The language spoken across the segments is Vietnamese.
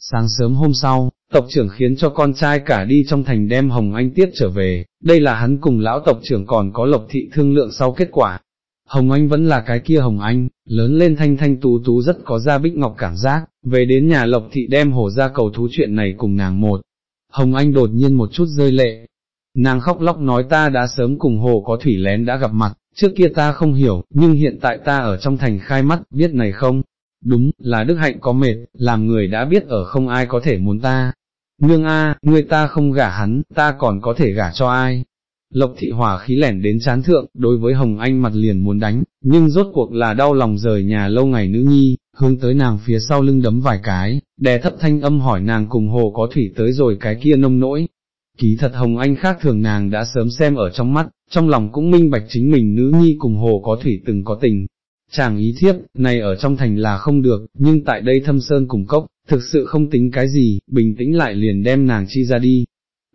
Sáng sớm hôm sau, tộc trưởng khiến cho con trai cả đi trong thành đem Hồng Anh Tiết trở về, đây là hắn cùng lão tộc trưởng còn có lộc thị thương lượng sau kết quả. Hồng Anh vẫn là cái kia Hồng Anh, lớn lên thanh thanh tú tú rất có da bích ngọc cảm giác, về đến nhà lộc thị đem hổ ra cầu thú chuyện này cùng nàng một. Hồng Anh đột nhiên một chút rơi lệ, nàng khóc lóc nói ta đã sớm cùng hồ có thủy lén đã gặp mặt, trước kia ta không hiểu, nhưng hiện tại ta ở trong thành khai mắt, biết này không, đúng, là đức hạnh có mệt, làm người đã biết ở không ai có thể muốn ta. Nương a, người ta không gả hắn, ta còn có thể gả cho ai. Lộc thị hỏa khí lẻn đến chán thượng, đối với Hồng Anh mặt liền muốn đánh, nhưng rốt cuộc là đau lòng rời nhà lâu ngày nữ nhi, hướng tới nàng phía sau lưng đấm vài cái, đè thấp thanh âm hỏi nàng cùng hồ có thủy tới rồi cái kia nông nỗi. Ký thật Hồng Anh khác thường nàng đã sớm xem ở trong mắt, trong lòng cũng minh bạch chính mình nữ nhi cùng hồ có thủy từng có tình, chàng ý thiếp, này ở trong thành là không được, nhưng tại đây thâm sơn cùng cốc, thực sự không tính cái gì, bình tĩnh lại liền đem nàng chi ra đi.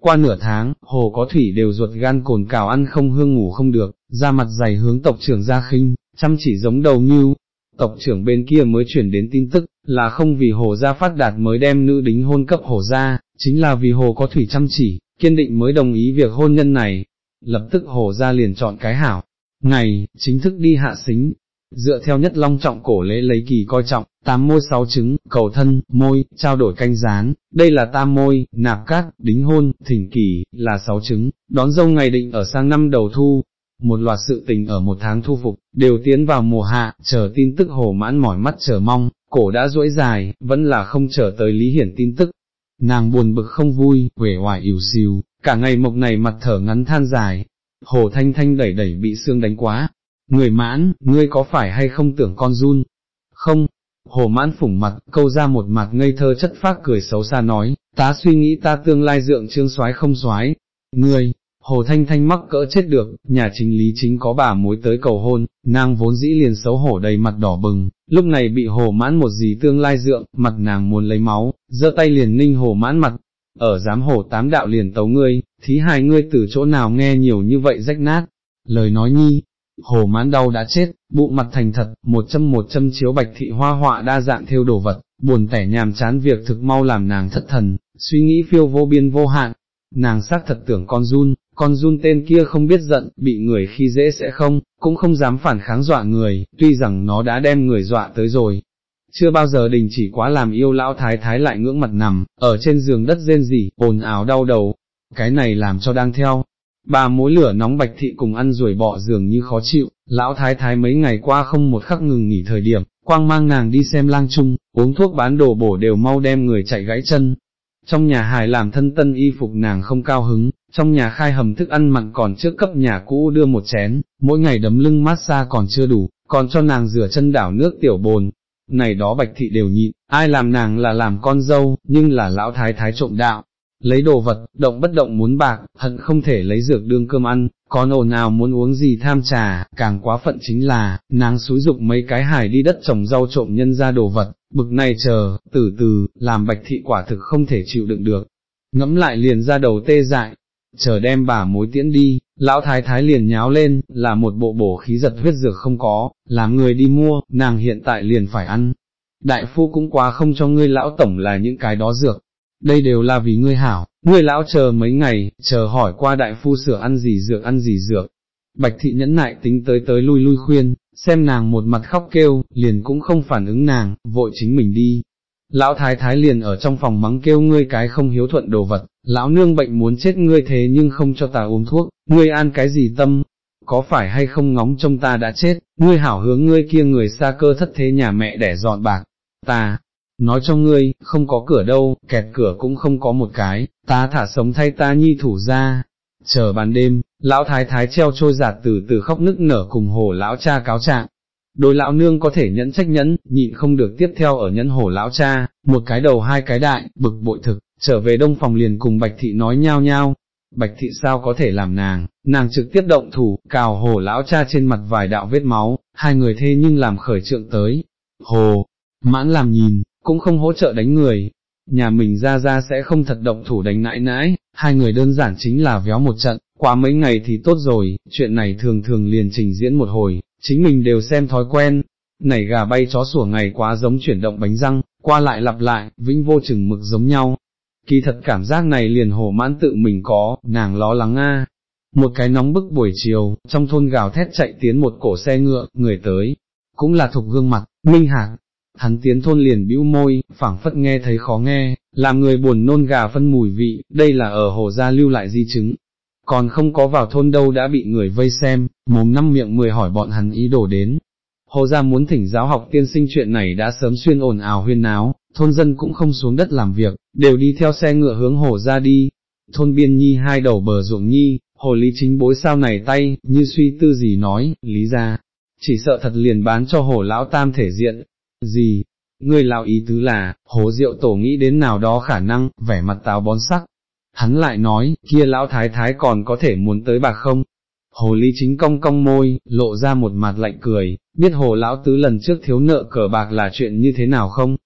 Qua nửa tháng, hồ có thủy đều ruột gan cồn cào ăn không hương ngủ không được, ra mặt dày hướng tộc trưởng ra khinh, chăm chỉ giống đầu như. Tộc trưởng bên kia mới chuyển đến tin tức, là không vì hồ gia phát đạt mới đem nữ đính hôn cấp hồ gia, chính là vì hồ có thủy chăm chỉ, kiên định mới đồng ý việc hôn nhân này. Lập tức hồ gia liền chọn cái hảo, ngày, chính thức đi hạ xính, dựa theo nhất long trọng cổ lễ lấy kỳ coi trọng, tám môi sáu trứng, cầu thân, môi, trao đổi canh rán, đây là tam môi, nạp cát, đính hôn, thỉnh kỳ, là sáu trứng, đón dâu ngày định ở sang năm đầu thu, một loạt sự tình ở một tháng thu phục, đều tiến vào mùa hạ, chờ tin tức hồ mãn mỏi mắt chờ mong, cổ đã duỗi dài, vẫn là không chờ tới lý hiển tin tức. Nàng buồn bực không vui, quể hoài yếu xìu, cả ngày mộc này mặt thở ngắn than dài, hồ thanh thanh đẩy đẩy bị xương đánh quá, người mãn, ngươi có phải hay không tưởng con run? Không, hồ mãn phủng mặt, câu ra một mặt ngây thơ chất phác cười xấu xa nói, ta suy nghĩ ta tương lai dượng trương soái không soái. Ngươi, hồ thanh thanh mắc cỡ chết được, nhà chính lý chính có bà mối tới cầu hôn, nàng vốn dĩ liền xấu hổ đầy mặt đỏ bừng, lúc này bị hồ mãn một gì tương lai dượng, mặt nàng muốn lấy máu, giơ tay liền ninh hồ mãn mặt, ở giám hồ tám đạo liền tấu ngươi, thí hai ngươi từ chỗ nào nghe nhiều như vậy rách nát, lời nói nhi, hồ mãn đau đã chết, bụng mặt thành thật, một châm một châm chiếu bạch thị hoa họa đa dạng theo đồ vật, buồn tẻ nhàm chán việc thực mau làm nàng thất thần, suy nghĩ phiêu vô biên vô hạn, nàng xác thật tưởng con run, con run tên kia không biết giận, bị người khi dễ sẽ không, cũng không dám phản kháng dọa người, tuy rằng nó đã đem người dọa tới rồi. Chưa bao giờ đình chỉ quá làm yêu lão thái thái lại ngưỡng mặt nằm, ở trên giường đất rên rỉ, ồn ào đau đầu, cái này làm cho đang theo, Bà mối lửa nóng bạch thị cùng ăn ruồi bọ dường như khó chịu, lão thái thái mấy ngày qua không một khắc ngừng nghỉ thời điểm, quang mang nàng đi xem lang chung, uống thuốc bán đồ bổ đều mau đem người chạy gãy chân. Trong nhà hài làm thân tân y phục nàng không cao hứng, trong nhà khai hầm thức ăn mặn còn trước cấp nhà cũ đưa một chén, mỗi ngày đấm lưng mát xa còn chưa đủ, còn cho nàng rửa chân đảo nước tiểu bồn. Này đó bạch thị đều nhịn, ai làm nàng là làm con dâu, nhưng là lão thái thái trộm đạo, lấy đồ vật, động bất động muốn bạc, hận không thể lấy dược đương cơm ăn, có nổ nào muốn uống gì tham trà, càng quá phận chính là, nàng xúi dục mấy cái hải đi đất trồng rau trộm nhân ra đồ vật, bực này chờ, từ từ, làm bạch thị quả thực không thể chịu đựng được, ngẫm lại liền ra đầu tê dại, chờ đem bà mối tiễn đi, lão thái thái liền nháo lên, là một bộ bổ khí giật huyết dược không có, làm người đi mua, nàng hiện tại liền phải ăn. Đại phu cũng quá không cho ngươi lão tổng là những cái đó dược, đây đều là vì ngươi hảo, ngươi lão chờ mấy ngày, chờ hỏi qua đại phu sửa ăn gì dược ăn gì dược. Bạch thị nhẫn nại tính tới tới lui lui khuyên, xem nàng một mặt khóc kêu, liền cũng không phản ứng nàng, vội chính mình đi. Lão thái thái liền ở trong phòng mắng kêu ngươi cái không hiếu thuận đồ vật, lão nương bệnh muốn chết ngươi thế nhưng không cho ta uống thuốc, ngươi an cái gì tâm, có phải hay không ngóng trông ta đã chết, ngươi hảo hướng ngươi kia người xa cơ thất thế nhà mẹ để dọn bạc, ta, nói cho ngươi, không có cửa đâu, kẹt cửa cũng không có một cái, ta thả sống thay ta nhi thủ ra. Chờ ban đêm, lão thái thái treo trôi giạt từ từ khóc nức nở cùng hồ lão cha cáo trạng. Đôi lão nương có thể nhẫn trách nhẫn, nhịn không được tiếp theo ở nhẫn hồ lão cha, một cái đầu hai cái đại, bực bội thực, trở về đông phòng liền cùng bạch thị nói nhao nhao. Bạch thị sao có thể làm nàng, nàng trực tiếp động thủ, cào hồ lão cha trên mặt vài đạo vết máu, hai người thê nhưng làm khởi trượng tới. Hồ, mãn làm nhìn, cũng không hỗ trợ đánh người, nhà mình ra ra sẽ không thật động thủ đánh nãi nãi, hai người đơn giản chính là véo một trận, qua mấy ngày thì tốt rồi, chuyện này thường thường liền trình diễn một hồi, chính mình đều xem thói quen, nảy gà bay chó sủa ngày quá giống chuyển động bánh răng, qua lại lặp lại, vĩnh vô chừng mực giống nhau. Kỳ thật cảm giác này liền hồ mãn tự mình có, nàng lo lắng a. Một cái nóng bức buổi chiều, trong thôn gào thét chạy tiến một cổ xe ngựa, người tới, cũng là thục gương mặt, minh hạc. Hắn tiến thôn liền bĩu môi, phảng phất nghe thấy khó nghe, làm người buồn nôn gà phân mùi vị, đây là ở hồ gia lưu lại di chứng. Còn không có vào thôn đâu đã bị người vây xem, mồm năm miệng mười hỏi bọn hắn ý đồ đến, Hồ gia muốn thỉnh giáo học tiên sinh chuyện này đã sớm xuyên ồn ào huyên náo, thôn dân cũng không xuống đất làm việc, đều đi theo xe ngựa hướng hồ ra đi. Thôn biên nhi hai đầu bờ ruộng nhi, hồ lý chính bối sao này tay, như suy tư gì nói, lý ra, chỉ sợ thật liền bán cho hồ lão tam thể diện. Gì? Người lão ý tứ là, hồ diệu tổ nghĩ đến nào đó khả năng, vẻ mặt táo bón sắc. Hắn lại nói, kia lão thái thái còn có thể muốn tới bạc không? Hồ ly chính cong cong môi, lộ ra một mặt lạnh cười, biết hồ lão tứ lần trước thiếu nợ cờ bạc là chuyện như thế nào không?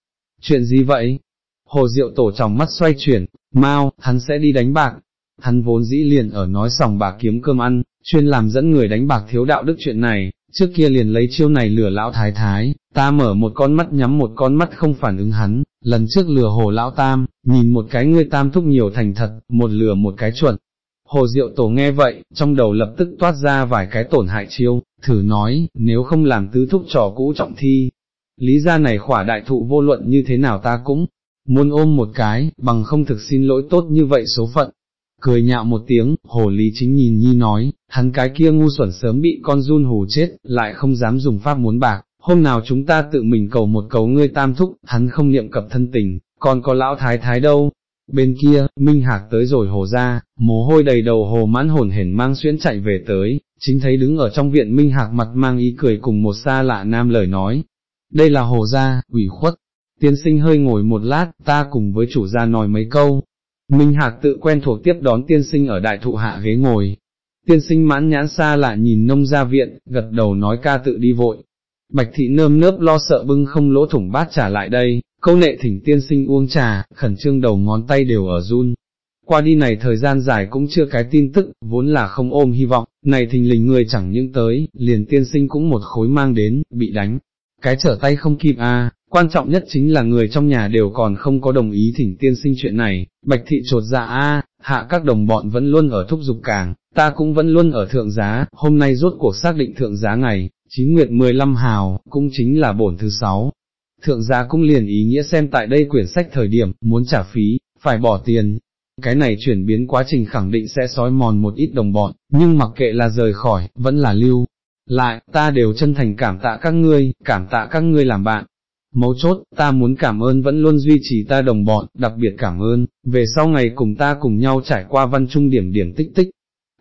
Chuyện gì vậy? Hồ diệu tổ trong mắt xoay chuyển, mau, hắn sẽ đi đánh bạc. Hắn vốn dĩ liền ở nói sòng bạc kiếm cơm ăn, chuyên làm dẫn người đánh bạc thiếu đạo đức chuyện này, trước kia liền lấy chiêu này lừa lão thái thái, ta mở một con mắt nhắm một con mắt không phản ứng hắn, lần trước lừa hồ lão tam, nhìn một cái ngươi tam thúc nhiều thành thật, một lừa một cái chuẩn, Hồ Diệu Tổ nghe vậy, trong đầu lập tức toát ra vài cái tổn hại chiêu, thử nói, nếu không làm tứ thúc trò cũ trọng thi, lý ra này khỏa đại thụ vô luận như thế nào ta cũng muốn ôm một cái, bằng không thực xin lỗi tốt như vậy số phận. Cười nhạo một tiếng, hồ lý chính nhìn nhi nói, hắn cái kia ngu xuẩn sớm bị con run hù chết, lại không dám dùng pháp muốn bạc, hôm nào chúng ta tự mình cầu một cầu ngươi tam thúc, hắn không niệm cập thân tình, còn có lão thái thái đâu, Bên kia, Minh Hạc tới rồi hồ ra, mồ hôi đầy đầu hồ mãn hồn hển mang xuyễn chạy về tới, chính thấy đứng ở trong viện Minh Hạc mặt mang ý cười cùng một xa lạ nam lời nói. Đây là hồ gia, ủy khuất. Tiên sinh hơi ngồi một lát, ta cùng với chủ gia nói mấy câu. Minh Hạc tự quen thuộc tiếp đón tiên sinh ở đại thụ hạ ghế ngồi. Tiên sinh mãn nhãn xa lạ nhìn nông gia viện, gật đầu nói ca tự đi vội. Bạch thị nơm nớp lo sợ bưng không lỗ thủng bát trả lại đây, câu nệ thỉnh tiên sinh uống trà, khẩn trương đầu ngón tay đều ở run. Qua đi này thời gian dài cũng chưa cái tin tức, vốn là không ôm hy vọng, này thình lình người chẳng những tới, liền tiên sinh cũng một khối mang đến, bị đánh. Cái trở tay không kịp à quan trọng nhất chính là người trong nhà đều còn không có đồng ý thỉnh tiên sinh chuyện này, bạch thị trột dạ a, hạ các đồng bọn vẫn luôn ở thúc dục càng, ta cũng vẫn luôn ở thượng giá, hôm nay rốt cuộc xác định thượng giá ngày, chín nguyệt 15 hào, cũng chính là bổn thứ sáu, thượng giá cũng liền ý nghĩa xem tại đây quyển sách thời điểm, muốn trả phí, phải bỏ tiền. Cái này chuyển biến quá trình khẳng định sẽ sói mòn một ít đồng bọn, nhưng mặc kệ là rời khỏi, vẫn là lưu. Lại, ta đều chân thành cảm tạ các ngươi, cảm tạ các ngươi làm bạn. Mấu chốt, ta muốn cảm ơn vẫn luôn duy trì ta đồng bọn, đặc biệt cảm ơn, về sau ngày cùng ta cùng nhau trải qua văn trung điểm điểm tích tích.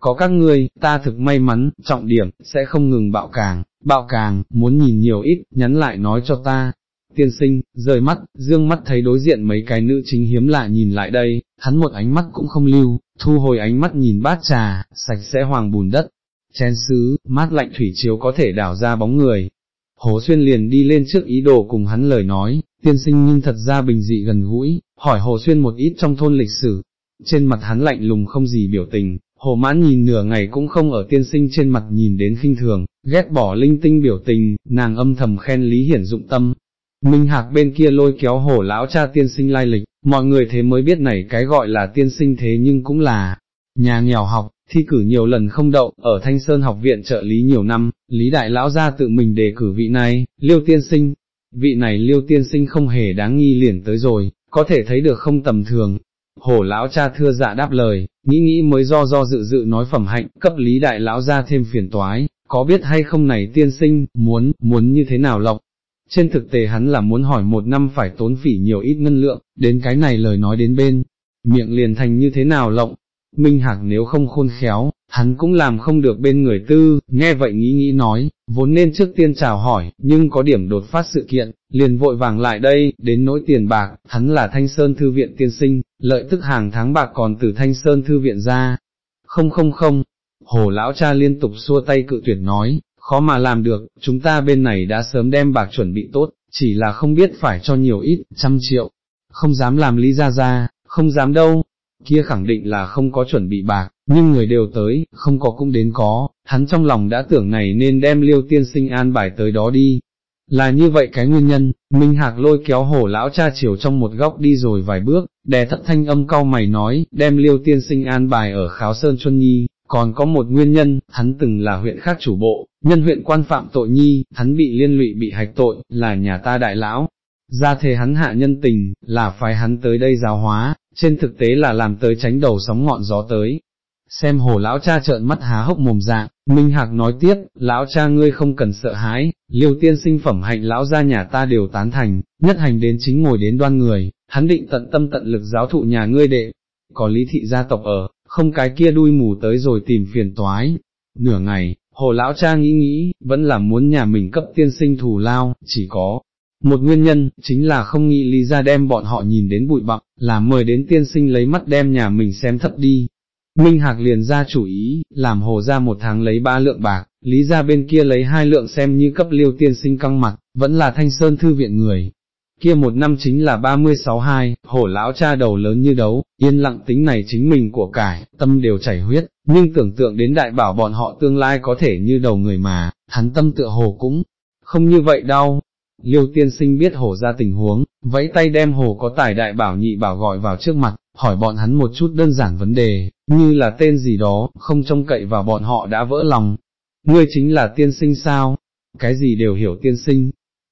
Có các ngươi, ta thực may mắn, trọng điểm, sẽ không ngừng bạo càng, bạo càng, muốn nhìn nhiều ít, nhắn lại nói cho ta, tiên sinh, rời mắt, dương mắt thấy đối diện mấy cái nữ chính hiếm lạ nhìn lại đây, hắn một ánh mắt cũng không lưu, thu hồi ánh mắt nhìn bát trà, sạch sẽ hoàng bùn đất, chén sứ, mát lạnh thủy chiếu có thể đảo ra bóng người. Hồ Xuyên liền đi lên trước ý đồ cùng hắn lời nói, tiên sinh nhưng thật ra bình dị gần gũi, hỏi Hồ Xuyên một ít trong thôn lịch sử. Trên mặt hắn lạnh lùng không gì biểu tình, Hồ mãn nhìn nửa ngày cũng không ở tiên sinh trên mặt nhìn đến khinh thường, ghét bỏ linh tinh biểu tình, nàng âm thầm khen Lý Hiển dụng tâm, Minh Hạc bên kia lôi kéo hổ lão cha tiên sinh lai lịch, mọi người thế mới biết này cái gọi là tiên sinh thế nhưng cũng là nhà nghèo học, thi cử nhiều lần không đậu, ở Thanh Sơn học viện trợ lý nhiều năm, Lý Đại Lão ra tự mình đề cử vị này, Liêu Tiên Sinh. Vị này Liêu Tiên Sinh không hề đáng nghi liền tới rồi, có thể thấy được không tầm thường. Hổ lão cha thưa dạ đáp lời, nghĩ nghĩ mới do do dự dự nói phẩm hạnh, cấp Lý Đại Lão ra thêm phiền toái, có biết hay không này tiên sinh, muốn, muốn như thế nào lọc. trên thực tế hắn là muốn hỏi một năm phải tốn phỉ nhiều ít ngân lượng, đến cái này lời nói đến bên, miệng liền thành như thế nào lộng, Minh Hạc nếu không khôn khéo, hắn cũng làm không được bên người tư, nghe vậy nghĩ nghĩ nói, vốn nên trước tiên chào hỏi, nhưng có điểm đột phát sự kiện, liền vội vàng lại đây, đến nỗi tiền bạc, hắn là Thanh Sơn Thư viện tiên sinh, lợi tức hàng tháng bạc còn từ Thanh Sơn Thư viện ra. Không không không, hồ lão cha liên tục xua tay cự tuyệt nói, khó mà làm được, chúng ta bên này đã sớm đem bạc chuẩn bị tốt, chỉ là không biết phải cho nhiều ít, trăm triệu, không dám làm lý ra ra, không dám đâu, kia khẳng định là không có chuẩn bị bạc, nhưng người đều tới, không có cũng đến có, hắn trong lòng đã tưởng này nên đem liêu tiên sinh an bài tới đó đi. là như vậy cái nguyên nhân, Minh Hạc lôi kéo hổ lão cha chiều trong một góc đi rồi vài bước, đè thất thanh âm cau mày nói, đem liêu tiên sinh an bài ở Kháo Sơn Chuân Nhi, còn có một nguyên nhân, hắn từng là huyện khác chủ bộ, nhân huyện quan phạm tội nhi, hắn bị liên lụy bị hạch tội, là nhà ta đại lão, ra thế hắn hạ nhân tình, là phải hắn tới đây giáo hóa, trên thực tế là làm tới tránh đầu sóng ngọn gió tới. Xem hồ lão cha trợn mắt há hốc mồm dạng, Minh Hạc nói tiếp, lão cha ngươi không cần sợ hãi, liêu tiên sinh phẩm hạnh lão gia nhà ta đều tán thành, nhất hành đến chính ngồi đến đoan người, hắn định tận tâm tận lực giáo thụ nhà ngươi đệ, có lý thị gia tộc ở, không cái kia đuôi mù tới rồi tìm phiền toái. Nửa ngày, hồ lão cha nghĩ nghĩ, vẫn là muốn nhà mình cấp tiên sinh thù lao, chỉ có một nguyên nhân, chính là không nghĩ lý ra đem bọn họ nhìn đến bụi bặm, là mời đến tiên sinh lấy mắt đem nhà mình xem thấp đi. Minh Hạc liền ra chủ ý, làm hồ ra một tháng lấy ba lượng bạc, lý ra bên kia lấy hai lượng xem như cấp liêu tiên sinh căng mặt, vẫn là thanh sơn thư viện người, kia một năm chính là 36 hai, hổ lão cha đầu lớn như đấu, yên lặng tính này chính mình của cải, tâm đều chảy huyết, nhưng tưởng tượng đến đại bảo bọn họ tương lai có thể như đầu người mà, hắn tâm tựa hồ cũng không như vậy đâu. Liêu tiên sinh biết hổ ra tình huống, vẫy tay đem hổ có tài đại bảo nhị bảo gọi vào trước mặt, hỏi bọn hắn một chút đơn giản vấn đề, như là tên gì đó, không trông cậy vào bọn họ đã vỡ lòng. Ngươi chính là tiên sinh sao? Cái gì đều hiểu tiên sinh.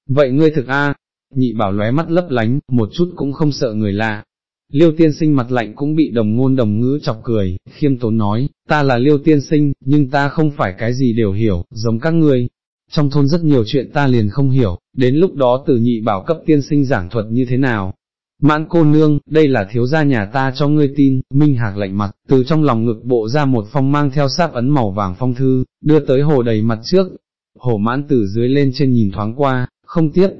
Vậy ngươi thực a, nhị bảo lóe mắt lấp lánh, một chút cũng không sợ người lạ. Liêu tiên sinh mặt lạnh cũng bị đồng ngôn đồng ngữ chọc cười, khiêm tốn nói, ta là liêu tiên sinh, nhưng ta không phải cái gì đều hiểu, giống các ngươi. Trong thôn rất nhiều chuyện ta liền không hiểu, đến lúc đó từ nhị bảo cấp tiên sinh giảng thuật như thế nào. Mãn cô nương, đây là thiếu gia nhà ta cho ngươi tin, Minh Hạc lạnh mặt, từ trong lòng ngực bộ ra một phong mang theo sáp ấn màu vàng phong thư, đưa tới hồ đầy mặt trước. Hồ mãn từ dưới lên trên nhìn thoáng qua, không tiếc,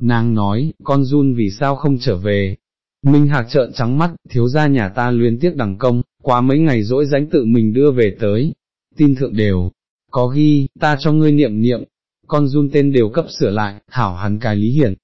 Nàng nói, con run vì sao không trở về. Minh Hạc trợn trắng mắt, thiếu gia nhà ta luyến tiếc đằng công, quá mấy ngày rỗi rãnh tự mình đưa về tới. Tin thượng đều, có ghi, ta cho ngươi niệm niệm, con run tên đều cấp sửa lại, thảo hắn cái Lý Hiển.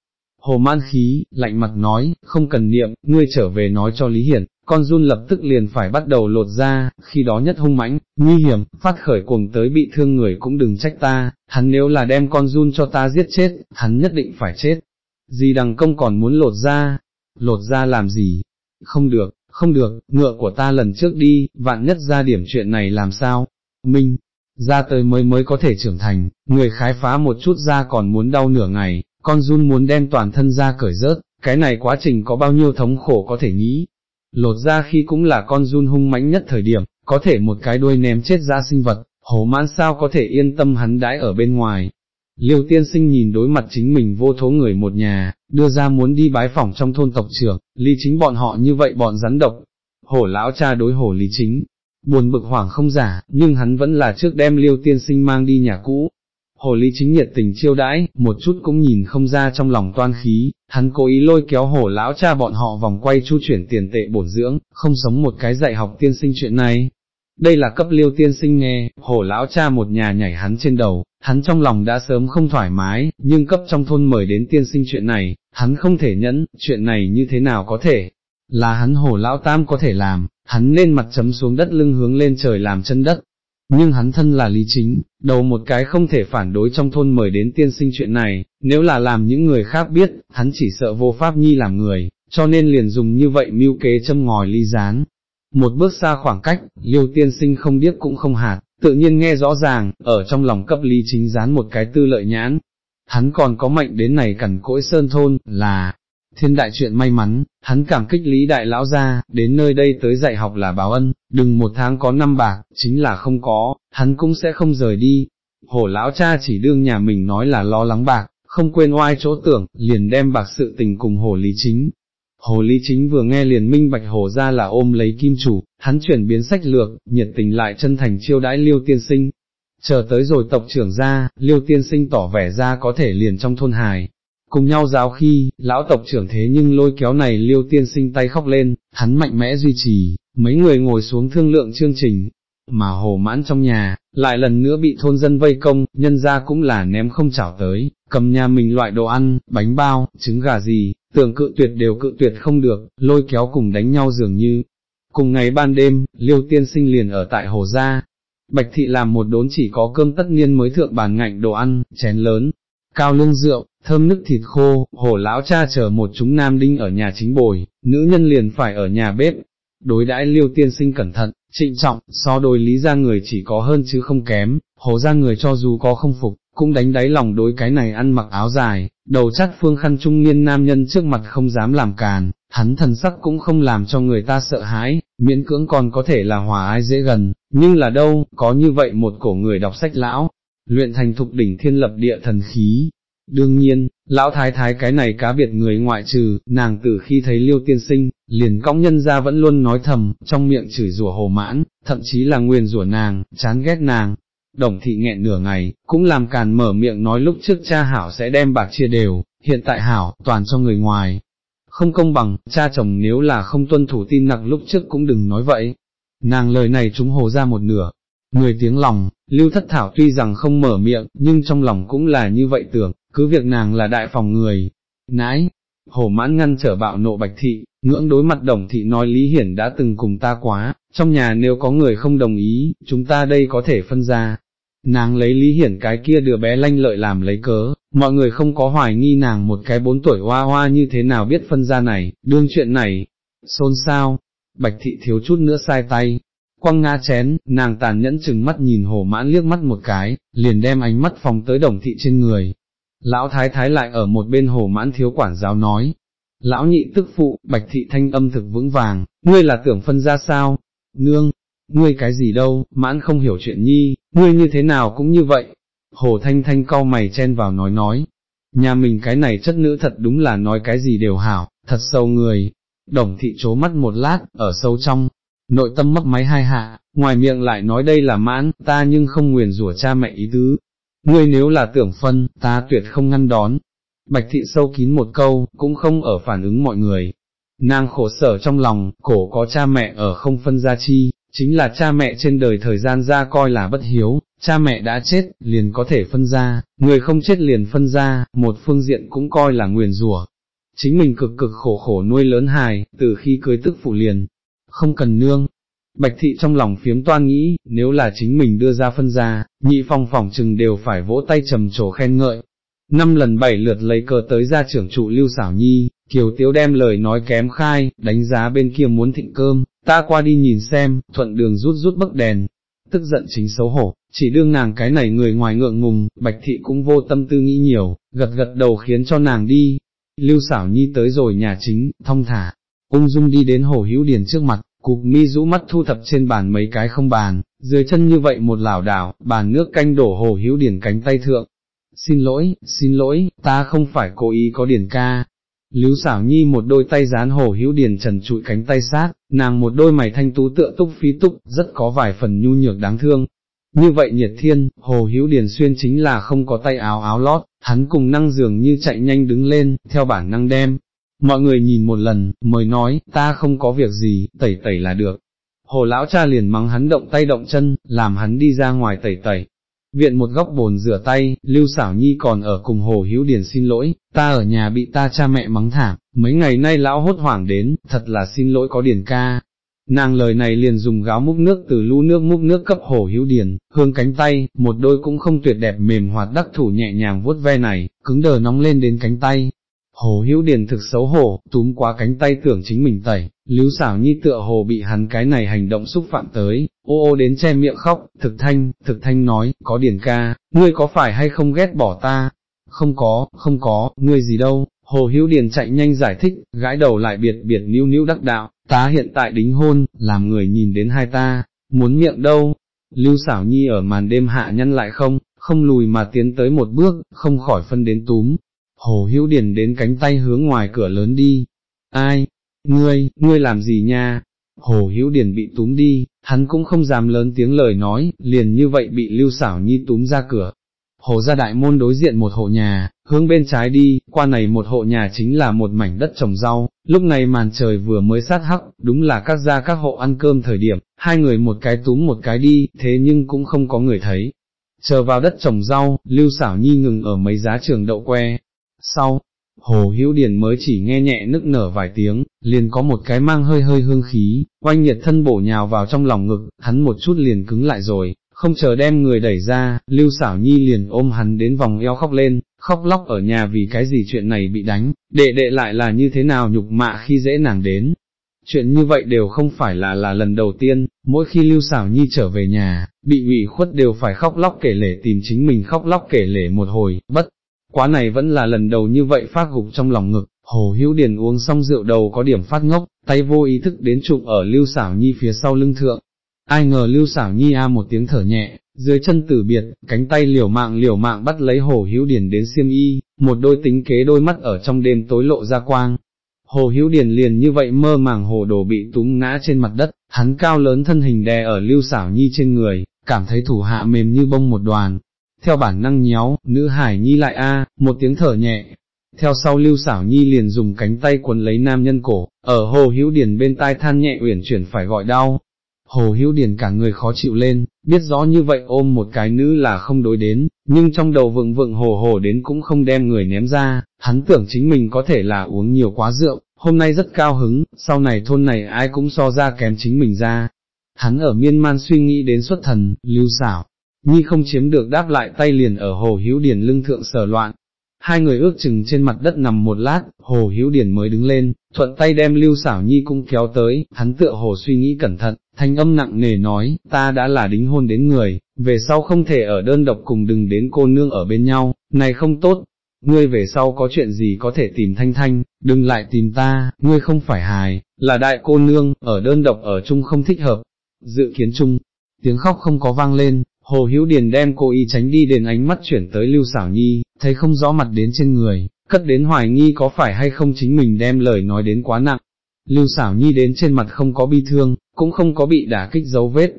Hồ man khí, lạnh mặt nói, không cần niệm, ngươi trở về nói cho Lý Hiển, con run lập tức liền phải bắt đầu lột ra, khi đó nhất hung mãnh, nguy hiểm, phát khởi cuồng tới bị thương người cũng đừng trách ta, hắn nếu là đem con run cho ta giết chết, hắn nhất định phải chết. Gì đằng công còn muốn lột ra, lột ra làm gì? Không được, không được, ngựa của ta lần trước đi, vạn nhất ra điểm chuyện này làm sao? Minh, ra tới mới mới có thể trưởng thành, người khái phá một chút ra còn muốn đau nửa ngày, con run muốn đem toàn thân ra cởi rớt, cái này quá trình có bao nhiêu thống khổ có thể nghĩ, lột ra khi cũng là con run hung mãnh nhất thời điểm, có thể một cái đuôi ném chết ra sinh vật, hổ mãn sao có thể yên tâm hắn đãi ở bên ngoài. Liêu tiên sinh nhìn đối mặt chính mình vô thố người một nhà, đưa ra muốn đi bái phỏng trong thôn tộc trưởng, lý chính bọn họ như vậy bọn rắn độc. Hổ lão cha đối hổ lý chính, buồn bực hoảng không giả, nhưng hắn vẫn là trước đem liêu tiên sinh mang đi nhà cũ, Hồ Lý chính nhiệt tình chiêu đãi, một chút cũng nhìn không ra trong lòng toan khí, hắn cố ý lôi kéo hổ lão cha bọn họ vòng quay chu chuyển tiền tệ bổn dưỡng, không sống một cái dạy học tiên sinh chuyện này. Đây là cấp liêu tiên sinh nghe, hổ lão cha một nhà nhảy hắn trên đầu, hắn trong lòng đã sớm không thoải mái, nhưng cấp trong thôn mời đến tiên sinh chuyện này, hắn không thể nhẫn, chuyện này như thế nào có thể, là hắn hổ lão tam có thể làm, hắn lên mặt chấm xuống đất lưng hướng lên trời làm chân đất, nhưng hắn thân là lý chính, đầu một cái không thể phản đối trong thôn mời đến tiên sinh chuyện này, nếu là làm những người khác biết, hắn chỉ sợ vô pháp nhi làm người, cho nên liền dùng như vậy mưu kế châm ngòi ly gián. Một bước xa khoảng cách, liêu tiên sinh không biết cũng không hạt, tự nhiên nghe rõ ràng, ở trong lòng cấp lý chính dán một cái tư lợi nhãn. Hắn còn có mệnh đến này cẩn cỗi sơn thôn, là, thiên đại chuyện may mắn, hắn cảm kích lý đại lão ra, đến nơi đây tới dạy học là báo ân, đừng một tháng có năm bạc, chính là không có, hắn cũng sẽ không rời đi. Hổ lão cha chỉ đương nhà mình nói là lo lắng bạc, không quên oai chỗ tưởng, liền đem bạc sự tình cùng hồ lý chính. Hồ lý chính vừa nghe liền minh bạch hồ ra là ôm lấy kim chủ, hắn chuyển biến sách lược, nhiệt tình lại chân thành chiêu đãi liêu tiên sinh. Chờ tới rồi tộc trưởng ra, liêu tiên sinh tỏ vẻ ra có thể liền trong thôn hài, cùng nhau giáo khi, lão tộc trưởng thế nhưng lôi kéo này liêu tiên sinh tay khóc lên, hắn mạnh mẽ duy trì, mấy người ngồi xuống thương lượng chương trình, mà hồ mãn trong nhà, lại lần nữa bị thôn dân vây công, nhân ra cũng là ném không chảo tới, cầm nhà mình loại đồ ăn, bánh bao, trứng gà gì, tưởng cự tuyệt đều cự tuyệt không được, lôi kéo cùng đánh nhau dường như. Cùng ngày ban đêm, liêu tiên sinh liền ở tại hồ gia, Bạch thị làm một đốn chỉ có cơm tất niên mới thượng bàn ngạnh đồ ăn, chén lớn, cao lương rượu, thơm nức thịt khô, hồ lão cha chờ một chúng nam đinh ở nhà chính bồi, nữ nhân liền phải ở nhà bếp. Đối đãi liêu tiên sinh cẩn thận, trịnh trọng, so đôi lý ra người chỉ có hơn chứ không kém, hồ ra người cho dù có không phục, cũng đánh đáy lòng đối cái này ăn mặc áo dài, đầu chắc phương khăn trung niên nam nhân trước mặt không dám làm càn, hắn thần sắc cũng không làm cho người ta sợ hãi, miễn cưỡng còn có thể là hòa ai dễ gần, nhưng là đâu, có như vậy một cổ người đọc sách lão, luyện thành thục đỉnh thiên lập địa thần khí. Đương nhiên, lão thái thái cái này cá biệt người ngoại trừ, nàng từ khi thấy liêu tiên sinh, liền cõng nhân ra vẫn luôn nói thầm, trong miệng chửi rủa hồ mãn, thậm chí là nguyền rủa nàng, chán ghét nàng, đồng thị nghẹn nửa ngày, cũng làm càn mở miệng nói lúc trước cha hảo sẽ đem bạc chia đều, hiện tại hảo, toàn cho người ngoài. Không công bằng, cha chồng nếu là không tuân thủ tin nặng lúc trước cũng đừng nói vậy. Nàng lời này chúng hồ ra một nửa, người tiếng lòng, lưu thất thảo tuy rằng không mở miệng, nhưng trong lòng cũng là như vậy tưởng, cứ việc nàng là đại phòng người. Nãi, hồ mãn ngăn trở bạo nộ bạch thị, ngưỡng đối mặt đồng thị nói Lý Hiển đã từng cùng ta quá, trong nhà nếu có người không đồng ý, chúng ta đây có thể phân ra, nàng lấy Lý Hiển cái kia đứa bé lanh lợi làm lấy cớ, mọi người không có hoài nghi nàng một cái bốn tuổi hoa hoa như thế nào biết phân ra này, đương chuyện này, xôn xao, bạch thị thiếu chút nữa sai tay, quăng ngã chén, nàng tàn nhẫn chừng mắt nhìn hồ mãn liếc mắt một cái, liền đem ánh mắt phòng tới đồng thị trên người. Lão thái thái lại ở một bên hồ mãn thiếu quản giáo nói, lão nhị tức phụ, bạch thị thanh âm thực vững vàng, ngươi là tưởng phân ra sao, nương, ngươi cái gì đâu, mãn không hiểu chuyện nhi, ngươi như thế nào cũng như vậy. Hồ Thanh Thanh cau mày chen vào nói nói, nhà mình cái này chất nữ thật đúng là nói cái gì đều hảo, thật sâu người. Đồng thị chố mắt một lát, ở sâu trong, nội tâm mấp máy hai hạ, ngoài miệng lại nói đây là mãn, ta nhưng không nguyền rủa cha mẹ ý tứ. Ngươi nếu là tưởng phân, ta tuyệt không ngăn đón. Bạch thị sâu kín một câu, cũng không ở phản ứng mọi người. Nàng khổ sở trong lòng, cổ có cha mẹ ở không phân gia chi, chính là cha mẹ trên đời thời gian ra coi là bất hiếu, cha mẹ đã chết, liền có thể phân ra, người không chết liền phân ra, một phương diện cũng coi là nguyền rủa. Chính mình cực cực khổ khổ nuôi lớn hài, từ khi cưới tức phụ liền, không cần nương. Bạch thị trong lòng phiếm toan nghĩ, nếu là chính mình đưa ra phân ra, nhị phong phỏng chừng đều phải vỗ tay trầm trồ khen ngợi. Năm lần bảy lượt lấy cờ tới ra trưởng trụ lưu xảo nhi, kiều tiếu đem lời nói kém khai, đánh giá bên kia muốn thịnh cơm, ta qua đi nhìn xem, thuận đường rút rút bấc đèn, tức giận chính xấu hổ, chỉ đương nàng cái này người ngoài ngượng ngùng, bạch thị cũng vô tâm tư nghĩ nhiều, gật gật đầu khiến cho nàng đi, lưu xảo nhi tới rồi nhà chính, thông thả, ung dung đi đến hồ hữu điền trước mặt, cục mi rũ mắt thu thập trên bàn mấy cái không bàn, dưới chân như vậy một lảo đảo, bàn nước canh đổ hồ hữu điển cánh tay thượng. Xin lỗi, xin lỗi, ta không phải cố ý có điển ca, Lưu xảo nhi một đôi tay dán hồ hữu điền trần trụi cánh tay sát, nàng một đôi mày thanh tú tựa túc phí túc, rất có vài phần nhu nhược đáng thương. Như vậy nhiệt thiên, hồ hữu điền xuyên chính là không có tay áo áo lót, hắn cùng năng dường như chạy nhanh đứng lên, theo bản năng đem. Mọi người nhìn một lần, mới nói, ta không có việc gì, tẩy tẩy là được. Hồ lão cha liền mắng hắn động tay động chân, làm hắn đi ra ngoài tẩy tẩy, viện một góc bồn rửa tay, Lưu Xảo Nhi còn ở cùng Hồ Hiếu Điền xin lỗi, ta ở nhà bị ta cha mẹ mắng thảm, mấy ngày nay lão hốt hoảng đến, thật là xin lỗi có Điền ca. Nàng lời này liền dùng gáo múc nước từ lũ nước múc nước cấp Hồ Hiếu Điền, hương cánh tay, một đôi cũng không tuyệt đẹp mềm hoạt đắc thủ nhẹ nhàng vuốt ve này, cứng đờ nóng lên đến cánh tay, Hồ hữu điền thực xấu hổ, túm quá cánh tay tưởng chính mình tẩy, lưu xảo nhi tựa hồ bị hắn cái này hành động xúc phạm tới, ô ô đến che miệng khóc, thực thanh, thực thanh nói, có Điền ca, ngươi có phải hay không ghét bỏ ta? Không có, không có, ngươi gì đâu, hồ hữu điền chạy nhanh giải thích, gãi đầu lại biệt biệt níu níu đắc đạo, ta hiện tại đính hôn, làm người nhìn đến hai ta, muốn miệng đâu? Lưu xảo nhi ở màn đêm hạ nhân lại không, không lùi mà tiến tới một bước, không khỏi phân đến túm, Hồ Hữu Điền đến cánh tay hướng ngoài cửa lớn đi. Ai? Ngươi, ngươi làm gì nha? Hồ Hữu Điền bị túm đi, hắn cũng không dám lớn tiếng lời nói, liền như vậy bị Lưu Sảo Nhi túm ra cửa. Hồ ra đại môn đối diện một hộ nhà, hướng bên trái đi, qua này một hộ nhà chính là một mảnh đất trồng rau, lúc này màn trời vừa mới sát hắc, đúng là các gia các hộ ăn cơm thời điểm, hai người một cái túm một cái đi, thế nhưng cũng không có người thấy. Chờ vào đất trồng rau, Lưu Sảo Nhi ngừng ở mấy giá trường đậu que, sau, Hồ Hữu Điền mới chỉ nghe nhẹ nức nở vài tiếng, liền có một cái mang hơi hơi hương khí, oanh nhiệt thân bổ nhào vào trong lòng ngực, hắn một chút liền cứng lại rồi, không chờ đem người đẩy ra, Lưu Sảo Nhi liền ôm hắn đến vòng eo khóc lên, khóc lóc ở nhà vì cái gì chuyện này bị đánh, đệ đệ lại là như thế nào nhục mạ khi dễ nàng đến. Chuyện như vậy đều không phải là là lần đầu tiên, mỗi khi Lưu Sảo Nhi trở về nhà, bị ủy khuất đều phải khóc lóc kể lể tìm chính mình khóc lóc kể lể một hồi, bất, quá này vẫn là lần đầu như vậy phát gục trong lòng ngực, Hồ Hữu Điền uống xong rượu đầu có điểm phát ngốc, tay vô ý thức đến chụp ở Lưu xảo Nhi phía sau lưng thượng. Ai ngờ Lưu xảo Nhi a một tiếng thở nhẹ, dưới chân tử biệt, cánh tay liều mạng liều mạng bắt lấy Hồ Hữu Điền đến xiêm y, một đôi tính kế đôi mắt ở trong đêm tối lộ ra quang. Hồ Hữu Điền liền như vậy mơ màng hồ đồ bị túm ngã trên mặt đất, hắn cao lớn thân hình đè ở Lưu Sảo Nhi trên người, cảm thấy thủ hạ mềm như bông một đoàn. Theo bản năng nhéo, nữ hải nhi lại a, một tiếng thở nhẹ, theo sau lưu xảo nhi liền dùng cánh tay quấn lấy nam nhân cổ, ở hồ hữu điền bên tai than nhẹ uyển chuyển phải gọi đau. Hồ hữu điền cả người khó chịu lên, biết rõ như vậy ôm một cái nữ là không đối đến, nhưng trong đầu vựng vựng hồ hồ đến cũng không đem người ném ra, hắn tưởng chính mình có thể là uống nhiều quá rượu, hôm nay rất cao hứng, sau này thôn này ai cũng so ra kém chính mình ra. Hắn ở miên man suy nghĩ đến xuất thần, lưu xảo, nhi không chiếm được đáp lại tay liền ở hồ hữu điền lưng thượng sở loạn, Hai người ước chừng trên mặt đất nằm một lát, Hồ Hữu Điển mới đứng lên, thuận tay đem Lưu xảo Nhi cũng kéo tới, hắn tựa hồ suy nghĩ cẩn thận, thanh âm nặng nề nói, ta đã là đính hôn đến người, về sau không thể ở đơn độc cùng đừng đến cô nương ở bên nhau, này không tốt, ngươi về sau có chuyện gì có thể tìm thanh thanh, đừng lại tìm ta, ngươi không phải hài, là đại cô nương, ở đơn độc ở chung không thích hợp, dự kiến chung, tiếng khóc không có vang lên, Hồ Hữu Điền đem cô y tránh đi đến ánh mắt chuyển tới Lưu Sảo Nhi, thấy không rõ mặt đến trên người, cất đến hoài nghi có phải hay không chính mình đem lời nói đến quá nặng. Lưu Sảo Nhi đến trên mặt không có bi thương, cũng không có bị đả kích dấu vết.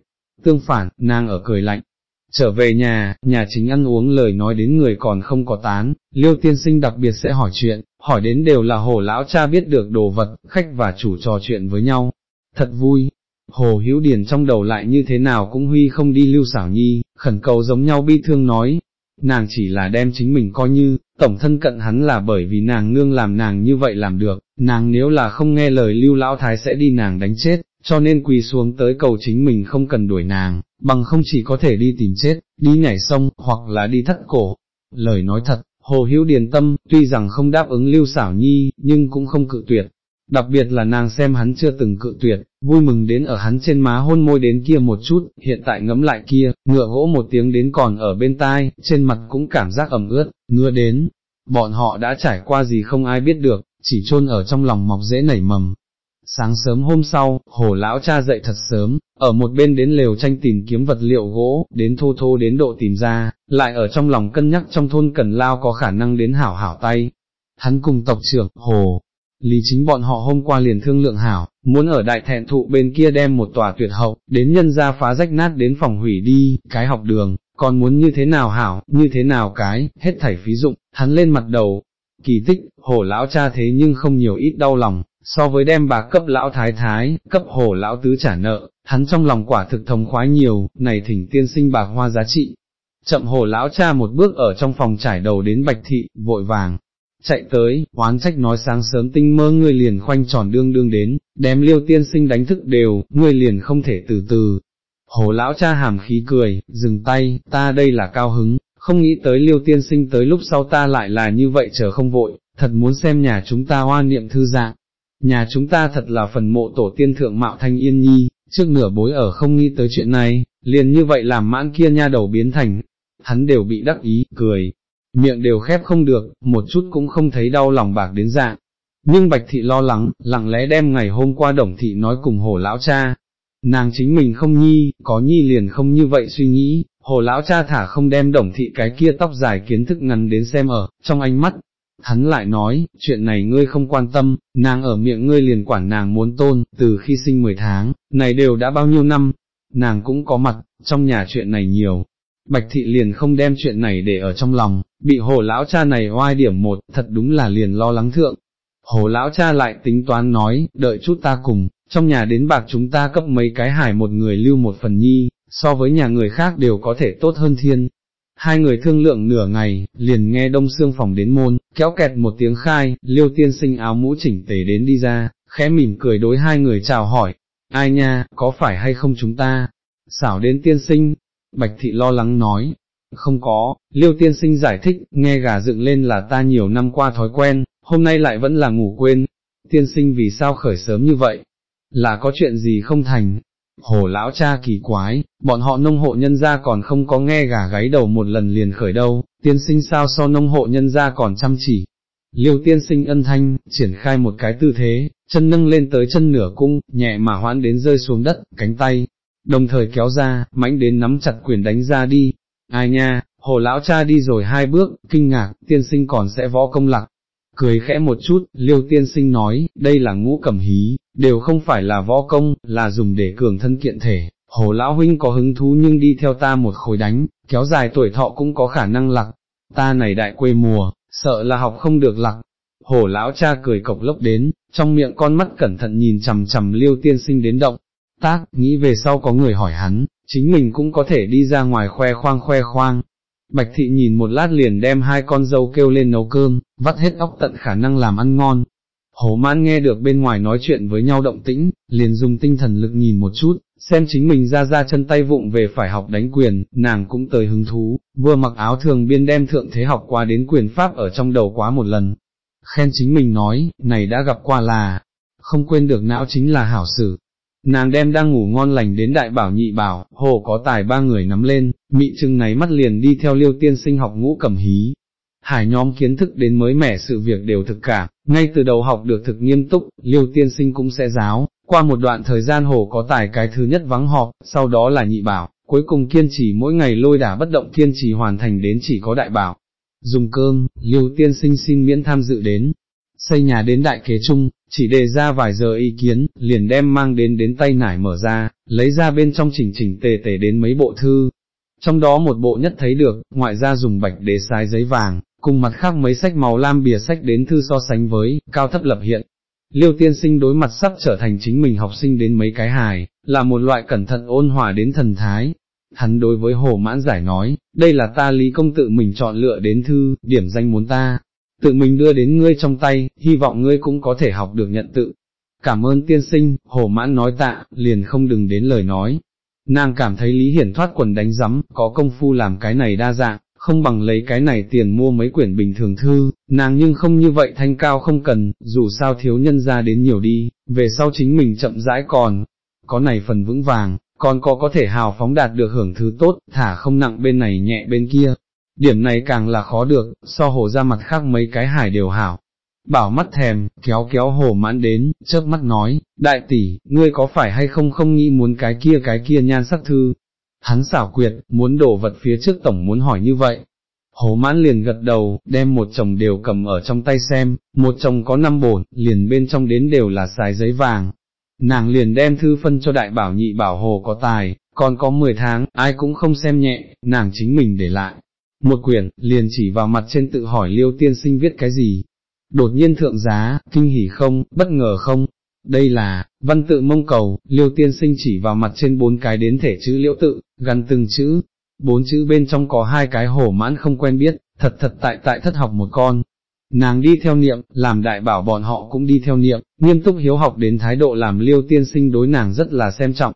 Tương phản, nàng ở cười lạnh. Trở về nhà, nhà chính ăn uống lời nói đến người còn không có tán, Liêu tiên sinh đặc biệt sẽ hỏi chuyện, hỏi đến đều là hồ lão cha biết được đồ vật, khách và chủ trò chuyện với nhau. Thật vui, Hồ Hữu Điền trong đầu lại như thế nào cũng huy không đi lưu xảo nhi, khẩn cầu giống nhau bi thương nói, nàng chỉ là đem chính mình coi như, tổng thân cận hắn là bởi vì nàng nương làm nàng như vậy làm được, nàng nếu là không nghe lời lưu lão thái sẽ đi nàng đánh chết, cho nên quỳ xuống tới cầu chính mình không cần đuổi nàng, bằng không chỉ có thể đi tìm chết, đi nhảy sông, hoặc là đi thất cổ. Lời nói thật, Hồ Hữu Điền tâm, tuy rằng không đáp ứng lưu xảo nhi, nhưng cũng không cự tuyệt, đặc biệt là nàng xem hắn chưa từng cự tuyệt, vui mừng đến ở hắn trên má hôn môi đến kia một chút, hiện tại ngấm lại kia, ngựa gỗ một tiếng đến còn ở bên tai, trên mặt cũng cảm giác ẩm ướt, ngựa đến, bọn họ đã trải qua gì không ai biết được, chỉ chôn ở trong lòng mọc dễ nảy mầm. Sáng sớm hôm sau, hồ lão cha dậy thật sớm, ở một bên đến lều tranh tìm kiếm vật liệu gỗ, đến thô thô đến độ tìm ra, lại ở trong lòng cân nhắc trong thôn cần lao có khả năng đến hảo hảo tay. Hắn cùng tộc trưởng, hồ, Lý chính bọn họ hôm qua liền thương lượng hảo, muốn ở đại thẹn thụ bên kia đem một tòa tuyệt hậu, đến nhân ra phá rách nát đến phòng hủy đi, cái học đường, còn muốn như thế nào hảo, như thế nào cái, hết thảy phí dụng, hắn lên mặt đầu. Kỳ tích, hổ lão cha thế nhưng không nhiều ít đau lòng, so với đem bà cấp lão thái thái, cấp hổ lão tứ trả nợ, hắn trong lòng quả thực thống khoái nhiều, này thỉnh tiên sinh bạc hoa giá trị. Chậm hổ lão cha một bước ở trong phòng trải đầu đến bạch thị, vội vàng, chạy tới, oán trách nói sáng sớm tinh mơ ngươi liền khoanh tròn đương đương đến, đem liêu tiên sinh đánh thức đều, ngươi liền không thể từ từ. Hồ lão cha hàm khí cười, dừng tay, ta đây là cao hứng, không nghĩ tới liêu tiên sinh tới lúc sau ta lại là như vậy chờ không vội, thật muốn xem nhà chúng ta hoa niệm thư dạng. Nhà chúng ta thật là phần mộ tổ tiên thượng mạo thanh yên nhi, trước nửa bối ở không nghĩ tới chuyện này, liền như vậy làm mãn kia nha đầu biến thành, hắn đều bị đắc ý, cười, miệng đều khép không được, một chút cũng không thấy đau lòng bạc đến dạng. Nhưng Bạch Thị lo lắng, lặng lẽ đem ngày hôm qua Đồng Thị nói cùng hồ lão cha. Nàng chính mình không nhi, có nhi liền không như vậy suy nghĩ, hồ lão cha thả không đem Đồng Thị cái kia tóc dài kiến thức ngắn đến xem ở, trong ánh mắt. Hắn lại nói, chuyện này ngươi không quan tâm, nàng ở miệng ngươi liền quản nàng muốn tôn, từ khi sinh 10 tháng, này đều đã bao nhiêu năm, nàng cũng có mặt, trong nhà chuyện này nhiều, Bạch thị liền không đem chuyện này để ở trong lòng, bị hồ lão cha này oai điểm một, thật đúng là liền lo lắng thượng. Hồ lão cha lại tính toán nói, đợi chút ta cùng, trong nhà đến bạc chúng ta cấp mấy cái hải một người lưu một phần nhi, so với nhà người khác đều có thể tốt hơn thiên. Hai người thương lượng nửa ngày, liền nghe đông xương phòng đến môn, kéo kẹt một tiếng khai, liêu tiên sinh áo mũ chỉnh tề đến đi ra, khẽ mỉm cười đối hai người chào hỏi, ai nha, có phải hay không chúng ta, xảo đến tiên sinh, Bạch thị lo lắng nói, không có, liêu tiên sinh giải thích, nghe gà dựng lên là ta nhiều năm qua thói quen, hôm nay lại vẫn là ngủ quên, tiên sinh vì sao khởi sớm như vậy, là có chuyện gì không thành, hồ lão cha kỳ quái, bọn họ nông hộ nhân gia còn không có nghe gà gáy đầu một lần liền khởi đâu, tiên sinh sao so nông hộ nhân gia còn chăm chỉ. Liêu tiên sinh ân thanh, triển khai một cái tư thế, chân nâng lên tới chân nửa cung, nhẹ mà hoãn đến rơi xuống đất, cánh tay, đồng thời kéo ra, mãnh đến nắm chặt quyền đánh ra đi. Ai nha, hồ lão cha đi rồi hai bước, kinh ngạc, tiên sinh còn sẽ võ công lạc, cười khẽ một chút, liêu tiên sinh nói, đây là ngũ cẩm hí, đều không phải là võ công, là dùng để cường thân kiện thể, hồ lão huynh có hứng thú nhưng đi theo ta một khối đánh, kéo dài tuổi thọ cũng có khả năng lạc. ta này đại quê mùa, sợ là học không được lạc. Hồ lão cha cười cộc lốc đến, trong miệng con mắt cẩn thận nhìn chằm chằm liêu tiên sinh đến động, tác, nghĩ về sau có người hỏi hắn, chính mình cũng có thể đi ra ngoài khoe khoang khoe khoang, Bạch thị nhìn một lát liền đem hai con dâu kêu lên nấu cơm, vắt hết óc tận khả năng làm ăn ngon. Hồ mãn nghe được bên ngoài nói chuyện với nhau động tĩnh, liền dùng tinh thần lực nhìn một chút, xem chính mình ra ra chân tay vụng về phải học đánh quyền, nàng cũng tới hứng thú, vừa mặc áo thường biên đem thượng thế học qua đến quyền pháp ở trong đầu quá một lần. Khen chính mình nói, này đã gặp qua là, không quên được não chính là hảo sử, Nàng đem đang ngủ ngon lành đến đại bảo nhị bảo, hồ có tài ba người nắm lên, mị trưng náy mắt liền đi theo liêu tiên sinh học ngũ cầm hí. Hải nhóm kiến thức đến mới mẻ sự việc đều thực cả, ngay từ đầu học được thực nghiêm túc, liêu tiên sinh cũng sẽ giáo, qua một đoạn thời gian hồ có tài cái thứ nhất vắng họp, sau đó là nhị bảo, cuối cùng kiên trì mỗi ngày lôi đả bất động kiên trì hoàn thành đến chỉ có đại bảo. Dùng cơm, liêu tiên sinh xin miễn tham dự đến, xây nhà đến đại kế chung, chỉ đề ra vài giờ ý kiến, liền đem mang đến đến tay nải mở ra, lấy ra bên trong chỉnh chỉnh tề tề đến mấy bộ thư. Trong đó một bộ nhất thấy được, ngoại ra dùng bạch để sái giấy vàng, cùng mặt khác mấy sách màu lam bìa sách đến thư so sánh với, cao thấp lập hiện. Liêu tiên sinh đối mặt sắp trở thành chính mình học sinh đến mấy cái hài, là một loại cẩn thận ôn hòa đến thần thái. Hắn đối với hồ mãn giải nói, đây là ta lý công tự mình chọn lựa đến thư, điểm danh muốn ta, tự mình đưa đến ngươi trong tay, hy vọng ngươi cũng có thể học được nhận tự. Cảm ơn tiên sinh, hồ mãn nói tạ, liền không đừng đến lời nói. Nàng cảm thấy Lý Hiển thoát quần đánh giấm, có công phu làm cái này đa dạng, không bằng lấy cái này tiền mua mấy quyển bình thường thư, nàng nhưng không như vậy thanh cao không cần, dù sao thiếu nhân ra đến nhiều đi, về sau chính mình chậm rãi còn, có này phần vững vàng, còn có có thể hào phóng đạt được hưởng thứ tốt, thả không nặng bên này nhẹ bên kia, điểm này càng là khó được, so hồ ra mặt khác mấy cái hải đều hảo. Bảo mắt thèm, kéo kéo hồ mãn đến, chớp mắt nói, đại tỷ, ngươi có phải hay không không nghĩ muốn cái kia cái kia nhan sắc thư. Hắn xảo quyệt, muốn đổ vật phía trước tổng muốn hỏi như vậy. Hồ mãn liền gật đầu, đem một chồng đều cầm ở trong tay xem, một chồng có năm bổn, liền bên trong đến đều là xài giấy vàng. Nàng liền đem thư phân cho đại bảo nhị bảo hồ có tài, còn có 10 tháng, ai cũng không xem nhẹ, nàng chính mình để lại, một quyển, liền chỉ vào mặt trên tự hỏi liêu tiên sinh viết cái gì. Đột nhiên thượng giá, kinh hỉ không, bất ngờ không, đây là, văn tự mông cầu, liêu tiên sinh chỉ vào mặt trên bốn cái đến thể chữ liễu tự, gắn từng chữ, bốn chữ bên trong có hai cái hổ mãn không quen biết, thật thật tại tại thất học một con. Nàng đi theo niệm, làm đại bảo bọn họ cũng đi theo niệm, nghiêm túc hiếu học đến thái độ làm liêu tiên sinh đối nàng rất là xem trọng.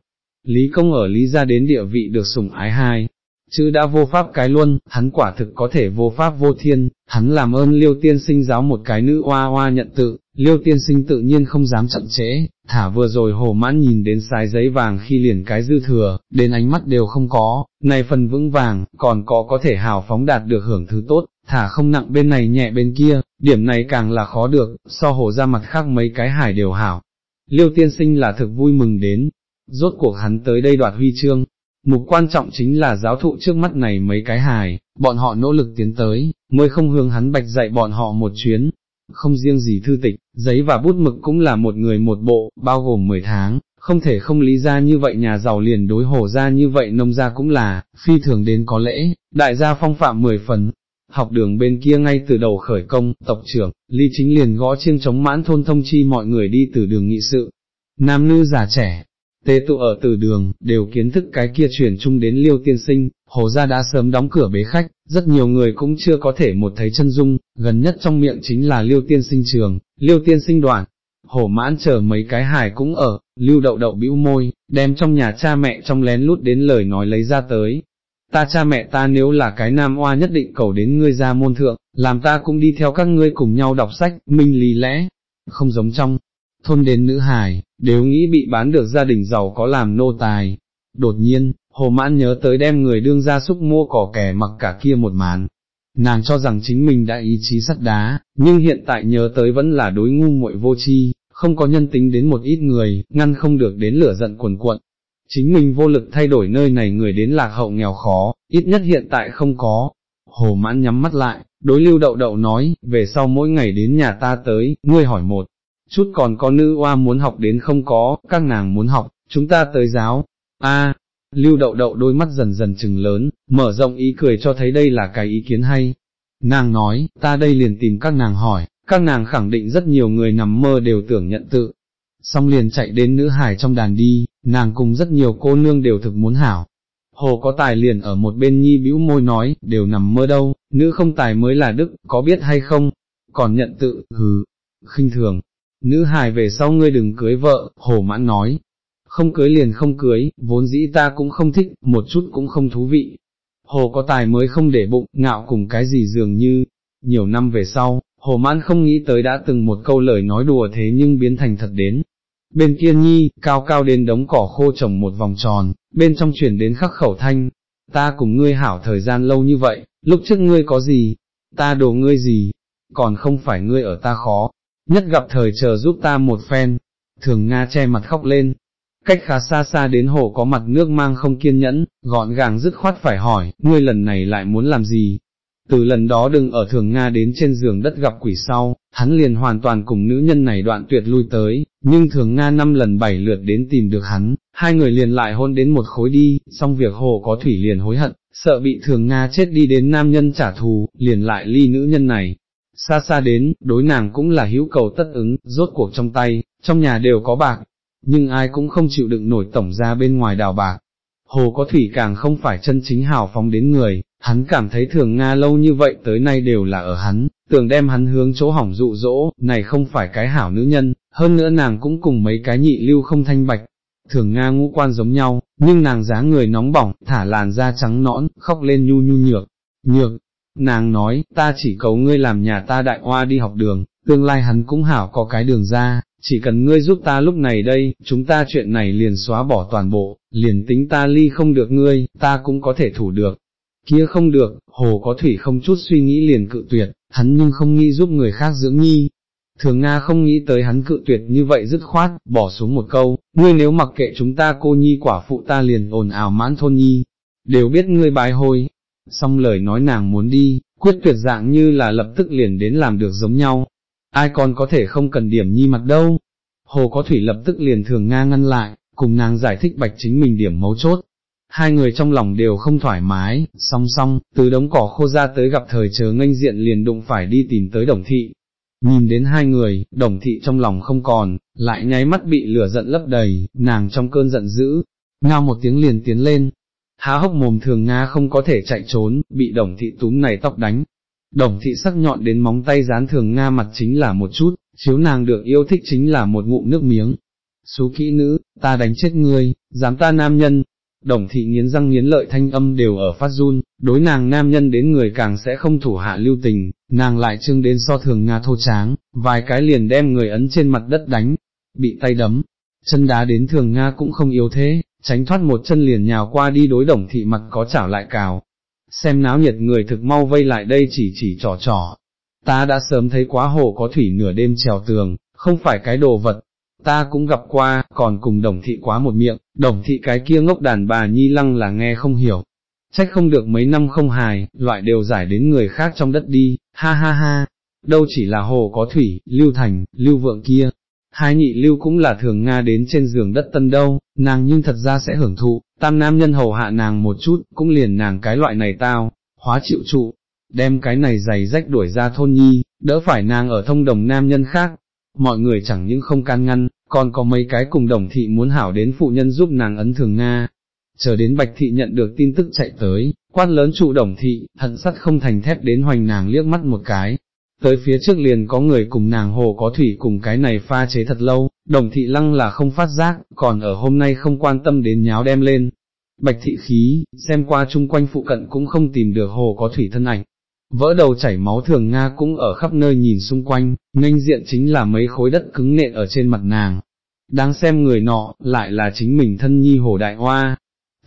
Lý công ở lý ra đến địa vị được sủng ái hai, chứ đã vô pháp cái luôn, hắn quả thực có thể vô pháp vô thiên, hắn làm ơn liêu tiên sinh giáo một cái nữ oa oa nhận tự, liêu tiên sinh tự nhiên không dám chậm trễ, thả vừa rồi hồ mãn nhìn đến sai giấy vàng khi liền cái dư thừa, đến ánh mắt đều không có, này phần vững vàng, còn có có thể hào phóng đạt được hưởng thứ tốt, thả không nặng bên này nhẹ bên kia, điểm này càng là khó được, so hồ ra mặt khác mấy cái hải đều hảo. Liêu tiên sinh là thực vui mừng đến, rốt cuộc hắn tới đây đoạt huy chương, Mục quan trọng chính là giáo thụ trước mắt này mấy cái hài, bọn họ nỗ lực tiến tới, mới không hướng hắn bạch dạy bọn họ một chuyến. Không riêng gì thư tịch, giấy và bút mực cũng là một người một bộ, bao gồm 10 tháng, không thể không lý ra như vậy nhà giàu liền đối hổ ra như vậy nông gia cũng là, phi thường đến có lễ, đại gia phong phạm 10 phần. Học đường bên kia ngay từ đầu khởi công, tộc trưởng, ly chính liền gõ chiêng chống mãn thôn thông chi mọi người đi từ đường nghị sự. Nam nữ già trẻ, Tê tụ ở từ đường, đều kiến thức cái kia chuyển chung đến liêu tiên sinh, hồ gia đã sớm đóng cửa bế khách, rất nhiều người cũng chưa có thể một thấy chân dung, gần nhất trong miệng chính là liêu tiên sinh trường, liêu tiên sinh đoạn. Hổ mãn chờ mấy cái hài cũng ở, lưu đậu đậu bĩu môi, đem trong nhà cha mẹ trong lén lút đến lời nói lấy ra tới. ta cha mẹ ta nếu là cái nam oa nhất định cầu đến ngươi ra môn thượng, làm ta cũng đi theo các ngươi cùng nhau đọc sách, minh lý lẽ, không giống trong, thôn đến nữ hài, đều nghĩ bị bán được gia đình giàu có làm nô tài. Đột nhiên, hồ mãn nhớ tới đem người đương ra súc mua cỏ kẻ mặc cả kia một màn. Nàng cho rằng chính mình đã ý chí sắt đá, nhưng hiện tại nhớ tới vẫn là đối ngu muội vô chi, không có nhân tính đến một ít người, ngăn không được đến lửa giận cuồn cuộn. Chính mình vô lực thay đổi nơi này người đến lạc hậu nghèo khó, ít nhất hiện tại không có. Hồ mãn nhắm mắt lại, đối lưu đậu đậu nói, về sau mỗi ngày đến nhà ta tới, ngươi hỏi một, chút còn có nữ oa muốn học đến không có, các nàng muốn học, chúng ta tới giáo. A, lưu đậu đậu đôi mắt dần dần chừng lớn, mở rộng ý cười cho thấy đây là cái ý kiến hay. Nàng nói, ta đây liền tìm các nàng hỏi, các nàng khẳng định rất nhiều người nằm mơ đều tưởng nhận tự. Xong liền chạy đến nữ hải trong đàn đi, nàng cùng rất nhiều cô nương đều thực muốn hảo. Hồ có tài liền ở một bên nhi bĩu môi nói, đều nằm mơ đâu, nữ không tài mới là đức, có biết hay không? Còn nhận tự, hừ, khinh thường, nữ hài về sau ngươi đừng cưới vợ, hồ mãn nói, không cưới liền không cưới, vốn dĩ ta cũng không thích, một chút cũng không thú vị. Hồ có tài mới không để bụng, ngạo cùng cái gì dường như, nhiều năm về sau, hồ mãn không nghĩ tới đã từng một câu lời nói đùa thế nhưng biến thành thật đến. Bên kia nhi, cao cao đến đống cỏ khô trồng một vòng tròn, bên trong chuyển đến khắc khẩu thanh, ta cùng ngươi hảo thời gian lâu như vậy, lúc trước ngươi có gì, ta đồ ngươi gì, còn không phải ngươi ở ta khó, nhất gặp thời chờ giúp ta một phen, thường Nga che mặt khóc lên, cách khá xa xa đến hồ có mặt nước mang không kiên nhẫn, gọn gàng dứt khoát phải hỏi, ngươi lần này lại muốn làm gì? Từ lần đó đừng ở thường Nga đến trên giường đất gặp quỷ sau, hắn liền hoàn toàn cùng nữ nhân này đoạn tuyệt lui tới, nhưng thường Nga năm lần bảy lượt đến tìm được hắn, hai người liền lại hôn đến một khối đi, xong việc hồ có thủy liền hối hận, sợ bị thường Nga chết đi đến nam nhân trả thù, liền lại ly nữ nhân này, xa xa đến, đối nàng cũng là hữu cầu tất ứng, rốt cuộc trong tay, trong nhà đều có bạc, nhưng ai cũng không chịu đựng nổi tổng ra bên ngoài đào bạc. Hồ có thủy càng không phải chân chính hào phóng đến người, hắn cảm thấy thường Nga lâu như vậy tới nay đều là ở hắn, tưởng đem hắn hướng chỗ hỏng dụ dỗ, này không phải cái hảo nữ nhân, hơn nữa nàng cũng cùng mấy cái nhị lưu không thanh bạch. Thường Nga ngũ quan giống nhau, nhưng nàng dáng người nóng bỏng, thả làn da trắng nõn, khóc lên nhu nhu nhược, nhược, Nàng nói, ta chỉ cầu ngươi làm nhà ta đại hoa đi học đường, tương lai hắn cũng hảo có cái đường ra, chỉ cần ngươi giúp ta lúc này đây, chúng ta chuyện này liền xóa bỏ toàn bộ, liền tính ta ly không được ngươi, ta cũng có thể thủ được. Kia không được, hồ có thủy không chút suy nghĩ liền cự tuyệt, hắn nhưng không nghĩ giúp người khác dưỡng nhi. Thường Nga không nghĩ tới hắn cự tuyệt như vậy dứt khoát, bỏ xuống một câu, ngươi nếu mặc kệ chúng ta cô nhi quả phụ ta liền ồn ào mãn thôn nhi, đều biết ngươi bài hồi, xong lời nói nàng muốn đi, quyết tuyệt dạng như là lập tức liền đến làm được giống nhau, ai còn có thể không cần điểm nhi mặt đâu. Hồ có thủy lập tức liền thường nga ngăn lại, cùng nàng giải thích bạch chính mình điểm mấu chốt. Hai người trong lòng đều không thoải mái, song song, từ đống cỏ khô ra tới gặp thời chờ nganh diện liền đụng phải đi tìm tới đồng thị. Nhìn đến hai người, đồng thị trong lòng không còn, lại nháy mắt bị lửa giận lấp đầy, nàng trong cơn giận dữ, ngao một tiếng liền tiến lên, há hốc mồm thường Nga không có thể chạy trốn, bị đồng thị túm này tóc đánh. Đồng thị sắc nhọn đến móng tay dán thường Nga mặt chính là một chút, chiếu nàng được yêu thích chính là một ngụm nước miếng. Xú kỹ nữ, ta đánh chết ngươi, dám ta nam nhân. Đồng thị nghiến răng nghiến lợi thanh âm đều ở phát run, đối nàng nam nhân đến người càng sẽ không thủ hạ lưu tình, nàng lại trưng đến so thường Nga thô tráng, vài cái liền đem người ấn trên mặt đất đánh, bị tay đấm, chân đá đến thường Nga cũng không yếu thế, tránh thoát một chân liền nhào qua đi đối đồng thị mặt có chảo lại cào. Xem náo nhiệt người thực mau vây lại đây chỉ chỉ trò trò. Ta đã sớm thấy quá hồ có thủy nửa đêm trèo tường, không phải cái đồ vật. Ta cũng gặp qua, còn cùng đồng thị quá một miệng, đồng thị cái kia ngốc đàn bà nhi lăng là nghe không hiểu. Trách không được mấy năm không hài, loại đều giải đến người khác trong đất đi, ha ha ha, đâu chỉ là hồ có thủy, lưu thành, lưu vượng kia, hai nhị lưu cũng là thường Nga đến trên giường đất tân đâu, nàng nhưng thật ra sẽ hưởng thụ, tam nam nhân hầu hạ nàng một chút, cũng liền nàng cái loại này tao, hóa chịu trụ, đem cái này giày rách đuổi ra thôn nhi, đỡ phải nàng ở thông đồng nam nhân khác, mọi người chẳng những không can ngăn, còn có mấy cái cùng đồng thị muốn hảo đến phụ nhân giúp nàng ấn thường Nga. Chờ đến Bạch Thị nhận được tin tức chạy tới, quan lớn trụ đồng thị, hận sắt không thành thép đến hoành nàng liếc mắt một cái, tới phía trước liền có người cùng nàng hồ có thủy cùng cái này pha chế thật lâu, đồng thị lăng là không phát giác, còn ở hôm nay không quan tâm đến nháo đem lên. bạch thị khí, xem qua chung quanh phụ cận cũng không tìm được hồ có thủy thân ảnh. Vỡ đầu chảy máu thường Nga cũng ở khắp nơi nhìn xung quanh, nghênh diện chính là mấy khối đất cứng nện ở trên mặt nàng. Đáng xem người nọ, lại là chính mình thân nhi hồ đại hoa.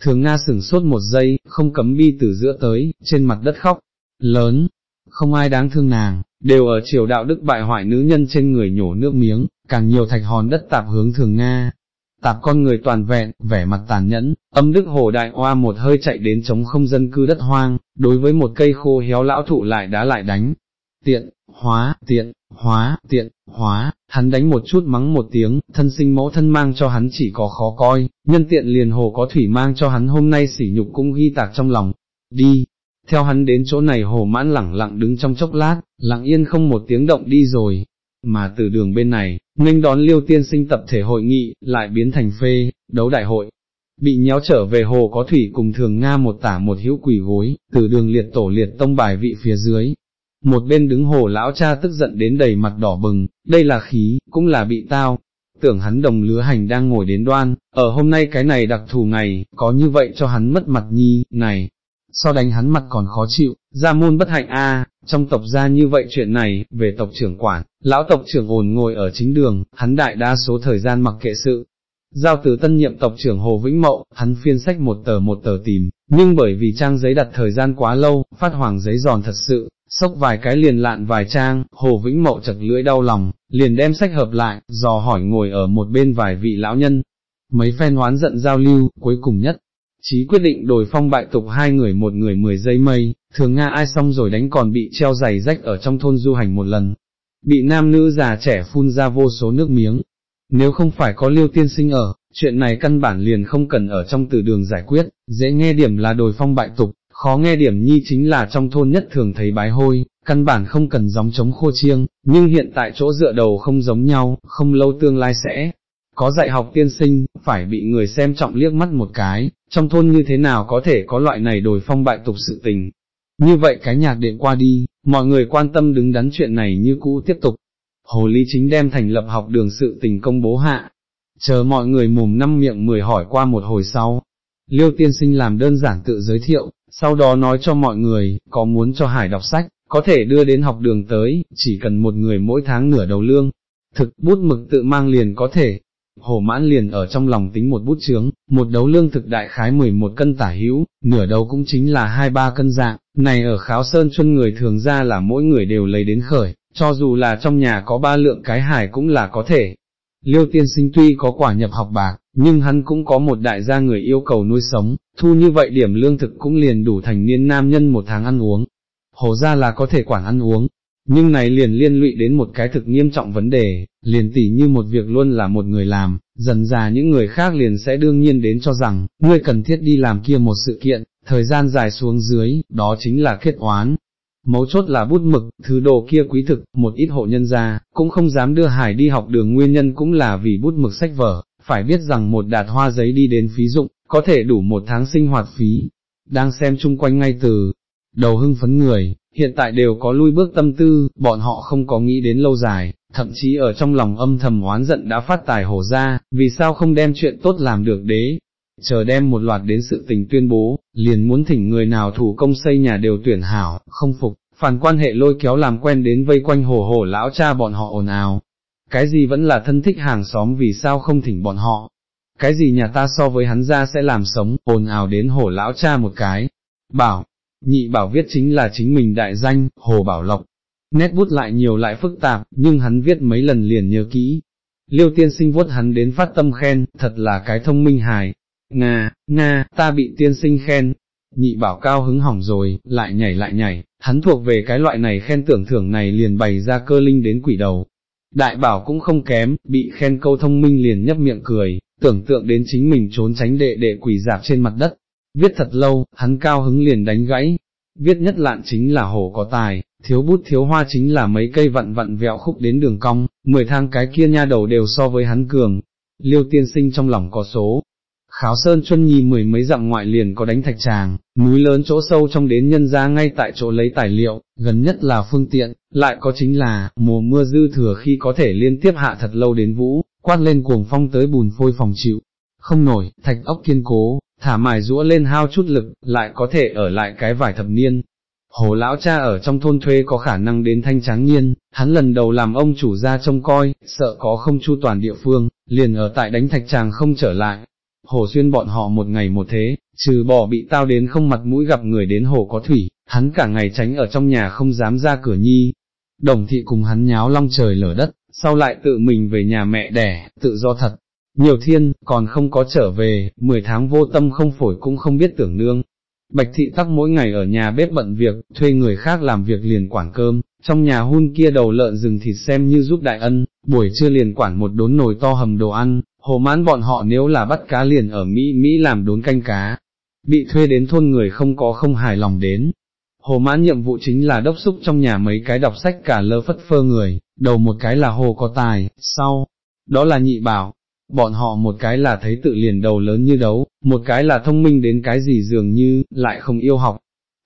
Thường Nga sửng sốt một giây, không cấm bi từ giữa tới, trên mặt đất khóc, lớn, không ai đáng thương nàng, đều ở chiều đạo đức bại hoại nữ nhân trên người nhổ nước miếng, càng nhiều thạch hòn đất tạp hướng thường Nga. Tạp con người toàn vẹn, vẻ mặt tàn nhẫn, âm đức hồ đại oa một hơi chạy đến chống không dân cư đất hoang, đối với một cây khô héo lão thụ lại đá lại đánh. Tiện, hóa, tiện, hóa, tiện, hóa, hắn đánh một chút mắng một tiếng, thân sinh mẫu thân mang cho hắn chỉ có khó coi, nhân tiện liền hồ có thủy mang cho hắn hôm nay sỉ nhục cũng ghi tạc trong lòng. Đi, theo hắn đến chỗ này hồ mãn lẳng lặng đứng trong chốc lát, lặng yên không một tiếng động đi rồi, mà từ đường bên này, nghênh đón liêu tiên sinh tập thể hội nghị, lại biến thành phê, đấu đại hội. Bị nhéo trở về hồ có thủy cùng thường Nga một tả một hữu quỷ gối, từ đường liệt tổ liệt tông bài vị phía dưới. Một bên đứng hồ lão cha tức giận đến đầy mặt đỏ bừng, đây là khí, cũng là bị tao. Tưởng hắn đồng lứa hành đang ngồi đến đoan, ở hôm nay cái này đặc thù ngày, có như vậy cho hắn mất mặt nhi, này, so đánh hắn mặt còn khó chịu, gia môn bất hạnh a, trong tộc gia như vậy chuyện này, về tộc trưởng quản, lão tộc trưởng ổn ngồi ở chính đường, hắn đại đa số thời gian mặc kệ sự. Giao từ tân nhiệm tộc trưởng Hồ Vĩnh Mậu, hắn phiên sách một tờ một tờ tìm, nhưng bởi vì trang giấy đặt thời gian quá lâu, phát hoàng giấy giòn thật sự, sốc vài cái liền lạn vài trang, Hồ Vĩnh Mậu chật lưỡi đau lòng, liền đem sách hợp lại, dò hỏi ngồi ở một bên vài vị lão nhân. Mấy phen hoán giận giao lưu, cuối cùng nhất, Chí quyết định đổi phong bại tục hai người một người mười giây mây, thường Nga ai xong rồi đánh còn bị treo giày rách ở trong thôn du hành một lần. Bị nam nữ già trẻ phun ra vô số nước miếng. Nếu không phải có liêu tiên sinh ở, chuyện này căn bản liền không cần ở trong từ đường giải quyết, dễ nghe điểm là đổi phong bại tục, khó nghe điểm nhi chính là trong thôn nhất thường thấy bái hôi, căn bản không cần gióng chống khô chiêng, nhưng hiện tại chỗ dựa đầu không giống nhau, không lâu tương lai sẽ có dạy học tiên sinh, phải bị người xem trọng liếc mắt một cái, trong thôn như thế nào có thể có loại này đổi phong bại tục sự tình. Như vậy cái nhạc điện qua đi, mọi người quan tâm đứng đắn chuyện này như cũ tiếp tục. Hồ Ly Chính đem thành lập học đường sự tình công bố hạ, chờ mọi người mồm năm miệng mười hỏi qua một hồi sau. Liêu tiên sinh làm đơn giản tự giới thiệu, sau đó nói cho mọi người, có muốn cho Hải đọc sách, có thể đưa đến học đường tới, chỉ cần một người mỗi tháng nửa đầu lương. Thực bút mực tự mang liền có thể, Hồ mãn liền ở trong lòng tính một bút chướng, một đấu lương thực đại khái 11 cân tả hữu, nửa đấu cũng chính là 2-3 cân dạng, này ở kháo sơn chân người thường ra là mỗi người đều lấy đến khởi, cho dù là trong nhà có ba lượng cái hải cũng là có thể. Liêu tiên sinh tuy có quả nhập học bạc, nhưng hắn cũng có một đại gia người yêu cầu nuôi sống, thu như vậy điểm lương thực cũng liền đủ thành niên nam nhân một tháng ăn uống. Hồ ra là có thể quản ăn uống, nhưng này liền liên lụy đến một cái thực nghiêm trọng vấn đề, liền tỉ như một việc luôn là một người làm, dần già những người khác liền sẽ đương nhiên đến cho rằng, ngươi cần thiết đi làm kia một sự kiện, thời gian dài xuống dưới, đó chính là kết oán. Mấu chốt là bút mực, thứ đồ kia quý thực, một ít hộ nhân gia, cũng không dám đưa hải đi học đường nguyên nhân cũng là vì bút mực sách vở, phải biết rằng một đạt hoa giấy đi đến phí dụng, có thể đủ một tháng sinh hoạt phí. Đang xem chung quanh ngay từ đầu hưng phấn người, hiện tại đều có lui bước tâm tư, bọn họ không có nghĩ đến lâu dài, thậm chí ở trong lòng âm thầm oán giận đã phát tài hổ ra, vì sao không đem chuyện tốt làm được đế, chờ đem một loạt đến sự tình tuyên bố, liền muốn thỉnh người nào thủ công xây nhà đều tuyển hảo, không phục, phản quan hệ lôi kéo làm quen đến vây quanh hổ hổ lão cha bọn họ ồn ào. Cái gì vẫn là thân thích hàng xóm vì sao không thỉnh bọn họ, cái gì nhà ta so với hắn ra sẽ làm sống, ồn ào đến hổ lão cha một cái, bảo, nhị bảo viết chính là chính mình đại danh, Hồ Bảo Lộc. Nét bút lại nhiều lại phức tạp, nhưng hắn viết mấy lần liền nhớ kỹ. Liêu tiên sinh vuốt hắn đến phát tâm khen, thật là cái thông minh hài. Nga, Nga, ta bị tiên sinh khen. Nhị bảo cao hứng hỏng rồi, lại nhảy lại nhảy, hắn thuộc về cái loại này khen tưởng thưởng này liền bày ra cơ linh đến quỷ đầu. Đại bảo cũng không kém, bị khen câu thông minh liền nhấp miệng cười, tưởng tượng đến chính mình trốn tránh đệ đệ quỷ dạp trên mặt đất, viết thật lâu, hắn cao hứng liền đánh gãy, viết nhất lạn chính là hổ có tài, thiếu bút thiếu hoa chính là mấy cây vặn vặn vẹo khúc đến đường cong, mười thang cái kia nha đầu đều so với hắn cường, liêu tiên sinh trong lòng có số. Kháo sơn chuân nhi mười mấy dặm ngoại liền có đánh thạch tràng, núi lớn chỗ sâu trong đến nhân ra ngay tại chỗ lấy tài liệu, gần nhất là phương tiện, lại có chính là, mùa mưa dư thừa khi có thể liên tiếp hạ thật lâu đến vũ, quát lên cuồng phong tới bùn phôi phòng chịu, không nổi, thạch ốc kiên cố, thả mài rũa lên hao chút lực, lại có thể ở lại cái vài thập niên. Hồ lão cha ở trong thôn thuê có khả năng đến thanh tráng niên, hắn lần đầu làm ông chủ ra trông coi, sợ có không chu toàn địa phương, liền ở tại đánh thạch tràng không trở lại. Hồ xuyên bọn họ một ngày một thế, trừ bỏ bị tao đến không mặt mũi gặp người đến hồ có thủy, hắn cả ngày tránh ở trong nhà không dám ra cửa nhi. Đồng thị cùng hắn nháo long trời lở đất, sau lại tự mình về nhà mẹ đẻ, tự do thật. Nhiều thiên, còn không có trở về, 10 tháng vô tâm không phổi cũng không biết tưởng nương. Bạch thị tắc mỗi ngày ở nhà bếp bận việc, thuê người khác làm việc liền quản cơm, trong nhà hun kia đầu lợn rừng thịt xem như giúp đại ân, buổi trưa liền quản một đốn nồi to hầm đồ ăn, hồ mãn bọn họ nếu là bắt cá liền ở Mỹ Mỹ làm đốn canh cá. Bị thuê đến thôn người không có không hài lòng đến, Hồ mãn nhiệm vụ chính là đốc xúc trong nhà mấy cái đọc sách cả lơ phất phơ người, đầu một cái là hồ có tài, sau, đó là nhị bảo, bọn họ một cái là thấy tự liền đầu lớn như đấu, một cái là thông minh đến cái gì dường như, lại không yêu học.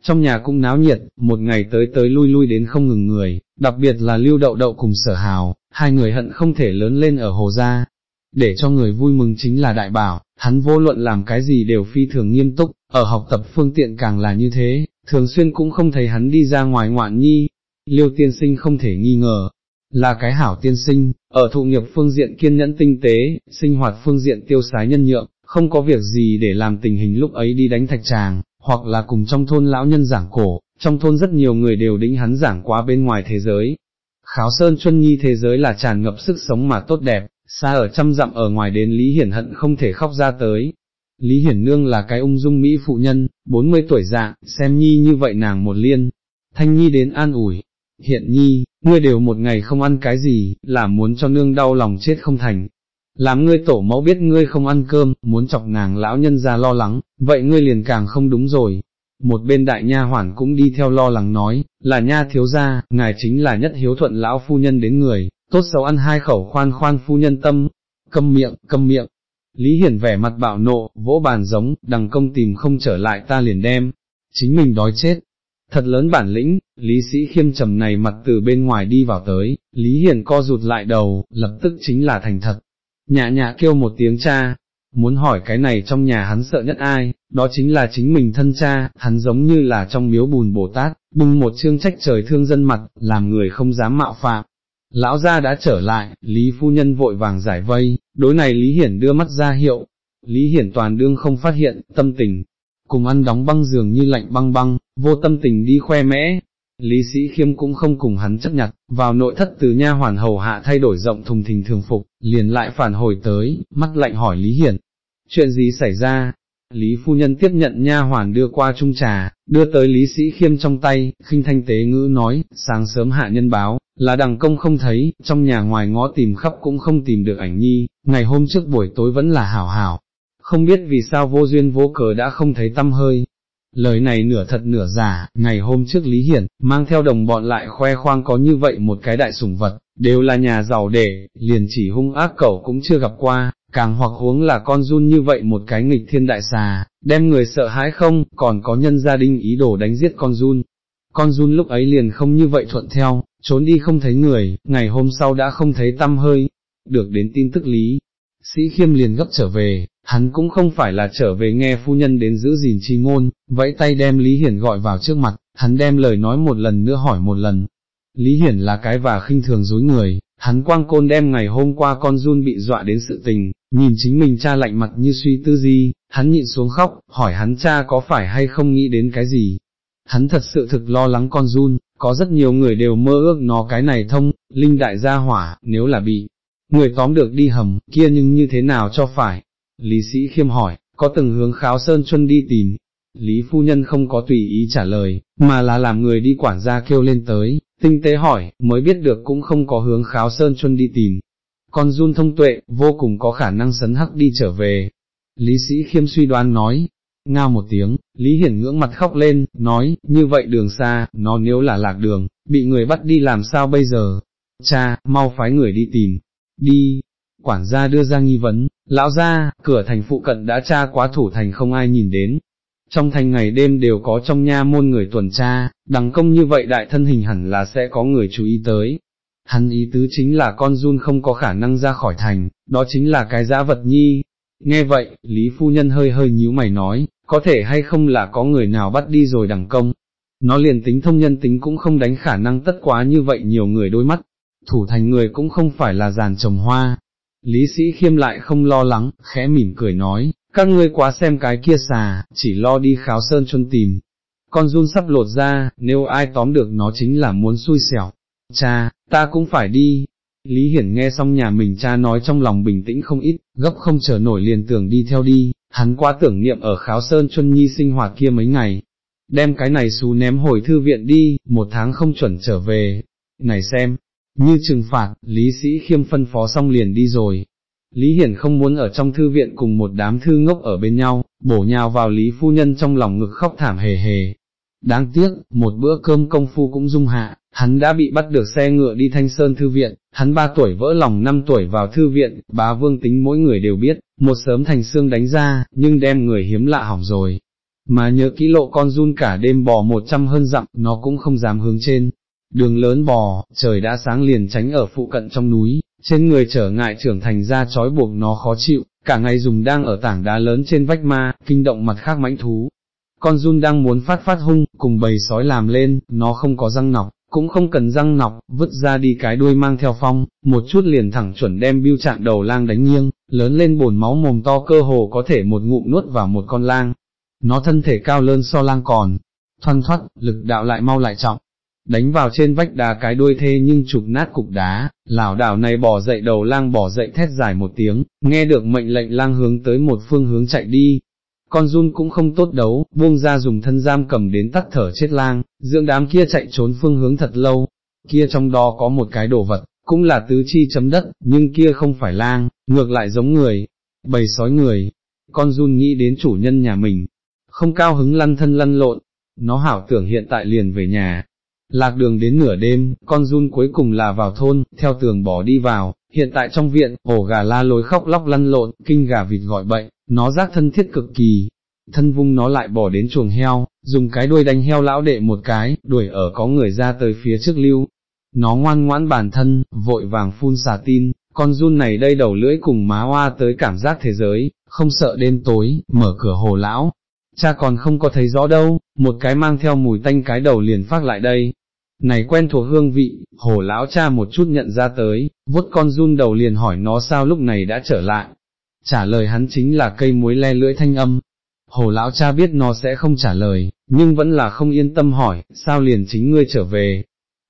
Trong nhà cũng náo nhiệt, một ngày tới tới lui lui đến không ngừng người, đặc biệt là lưu đậu đậu cùng sở hào, hai người hận không thể lớn lên ở hồ gia. Để cho người vui mừng chính là đại bảo, hắn vô luận làm cái gì đều phi thường nghiêm túc, ở học tập phương tiện càng là như thế, thường xuyên cũng không thấy hắn đi ra ngoài ngoạn nhi, liêu tiên sinh không thể nghi ngờ, là cái hảo tiên sinh, ở thụ nghiệp phương diện kiên nhẫn tinh tế, sinh hoạt phương diện tiêu sái nhân nhượng, không có việc gì để làm tình hình lúc ấy đi đánh thạch tràng, hoặc là cùng trong thôn lão nhân giảng cổ, trong thôn rất nhiều người đều đính hắn giảng quá bên ngoài thế giới. Kháo Sơn Chuân Nhi thế giới là tràn ngập sức sống mà tốt đẹp, xa ở trăm dặm ở ngoài đến Lý Hiển hận không thể khóc ra tới, Lý Hiển Nương là cái ung dung Mỹ phụ nhân, 40 tuổi dạng, xem Nhi như vậy nàng một liên, Thanh Nhi đến an ủi, hiện Nhi, ngươi đều một ngày không ăn cái gì, là muốn cho nương đau lòng chết không thành. Làm ngươi tổ mẫu biết ngươi không ăn cơm, muốn chọc nàng lão nhân ra lo lắng, vậy ngươi liền càng không đúng rồi. Một bên đại nha hoàn cũng đi theo lo lắng nói, là nha thiếu gia, ngài chính là nhất hiếu thuận lão phu nhân đến người, tốt xấu ăn hai khẩu khoan khoan phu nhân tâm, câm miệng, câm miệng, Lý Hiển vẻ mặt bạo nộ, vỗ bàn giống, đằng công tìm không trở lại ta liền đem, chính mình đói chết. Thật lớn bản lĩnh, Lý Sĩ khiêm trầm này mặt từ bên ngoài đi vào tới, Lý Hiển co rụt lại đầu, lập tức chính là thành thật. Nhạ nhạ kêu một tiếng cha, muốn hỏi cái này trong nhà hắn sợ nhất ai, đó chính là chính mình thân cha, hắn giống như là trong miếu bùn Bồ Tát, bưng một chương trách trời thương dân mặt, làm người không dám mạo phạm, Lão gia đã trở lại, Lý Phu Nhân vội vàng giải vây, đối này Lý Hiển đưa mắt ra hiệu, Lý Hiển toàn đương không phát hiện, tâm tình, cùng ăn đóng băng giường như lạnh băng băng, vô tâm tình đi khoe mẽ. Lý Sĩ Khiêm cũng không cùng hắn chấp nhặt, vào nội thất từ nha hoàn hầu hạ thay đổi rộng thùng thình thường phục, liền lại phản hồi tới, mắt lạnh hỏi Lý Hiển, chuyện gì xảy ra, Lý phu nhân tiếp nhận nha hoàn đưa qua chung trà, đưa tới Lý Sĩ Khiêm trong tay, khinh thanh tế ngữ nói, sáng sớm hạ nhân báo, là đằng công không thấy, trong nhà ngoài ngó tìm khắp cũng không tìm được ảnh nhi, ngày hôm trước buổi tối vẫn là hảo hảo, không biết vì sao vô duyên vô cớ đã không thấy tâm hơi. Lời này nửa thật nửa giả, ngày hôm trước Lý Hiển, mang theo đồng bọn lại khoe khoang có như vậy một cái đại sủng vật, đều là nhà giàu để, liền chỉ hung ác cẩu cũng chưa gặp qua, càng hoặc huống là con run như vậy một cái nghịch thiên đại xà, đem người sợ hãi không, còn có nhân gia đình ý đồ đánh giết con run. Con run lúc ấy liền không như vậy thuận theo, trốn đi không thấy người, ngày hôm sau đã không thấy tâm hơi, được đến tin tức lý. Sĩ khiêm liền gấp trở về, hắn cũng không phải là trở về nghe phu nhân đến giữ gìn chi ngôn, vẫy tay đem Lý Hiển gọi vào trước mặt, hắn đem lời nói một lần nữa hỏi một lần. Lý Hiển là cái và khinh thường dối người, hắn quang côn đem ngày hôm qua con run bị dọa đến sự tình, nhìn chính mình cha lạnh mặt như suy tư gì, hắn nhịn xuống khóc, hỏi hắn cha có phải hay không nghĩ đến cái gì. Hắn thật sự thực lo lắng con run, có rất nhiều người đều mơ ước nó cái này thông, linh đại gia hỏa, nếu là bị, người tóm được đi hầm, kia nhưng như thế nào cho phải. Lý sĩ khiêm hỏi, có từng hướng kháo sơn chuân đi tìm. Lý phu nhân không có tùy ý trả lời, mà là làm người đi quản gia kêu lên tới, tinh tế hỏi, mới biết được cũng không có hướng kháo sơn chuân đi tìm. Con run thông tuệ, vô cùng có khả năng sấn hắc đi trở về. Lý sĩ khiêm suy đoán nói, ngao một tiếng, Lý Hiển ngưỡng mặt khóc lên, nói, như vậy đường xa, nó nếu là lạc đường, bị người bắt đi làm sao bây giờ? Cha, mau phái người đi tìm, đi. Quản gia đưa ra nghi vấn, lão gia, cửa thành phụ cận đã tra quá thủ thành không ai nhìn đến. Trong thành ngày đêm đều có trong nha môn người tuần tra, đằng công như vậy đại thân hình hẳn là sẽ có người chú ý tới. Hắn ý tứ chính là con run không có khả năng ra khỏi thành, đó chính là cái giã vật nhi, Nghe vậy, Lý Phu Nhân hơi hơi nhíu mày nói, có thể hay không là có người nào bắt đi rồi đằng công. Nó liền tính thông nhân tính cũng không đánh khả năng tất quá như vậy nhiều người đôi mắt, thủ thành người cũng không phải là giàn trồng hoa. Lý sĩ khiêm lại không lo lắng, khẽ mỉm cười nói, các ngươi quá xem cái kia xà, chỉ lo đi kháo sơn chôn tìm. Con run sắp lột ra, nếu ai tóm được nó chính là muốn xui xẻo. Cha, ta cũng phải đi. Lý Hiển nghe xong nhà mình cha nói trong lòng bình tĩnh không ít, gấp không chờ nổi liền tưởng đi theo đi, hắn quá tưởng niệm ở kháo sơn chuân nhi sinh hoạt kia mấy ngày. Đem cái này xú ném hồi thư viện đi, một tháng không chuẩn trở về. Này xem, như trừng phạt, Lý Sĩ Khiêm phân phó xong liền đi rồi, Lý Hiển không muốn ở trong thư viện cùng một đám thư ngốc ở bên nhau, bổ nhào vào Lý Phu Nhân trong lòng ngực khóc thảm hề hề. Đáng tiếc, một bữa cơm công phu cũng dung hạ, hắn đã bị bắt được xe ngựa đi Thanh Sơn Thư Viện, hắn ba tuổi vỡ lòng năm tuổi vào Thư Viện, bá vương tính mỗi người đều biết, một sớm thành xương đánh ra, nhưng đem người hiếm lạ hỏng rồi. Mà nhớ kỹ lộ con run cả đêm bò một trăm hơn dặm, nó cũng không dám hướng trên. Đường lớn bò, trời đã sáng liền tránh ở phụ cận trong núi, trên người trở ngại trưởng thành ra trói buộc nó khó chịu, cả ngày dùng đang ở tảng đá lớn trên vách ma, kinh động mặt khác mãnh thú. Con run đang muốn phát phát hung, cùng bầy sói làm lên, nó không có răng nọc, cũng không cần răng nọc, vứt ra đi cái đuôi mang theo phong, một chút liền thẳng chuẩn đem biêu trạng đầu lang đánh nghiêng, lớn lên bồn máu mồm to cơ hồ có thể một ngụm nuốt vào một con lang. Nó thân thể cao lớn so lang còn, thoăn thoắt, lực đạo lại mau lại trọng, đánh vào trên vách đá cái đuôi thê nhưng chụp nát cục đá, lão đảo này bỏ dậy đầu lang bỏ dậy thét dài một tiếng, nghe được mệnh lệnh lang hướng tới một phương hướng chạy đi. Con run cũng không tốt đấu, buông ra dùng thân giam cầm đến tắt thở chết lang, dưỡng đám kia chạy trốn phương hướng thật lâu, kia trong đó có một cái đồ vật, cũng là tứ chi chấm đất, nhưng kia không phải lang, ngược lại giống người, bầy sói người, con run nghĩ đến chủ nhân nhà mình, không cao hứng lăn thân lăn lộn, nó hảo tưởng hiện tại liền về nhà, Lạc đường đến nửa đêm, con run cuối cùng là vào thôn, theo tường bỏ đi vào, hiện tại trong viện, ổ gà la lối khóc lóc lăn lộn, kinh gà vịt gọi bệnh, nó giác thân thiết cực kỳ. Thân vung nó lại bỏ đến chuồng heo, dùng cái đuôi đánh heo lão đệ một cái, đuổi ở có người ra tới phía trước lưu. Nó ngoan ngoãn bản thân, vội vàng phun xà tin, con run này đây đầu lưỡi cùng má hoa tới cảm giác thế giới, không sợ đêm tối, mở cửa hồ lão. Cha còn không có thấy rõ đâu, một cái mang theo mùi tanh cái đầu liền phát lại đây, này quen thuộc hương vị, hồ lão cha một chút nhận ra tới, vuốt con run đầu liền hỏi nó sao lúc này đã trở lại. Trả lời hắn chính là cây muối le lưỡi thanh âm. Hồ lão cha biết nó sẽ không trả lời, nhưng vẫn là không yên tâm hỏi, sao liền chính ngươi trở về?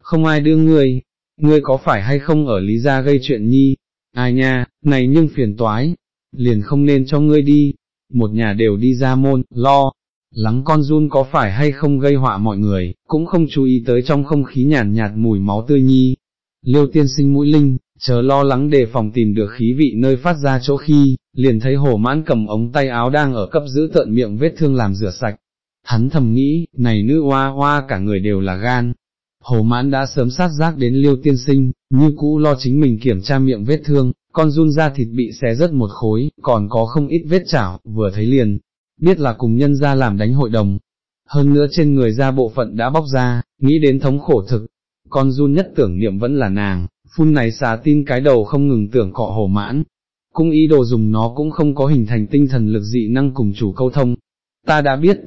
Không ai đưa ngươi, ngươi có phải hay không ở lý gia gây chuyện nhi? Ai nha, này nhưng phiền toái, liền không nên cho ngươi đi, một nhà đều đi ra môn, lo, lắng con run có phải hay không gây họa mọi người, cũng không chú ý tới trong không khí nhàn nhạt, mùi máu tươi nhi. Liêu tiên sinh mũi linh, chờ lo lắng đề phòng tìm được khí vị nơi phát ra chỗ khi, liền thấy hồ mãn cầm ống tay áo đang ở cấp giữ tợn miệng vết thương làm rửa sạch. Hắn thầm nghĩ, này nữ hoa hoa cả người đều là gan. Hồ mãn đã sớm sát giác đến liêu tiên sinh, như cũ lo chính mình kiểm tra miệng vết thương, con run ra thịt bị xé rất một khối, còn có không ít vết chảo, vừa thấy liền, biết là cùng nhân ra làm đánh hội đồng. Hơn nữa trên người ra bộ phận đã bóc ra, nghĩ đến thống khổ thực, con run nhất tưởng niệm vẫn là nàng, phun này xà tin cái đầu không ngừng tưởng cọ hổ mãn, cung ý đồ dùng nó cũng không có hình thành tinh thần lực dị năng cùng chủ câu thông. Ta đã biết,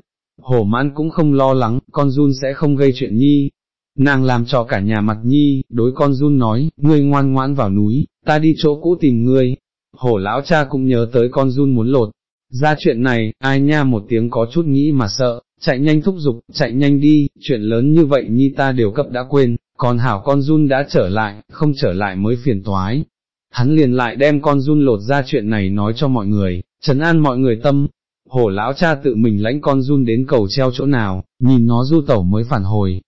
hổ mãn cũng không lo lắng, con run sẽ không gây chuyện nhi. Nàng làm cho cả nhà mặt nhi, đối con run nói, ngươi ngoan ngoãn vào núi, ta đi chỗ cũ tìm ngươi. Hổ lão cha cũng nhớ tới con run muốn lột, ra chuyện này, ai nha một tiếng có chút nghĩ mà sợ, chạy nhanh thúc giục, chạy nhanh đi, chuyện lớn như vậy nhi ta đều cấp đã quên, còn hảo con run đã trở lại, không trở lại mới phiền toái. Hắn liền lại đem con run lột ra chuyện này nói cho mọi người, trấn an mọi người tâm. Hổ lão cha tự mình lãnh con run đến cầu treo chỗ nào, nhìn nó du tẩu mới phản hồi.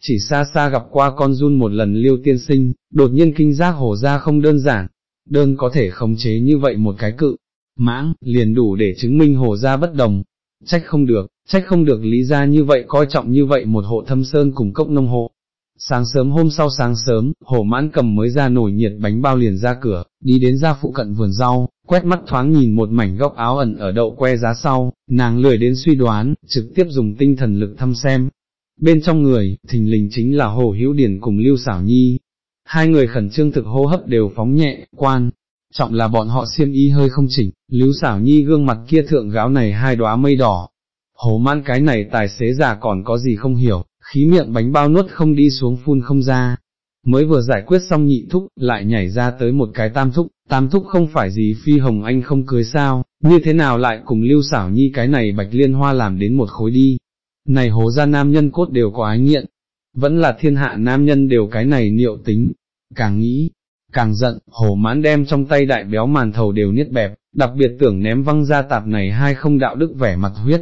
Chỉ xa xa gặp qua con run một lần liêu tiên sinh, đột nhiên kinh giác hổ ra không đơn giản, đơn có thể khống chế như vậy một cái cự, mãng, liền đủ để chứng minh hồ gia bất đồng. Trách không được, trách không được lý ra như vậy coi trọng như vậy một hộ thâm sơn cùng cốc nông hộ. Sáng sớm hôm sau sáng sớm, hổ mãn cầm mới ra nổi nhiệt bánh bao liền ra cửa, đi đến ra phụ cận vườn rau, quét mắt thoáng nhìn một mảnh góc áo ẩn ở đậu que giá sau, nàng lười đến suy đoán, trực tiếp dùng tinh thần lực thăm xem. Bên trong người, thình lình chính là hồ hữu điển cùng lưu xảo nhi. Hai người khẩn trương thực hô hấp đều phóng nhẹ, quan, trọng là bọn họ xiêm y hơi không chỉnh, Lưu xảo nhi gương mặt kia thượng gáo này hai đóa mây đỏ. Hồ man cái này tài xế già còn có gì không hiểu, khí miệng bánh bao nuốt không đi xuống phun không ra. Mới vừa giải quyết xong nhị thúc, lại nhảy ra tới một cái tam thúc, tam thúc không phải gì phi hồng anh không cưới sao, như thế nào lại cùng lưu xảo nhi cái này bạch liên hoa làm đến một khối đi. Này hồ ra nam nhân cốt đều có ái nghiện, vẫn là thiên hạ nam nhân đều cái này niệu tính, càng nghĩ, càng giận, hồ mãn đem trong tay đại béo màn thầu đều niết bẹp, đặc biệt tưởng ném văng ra tạp này hai không đạo đức vẻ mặt huyết.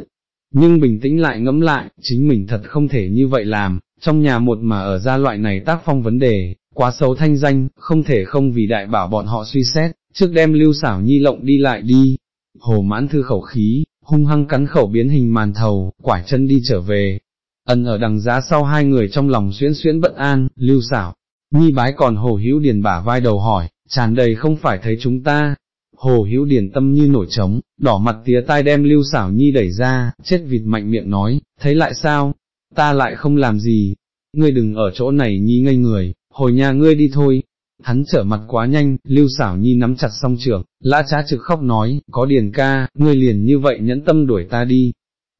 Nhưng bình tĩnh lại ngẫm lại, chính mình thật không thể như vậy làm, trong nhà một mà ở ra loại này tác phong vấn đề, quá xấu thanh danh, không thể không vì đại bảo bọn họ suy xét, trước đem lưu xảo nhi lộng đi lại đi. Hồ mãn thư khẩu khí, hung hăng cắn khẩu biến hình màn thầu, quải chân đi trở về. Ân ở đằng giá sau hai người trong lòng xuyễn xuyễn bất an, lưu xảo, nhi bái còn hồ hữu điền bả vai đầu hỏi, tràn đầy không phải thấy chúng ta. Hồ hữu điền tâm như nổi trống, đỏ mặt tía tai đem lưu xảo nhi đẩy ra, chết vịt mạnh miệng nói, thấy lại sao, ta lại không làm gì, ngươi đừng ở chỗ này nhi ngây người, hồi nhà ngươi đi thôi. Hắn trở mặt quá nhanh, lưu xảo nhi nắm chặt song trường, lã trá trực khóc nói, có điền ca, ngươi liền như vậy nhẫn tâm đuổi ta đi,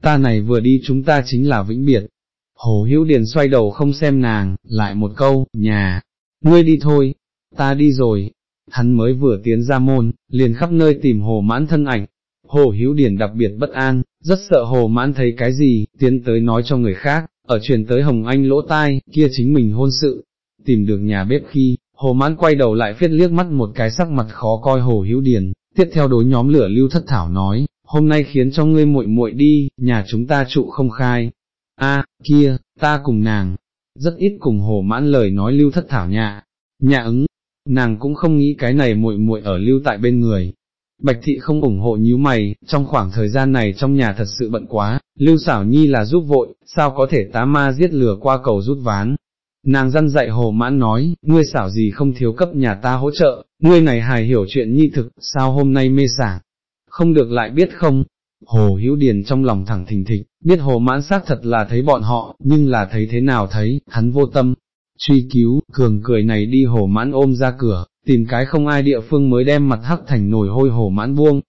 ta này vừa đi chúng ta chính là vĩnh biệt. Hồ hữu điền xoay đầu không xem nàng, lại một câu, nhà, ngươi đi thôi, ta đi rồi. Hắn mới vừa tiến ra môn, liền khắp nơi tìm hồ mãn thân ảnh. Hồ hữu điền đặc biệt bất an, rất sợ hồ mãn thấy cái gì, tiến tới nói cho người khác, ở truyền tới Hồng Anh lỗ tai, kia chính mình hôn sự. Tìm được nhà bếp khi, hồ mãn quay đầu lại phiết liếc mắt một cái sắc mặt khó coi hồ hữu điền, tiếp theo đối nhóm lửa lưu thất thảo nói, hôm nay khiến cho ngươi muội muội đi, nhà chúng ta trụ không khai. A, kia, ta cùng nàng, rất ít cùng hồ mãn lời nói lưu thất thảo nhạ, nhạ ứng, nàng cũng không nghĩ cái này muội muội ở lưu tại bên người. Bạch thị không ủng hộ nhíu mày, trong khoảng thời gian này trong nhà thật sự bận quá, lưu xảo nhi là giúp vội, sao có thể tá ma giết lừa qua cầu rút ván. Nàng răn dạy hồ mãn nói, ngươi xảo gì không thiếu cấp nhà ta hỗ trợ, ngươi này hài hiểu chuyện nhi thực, sao hôm nay mê sảng, không được lại biết không, Hồ Hữu Điền trong lòng thẳng thình thịch, biết hồ mãn xác thật là thấy bọn họ, nhưng là thấy thế nào thấy, hắn vô tâm, truy cứu, cường cười này đi hồ mãn ôm ra cửa, tìm cái không ai địa phương mới đem mặt hắc thành nồi hôi hồ mãn buông,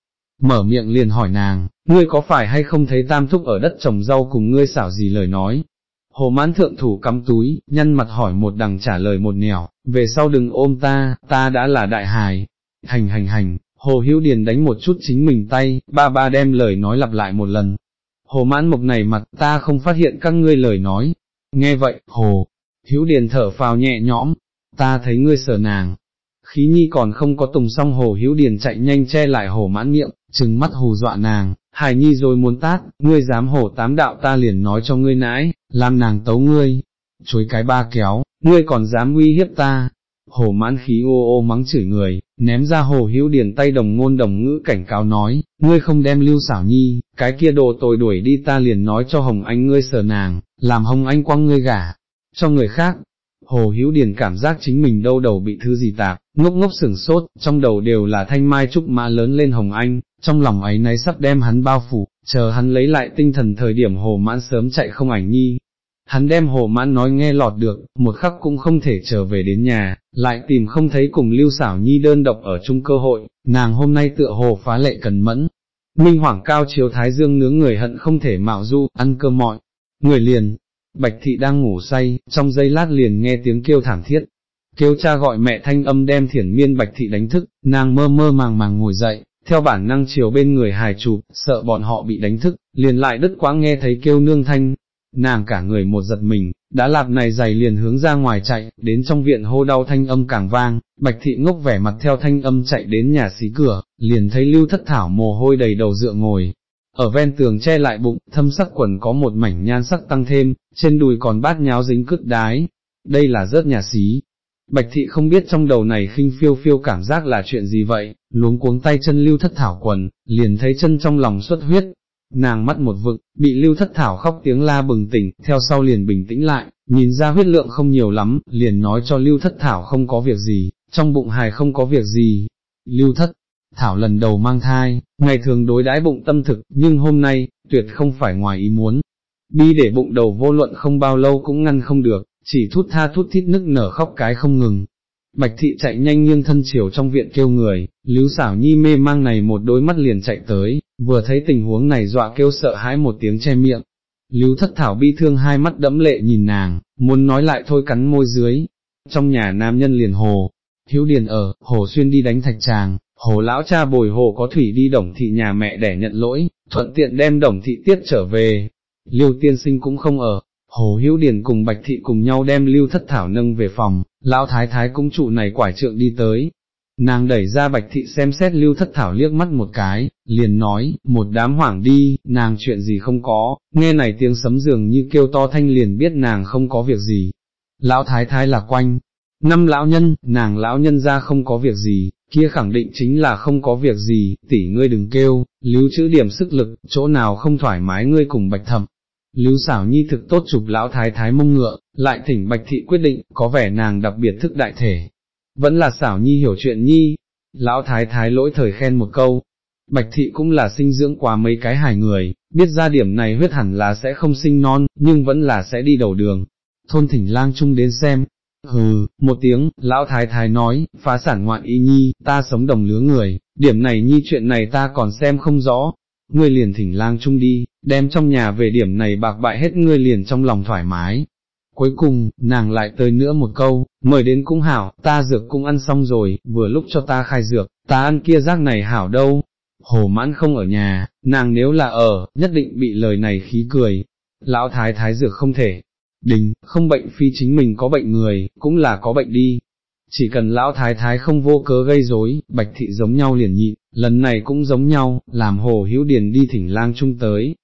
mở miệng liền hỏi nàng, ngươi có phải hay không thấy tam thúc ở đất trồng rau cùng ngươi xảo gì lời nói. Hồ mãn thượng thủ cắm túi, nhăn mặt hỏi một đằng trả lời một nẻo, về sau đừng ôm ta, ta đã là đại hài. Hành hành hành, Hồ Hữu Điền đánh một chút chính mình tay, ba ba đem lời nói lặp lại một lần. Hồ mãn mộc này mặt ta không phát hiện các ngươi lời nói. Nghe vậy, Hồ, Hữu Điền thở phào nhẹ nhõm, ta thấy ngươi sờ nàng. Khí nhi còn không có tùng xong Hồ Hữu Điền chạy nhanh che lại Hồ mãn miệng, trừng mắt hù dọa nàng, hài nhi rồi muốn tát, ngươi dám hổ tám đạo ta liền nói cho ngươi nãi, làm nàng tấu ngươi. Chối cái ba kéo, ngươi còn dám uy hiếp ta, hồ mãn khí ô ô mắng chửi người, ném ra hồ hữu điền tay đồng ngôn đồng ngữ cảnh cáo nói, ngươi không đem lưu xảo nhi, cái kia đồ tồi đuổi đi ta liền nói cho Hồng Anh ngươi sờ nàng, làm Hồng Anh quăng ngươi gả, cho người khác. Hồ Hữu Điền cảm giác chính mình đâu đầu bị thứ gì tạp, ngốc ngốc sửng sốt, trong đầu đều là thanh mai trúc mã lớn lên Hồng Anh, trong lòng ấy náy sắp đem hắn bao phủ, chờ hắn lấy lại tinh thần thời điểm hồ mãn sớm chạy không ảnh nhi, hắn đem hồ mãn nói nghe lọt được, một khắc cũng không thể trở về đến nhà, lại tìm không thấy cùng lưu xảo nhi đơn độc ở chung cơ hội, nàng hôm nay tựa hồ phá lệ cần mẫn. Minh hoàng cao chiếu thái dương nướng người hận không thể mạo du, ăn cơm mọi, người liền, bạch thị đang ngủ say, trong giây lát liền nghe tiếng kêu thảm thiết, kêu cha gọi mẹ thanh âm đem thiển miên bạch thị đánh thức, nàng mơ mơ màng màng ngồi dậy, theo bản năng chiều bên người hài chụp, sợ bọn họ bị đánh thức, liền lại đứt quãng nghe thấy kêu nương thanh, nàng cả người một giật mình, đã lạp này giày liền hướng ra ngoài chạy, đến trong viện hô đau thanh âm càng vang, bạch thị ngốc vẻ mặt theo thanh âm chạy đến nhà xí cửa, liền thấy lưu thất thảo mồ hôi đầy đầu dựa ngồi. Ở ven tường che lại bụng, thâm sắc quần có một mảnh nhan sắc tăng thêm, trên đùi còn bát nháo dính cứt đái, đây là rớt nhà xí. Bạch thị không biết trong đầu này khinh phiêu phiêu cảm giác là chuyện gì vậy, luống cuống tay chân lưu thất thảo quần, liền thấy chân trong lòng xuất huyết, nàng mắt một vực, bị lưu thất thảo khóc tiếng la bừng tỉnh, theo sau liền bình tĩnh lại, nhìn ra huyết lượng không nhiều lắm, liền nói cho lưu thất thảo không có việc gì, trong bụng hài không có việc gì. Lưu thất thảo lần đầu mang thai, ngày thường đối đãi bụng tâm thực, nhưng hôm nay, tuyệt không phải ngoài ý muốn. Bi để bụng đầu vô luận không bao lâu cũng ngăn không được, chỉ thút tha thút thít nức nở khóc cái không ngừng. Bạch thị chạy nhanh nghiêng thân chiều trong viện kêu người, Lưu xảo nhi mê mang này một đôi mắt liền chạy tới, vừa thấy tình huống này dọa kêu sợ hãi một tiếng che miệng. Lưu thất thảo bi thương hai mắt đẫm lệ nhìn nàng, muốn nói lại thôi cắn môi dưới. Trong nhà nam nhân liền hồ, thiếu điền ở, hồ xuyên đi đánh thạch tràng, hồ lão cha bồi hồ có thủy đi đồng thị nhà mẹ để nhận lỗi, thuận tiện đem đồng thị tiết trở về. Lưu tiên sinh cũng không ở, Hồ Hữu Điền cùng Bạch Thị cùng nhau đem Lưu Thất Thảo nâng về phòng, lão thái thái cũng trụ này quải trượng đi tới. Nàng đẩy ra Bạch Thị xem xét Lưu Thất Thảo liếc mắt một cái, liền nói, một đám hoảng đi, nàng chuyện gì không có, nghe này tiếng sấm dường như kêu to thanh liền biết nàng không có việc gì. Lão thái thái là quanh, năm lão nhân, nàng lão nhân ra không có việc gì, kia khẳng định chính là không có việc gì, tỷ ngươi đừng kêu, lưu trữ điểm sức lực, chỗ nào không thoải mái ngươi cùng bạch thẩm, Lưu xảo nhi thực tốt chụp lão thái thái mông ngựa, lại thỉnh bạch thị quyết định, có vẻ nàng đặc biệt thức đại thể. Vẫn là xảo nhi hiểu chuyện nhi, lão thái thái lỗi thời khen một câu. Bạch thị cũng là sinh dưỡng qua mấy cái hài người, biết ra điểm này huyết hẳn là sẽ không sinh non, nhưng vẫn là sẽ đi đầu đường. Thôn thỉnh lang chung đến xem, hừ, một tiếng, lão thái thái nói, phá sản ngoạn y nhi, ta sống đồng lứa người, điểm này nhi chuyện này ta còn xem không rõ, ngươi liền thỉnh lang chung đi, đem trong nhà về điểm này bạc bại hết ngươi liền trong lòng thoải mái. Cuối cùng, nàng lại tới nữa một câu, mời đến cũng hảo, ta dược cũng ăn xong rồi, vừa lúc cho ta khai dược, ta ăn kia rác này hảo đâu. Hồ mãn không ở nhà, nàng nếu là ở, nhất định bị lời này khí cười. Lão thái thái dược không thể, đình, không bệnh phi chính mình có bệnh người, cũng là có bệnh đi, chỉ cần lão thái thái không vô cớ gây rối, bạch thị giống nhau liền nhịn, lần này cũng giống nhau, làm hồ hữu điền đi thỉnh lang chung tới.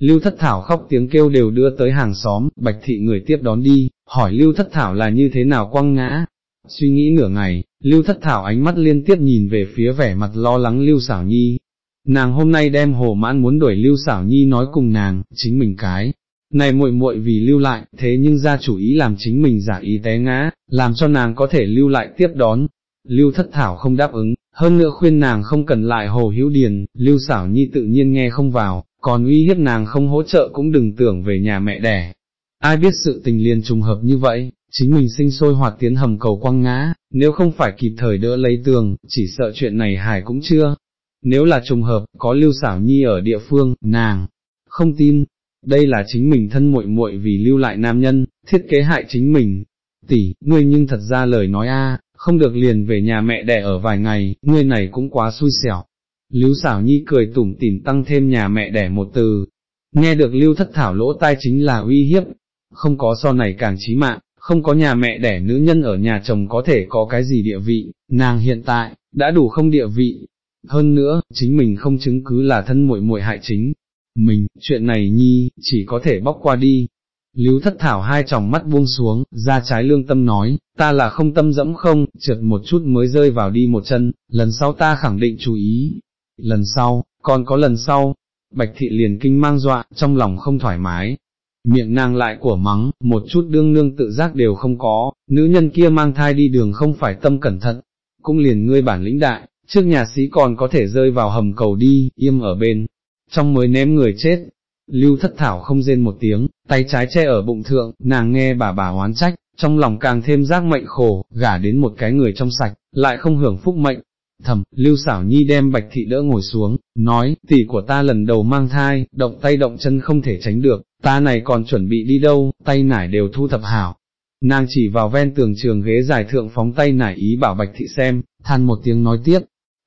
Lưu thất thảo khóc tiếng kêu đều đưa tới hàng xóm, bạch thị người tiếp đón đi, hỏi lưu thất thảo là như thế nào quăng ngã. Suy nghĩ nửa ngày, lưu thất thảo ánh mắt liên tiếp nhìn về phía vẻ mặt lo lắng lưu xảo nhi. Nàng hôm nay đem hồ mãn muốn đuổi lưu xảo nhi nói cùng nàng, chính mình cái, này muội muội vì lưu lại, thế nhưng ra chủ ý làm chính mình giả ý té ngã, làm cho nàng có thể lưu lại tiếp đón. Lưu thất thảo không đáp ứng, hơn nữa khuyên nàng không cần lại hồ hữu điền, lưu xảo nhi tự nhiên nghe không vào, còn uy hiếp nàng không hỗ trợ cũng đừng tưởng về nhà mẹ đẻ. Ai biết sự tình liền trùng hợp như vậy, chính mình sinh sôi hoạt tiến hầm cầu quăng ngã, nếu không phải kịp thời đỡ lấy tường, chỉ sợ chuyện này hải cũng chưa. Nếu là trùng hợp, có lưu xảo nhi ở địa phương, nàng, không tin, đây là chính mình thân muội muội vì lưu lại nam nhân, thiết kế hại chính mình. Tỷ, ngươi nhưng thật ra lời nói a, không được liền về nhà mẹ đẻ ở vài ngày, ngươi này cũng quá xui xẻo. Lưu xảo nhi cười tủm tỉm tăng thêm nhà mẹ đẻ một từ, nghe được lưu thất thảo lỗ tai chính là uy hiếp, không có so này càng chí mạng, không có nhà mẹ đẻ nữ nhân ở nhà chồng có thể có cái gì địa vị, nàng hiện tại, đã đủ không địa vị. Hơn nữa, chính mình không chứng cứ là thân muội muội hại chính, mình, chuyện này nhi, chỉ có thể bóc qua đi. Lưu thất thảo hai tròng mắt buông xuống, ra trái lương tâm nói, ta là không tâm dẫm không, trượt một chút mới rơi vào đi một chân, lần sau ta khẳng định chú ý. Lần sau, còn có lần sau, bạch thị liền kinh mang dọa, trong lòng không thoải mái. Miệng nàng lại của mắng, một chút đương nương tự giác đều không có, nữ nhân kia mang thai đi đường không phải tâm cẩn thận, cũng liền ngươi bản lĩnh đại, trước nhà sĩ còn có thể rơi vào hầm cầu đi, im ở bên, trong mới ném người chết. Lưu thất thảo không rên một tiếng, tay trái che ở bụng thượng, nàng nghe bà bà oán trách, trong lòng càng thêm giác mệnh khổ, gả đến một cái người trong sạch, lại không hưởng phúc mệnh. Thầm, Lưu xảo nhi đem bạch thị đỡ ngồi xuống, nói, tỷ của ta lần đầu mang thai, động tay động chân không thể tránh được, ta này còn chuẩn bị đi đâu, tay nải đều thu thập hảo. Nàng chỉ vào ven tường trường ghế dài thượng phóng tay nải ý bảo bạch thị xem, than một tiếng nói tiếp,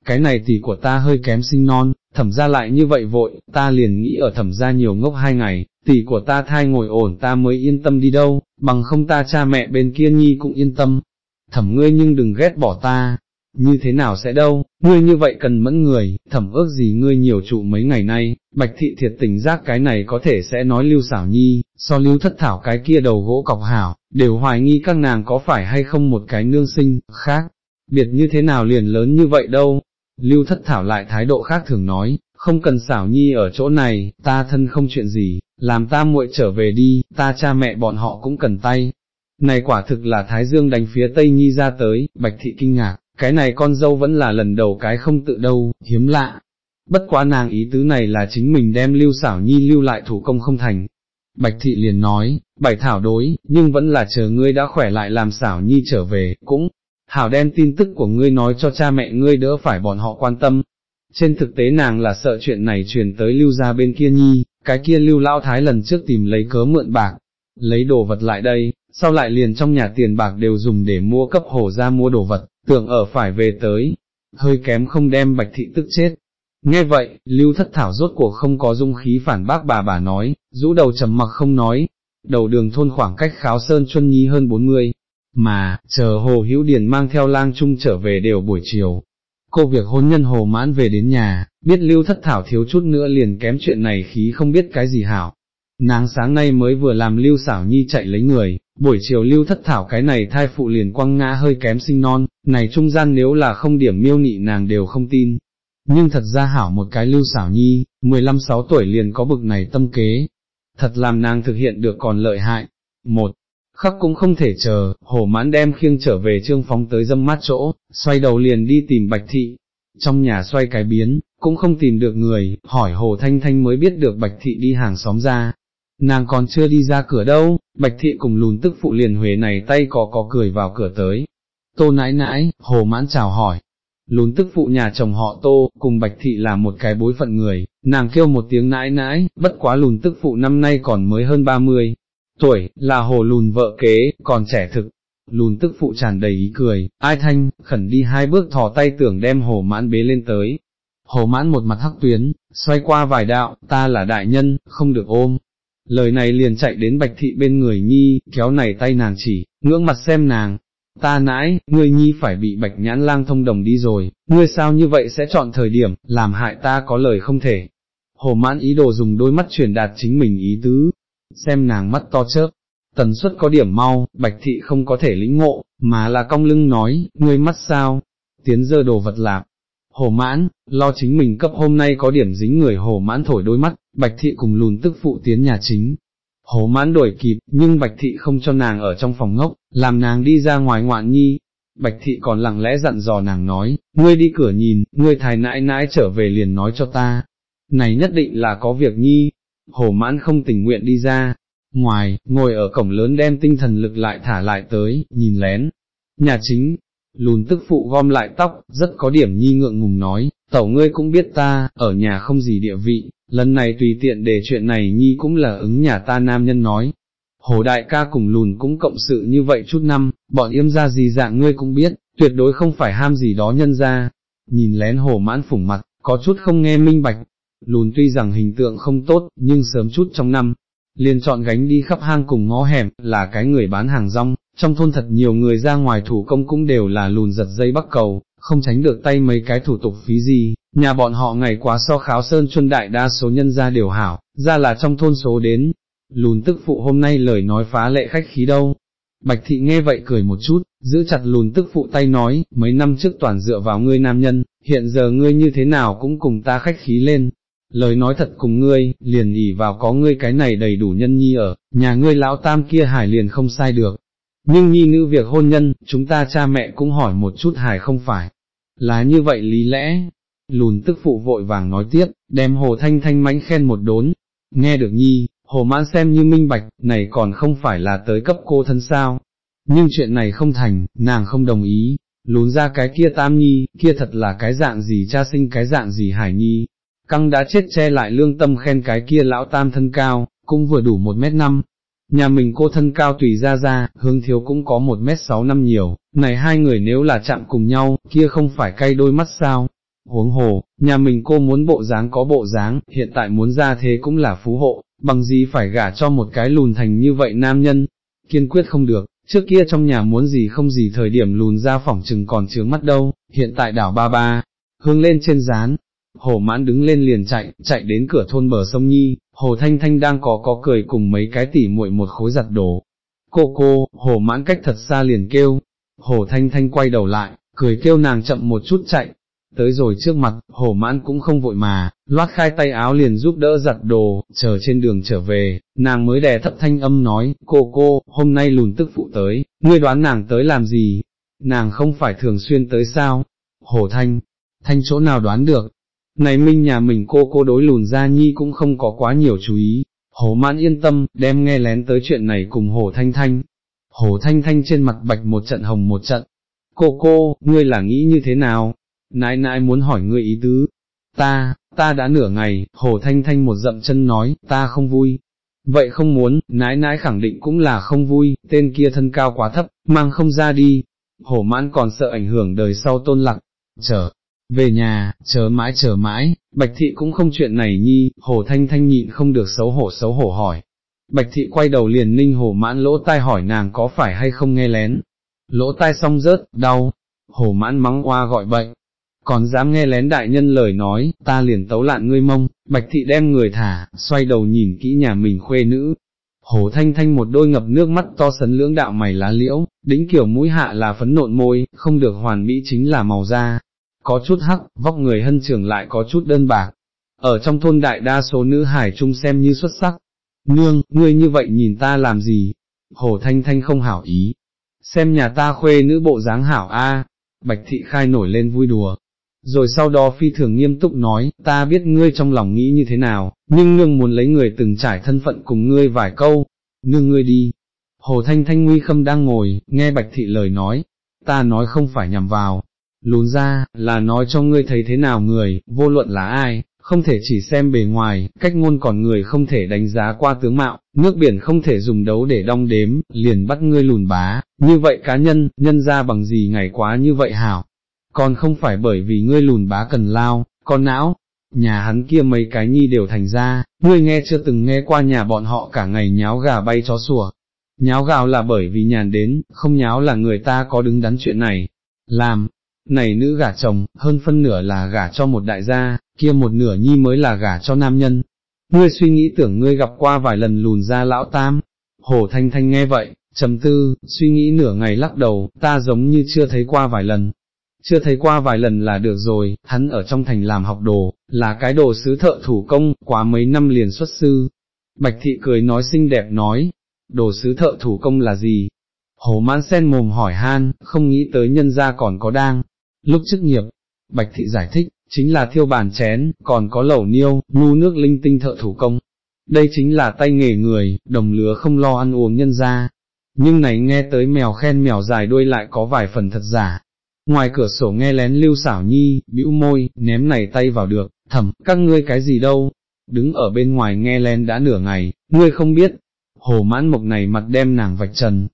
cái này tỷ của ta hơi kém sinh non, thẩm ra lại như vậy vội, ta liền nghĩ ở thẩm ra nhiều ngốc hai ngày, tỷ của ta thai ngồi ổn ta mới yên tâm đi đâu, bằng không ta cha mẹ bên kia nhi cũng yên tâm. Thẩm ngươi nhưng đừng ghét bỏ ta, như thế nào sẽ đâu, ngươi như vậy cần mẫn người, thẩm ước gì ngươi nhiều trụ mấy ngày nay, bạch thị thiệt tình giác cái này có thể sẽ nói lưu xảo nhi, so lưu thất thảo cái kia đầu gỗ cọc hảo, đều hoài nghi các nàng có phải hay không một cái nương sinh, khác, biệt như thế nào liền lớn như vậy đâu, Lưu thất thảo lại thái độ khác thường nói, không cần xảo nhi ở chỗ này, ta thân không chuyện gì, làm ta muội trở về đi, ta cha mẹ bọn họ cũng cần tay. Này quả thực là Thái Dương đánh phía Tây Nhi ra tới, Bạch Thị kinh ngạc, cái này con dâu vẫn là lần đầu cái không tự đâu, hiếm lạ. Bất quá nàng ý tứ này là chính mình đem lưu xảo nhi lưu lại thủ công không thành. Bạch Thị liền nói, bảy thảo đối, nhưng vẫn là chờ ngươi đã khỏe lại làm xảo nhi trở về, cũng hảo đem tin tức của ngươi nói cho cha mẹ ngươi đỡ phải bọn họ quan tâm. Trên thực tế nàng là sợ chuyện này truyền tới lưu ra bên kia nhi, cái kia lưu lao thái lần trước tìm lấy cớ mượn bạc, lấy đồ vật lại đây, sau lại liền trong nhà tiền bạc đều dùng để mua cấp hồ ra mua đồ vật, tưởng ở phải về tới, hơi kém không đem bạch thị tức chết. Nghe vậy, lưu thất thảo rốt cuộc không có dung khí phản bác bà bà nói, rũ đầu trầm mặc không nói, đầu đường thôn khoảng cách kháo sơn chuân nhi hơn 40, mà, chờ hồ hữu điền mang theo lang trung trở về đều buổi chiều. Cô việc hôn nhân hồ mãn về đến nhà, biết lưu thất thảo thiếu chút nữa liền kém chuyện này khí không biết cái gì hảo. Nàng sáng nay mới vừa làm lưu xảo nhi chạy lấy người, buổi chiều lưu thất thảo cái này thai phụ liền quăng ngã hơi kém sinh non, này trung gian nếu là không điểm miêu nị nàng đều không tin. Nhưng thật ra hảo một cái lưu xảo nhi, 15-6 tuổi liền có bực này tâm kế, thật làm nàng thực hiện được còn lợi hại. Một, khắc cũng không thể chờ, hồ mãn đem khiêng trở về trương phóng tới dâm mát chỗ, xoay đầu liền đi tìm bạch thị. Trong nhà xoay cái biến, cũng không tìm được người, hỏi hồ thanh thanh mới biết được bạch thị đi hàng xóm ra. Nàng còn chưa đi ra cửa đâu, bạch thị cùng lùn tức phụ liền huế này tay có có cười vào cửa tới. Tô nãi nãi, hồ mãn chào hỏi, lún tức phụ nhà chồng họ tô, cùng bạch thị là một cái bối phận người, nàng kêu một tiếng nãi nãi, bất quá lùn tức phụ năm nay còn mới hơn 30 tuổi, là hồ lùn vợ kế, còn trẻ thực. Lùn tức phụ tràn đầy ý cười, ai thanh, khẩn đi hai bước thò tay tưởng đem hồ mãn bế lên tới. Hồ mãn một mặt hắc tuyến, xoay qua vài đạo, ta là đại nhân, không được ôm. Lời này liền chạy đến bạch thị bên người nhi, kéo này tay nàng chỉ, ngưỡng mặt xem nàng, ta nãi, ngươi nhi phải bị bạch nhãn lang thông đồng đi rồi, ngươi sao như vậy sẽ chọn thời điểm, làm hại ta có lời không thể. Hồ mãn ý đồ dùng đôi mắt truyền đạt chính mình ý tứ, xem nàng mắt to chớp, tần suất có điểm mau, bạch thị không có thể lĩnh ngộ, mà là cong lưng nói, ngươi mắt sao, tiến dơ đồ vật lạp. Hồ mãn, lo chính mình cấp hôm nay có điểm dính người hồ mãn thổi đôi mắt, bạch thị cùng lùn tức phụ tiến nhà chính, Hồ mãn đổi kịp, nhưng Bạch Thị không cho nàng ở trong phòng ngốc, làm nàng đi ra ngoài ngoạn nhi. Bạch Thị còn lặng lẽ dặn dò nàng nói, ngươi đi cửa nhìn, ngươi thái nãi nãi trở về liền nói cho ta. Này nhất định là có việc nhi. Hồ mãn không tình nguyện đi ra. Ngoài, ngồi ở cổng lớn đem tinh thần lực lại thả lại tới, nhìn lén. Nhà chính, lùn tức phụ gom lại tóc, rất có điểm nhi ngượng ngùng nói, tẩu ngươi cũng biết ta, ở nhà không gì địa vị, lần này tùy tiện để chuyện này nhi cũng là ứng nhà ta nam nhân nói. Hồ đại ca cùng lùn cũng cộng sự như vậy chút năm, bọn yêm ra gì dạng ngươi cũng biết, tuyệt đối không phải ham gì đó nhân ra. Nhìn lén hồ mãn phủng mặt, có chút không nghe minh bạch. Lùn tuy rằng hình tượng không tốt, nhưng sớm chút trong năm, liền chọn gánh đi khắp hang cùng ngõ hẻm, là cái người bán hàng rong, trong thôn thật nhiều người ra ngoài thủ công cũng đều là lùn giật dây bắc cầu, không tránh được tay mấy cái thủ tục phí gì, nhà bọn họ ngày quá so kháo sơn chuân đại đa số nhân ra đều hảo, ra là trong thôn số đến, lùn tức phụ hôm nay lời nói phá lệ khách khí đâu. Bạch thị nghe vậy cười một chút, giữ chặt lùn tức phụ tay nói, mấy năm trước toàn dựa vào ngươi nam nhân, hiện giờ ngươi như thế nào cũng cùng ta khách khí lên. Lời nói thật cùng ngươi, liền ỉ vào có ngươi cái này đầy đủ nhân nhi ở, nhà ngươi lão tam kia hải liền không sai được, nhưng nhi nữ việc hôn nhân, chúng ta cha mẹ cũng hỏi một chút hải không phải, là như vậy lý lẽ, lùn tức phụ vội vàng nói tiếp, đem hồ thanh thanh mánh khen một đốn, nghe được nhi, hồ mãn xem như minh bạch, này còn không phải là tới cấp cô thân sao, nhưng chuyện này không thành, nàng không đồng ý, lún ra cái kia tam nhi, kia thật là cái dạng gì cha sinh cái dạng gì hải nhi, căng đã chết che lại lương tâm khen cái kia lão tam thân cao, cũng vừa đủ một mét năm, nhà mình cô thân cao tùy ra ra, hương thiếu cũng có một mét sáu năm nhiều, này hai người nếu là chạm cùng nhau, kia không phải cay đôi mắt sao. Huống hồ, nhà mình cô muốn bộ dáng có bộ dáng, hiện tại muốn ra thế cũng là phú hộ, bằng gì phải gả cho một cái lùn thành như vậy nam nhân, kiên quyết không được, trước kia trong nhà muốn gì không gì thời điểm lùn ra phỏng chừng còn chướng mắt đâu, hiện tại đảo ba ba, hương lên trên rán, Hồ mãn đứng lên liền chạy, chạy đến cửa thôn bờ sông Nhi, Hồ Thanh Thanh đang có có cười cùng mấy cái tỉ muội một khối giặt đồ. Cô cô, Hồ mãn cách thật xa liền kêu, Hồ Thanh Thanh quay đầu lại, cười kêu nàng chậm một chút chạy. Tới rồi trước mặt, hồ mãn cũng không vội mà, loát khai tay áo liền giúp đỡ giặt đồ, chờ trên đường trở về, nàng mới đè thấp thanh âm nói, cô cô, hôm nay lùn tức phụ tới, ngươi đoán nàng tới làm gì? Nàng không phải thường xuyên tới sao? Hồ Thanh, Thanh chỗ nào đoán được, này minh nhà mình cô cô đối lùn ra nhi cũng không có quá nhiều chú ý, hồ mãn yên tâm, đem nghe lén tới chuyện này cùng hồ thanh thanh. Hồ thanh thanh trên mặt bạch một trận hồng một trận, cô cô, ngươi là nghĩ như thế nào? Nãi nãi muốn hỏi ngươi ý tứ. Ta, ta đã nửa ngày, hồ thanh thanh một dậm chân nói, ta không vui. Vậy không muốn, nãi nãi khẳng định cũng là không vui, tên kia thân cao quá thấp, mang không ra đi. hồ mãn còn sợ ảnh hưởng đời sau tôn lặc, chờ, về nhà, chờ mãi chờ mãi, Bạch Thị cũng không chuyện này nhi, Hồ Thanh Thanh nhịn không được xấu hổ xấu hổ hỏi. Bạch Thị quay đầu liền ninh Hồ Mãn lỗ tai hỏi nàng có phải hay không nghe lén. Lỗ tai xong rớt, đau, Hồ Mãn mắng oa gọi bệnh. Còn dám nghe lén đại nhân lời nói, ta liền tấu lạn ngươi mông, Bạch Thị đem người thả, xoay đầu nhìn kỹ nhà mình khuê nữ, Hồ Thanh Thanh một đôi ngập nước mắt to sấn lưỡng đạo mày lá liễu, đính kiểu mũi hạ là phấn nộn môi, không được hoàn mỹ chính là màu da, có chút hắc, vóc người hân trưởng lại có chút đơn bạc. Ở trong thôn đại đa số nữ hải trung xem như xuất sắc. Nương, ngươi như vậy nhìn ta làm gì? Hồ Thanh Thanh không hảo ý. Xem nhà ta khuê nữ bộ dáng hảo a. Bạch Thị Khai nổi lên vui đùa. Rồi sau đó phi thường nghiêm túc nói, ta biết ngươi trong lòng nghĩ như thế nào, nhưng nương muốn lấy người từng trải thân phận cùng ngươi vài câu, nương ngươi đi. Hồ Thanh Thanh nguy khâm đang ngồi, nghe Bạch Thị lời nói, ta nói không phải nhằm vào, lún ra, là nói cho ngươi thấy thế nào người, vô luận là ai, không thể chỉ xem bề ngoài, cách ngôn còn người không thể đánh giá qua tướng mạo, nước biển không thể dùng đấu để đong đếm, liền bắt ngươi lùn bá, như vậy cá nhân, nhân ra bằng gì ngày quá như vậy hảo, còn không phải bởi vì ngươi lùn bá cần lao, con não, nhà hắn kia mấy cái nhi đều thành ra, ngươi nghe chưa từng nghe qua nhà bọn họ cả ngày nháo gà bay chó sủa. Nháo gào là bởi vì nhàn đến, không nháo là người ta có đứng đắn chuyện này, làm, này nữ gả chồng, hơn phân nửa là gả cho một đại gia, kia một nửa nhi mới là gả cho nam nhân. Ngươi suy nghĩ tưởng ngươi gặp qua vài lần lùn ra lão tam. Hồ Thanh Thanh nghe vậy, trầm tư, suy nghĩ nửa ngày lắc đầu, ta giống như chưa thấy qua vài lần. Chưa thấy qua vài lần là được rồi, hắn ở trong thành làm học đồ, là cái đồ sứ thợ thủ công, quá mấy năm liền xuất sư. Bạch thị cười nói xinh đẹp nói, đồ sứ thợ thủ công là gì? Hồ mãn sen mồm hỏi han, không nghĩ tới nhân gia còn có đang, Lúc chức nghiệp, Bạch Thị giải thích, chính là thiêu bàn chén, còn có lẩu niêu, nu nước linh tinh thợ thủ công. Đây chính là tay nghề người, đồng lứa không lo ăn uống nhân ra. Nhưng này nghe tới mèo khen mèo dài đuôi lại có vài phần thật giả. Ngoài cửa sổ nghe lén lưu xảo nhi, bĩu môi, ném này tay vào được, thầm, các ngươi cái gì đâu, đứng ở bên ngoài nghe lén đã nửa ngày, ngươi không biết, hồ mãn mộc này mặt đem nàng vạch trần.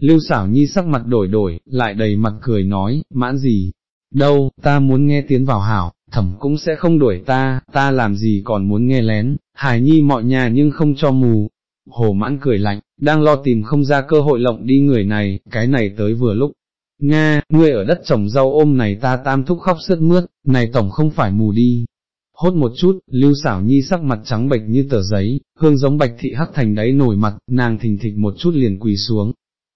Lưu xảo nhi sắc mặt đổi đổi, lại đầy mặt cười nói, mãn gì, đâu, ta muốn nghe tiến vào hảo, thẩm cũng sẽ không đuổi ta, ta làm gì còn muốn nghe lén, hài nhi mọi nhà nhưng không cho mù. Hồ mãn cười lạnh, đang lo tìm không ra cơ hội lộng đi người này, cái này tới vừa lúc. Nga, ngươi ở đất trồng rau ôm này ta tam thúc khóc sướt mướt, này tổng không phải mù đi. Hốt một chút, lưu xảo nhi sắc mặt trắng bệch như tờ giấy, hương giống bạch thị hắc thành đáy nổi mặt, nàng thình thịch một chút liền quỳ xuống.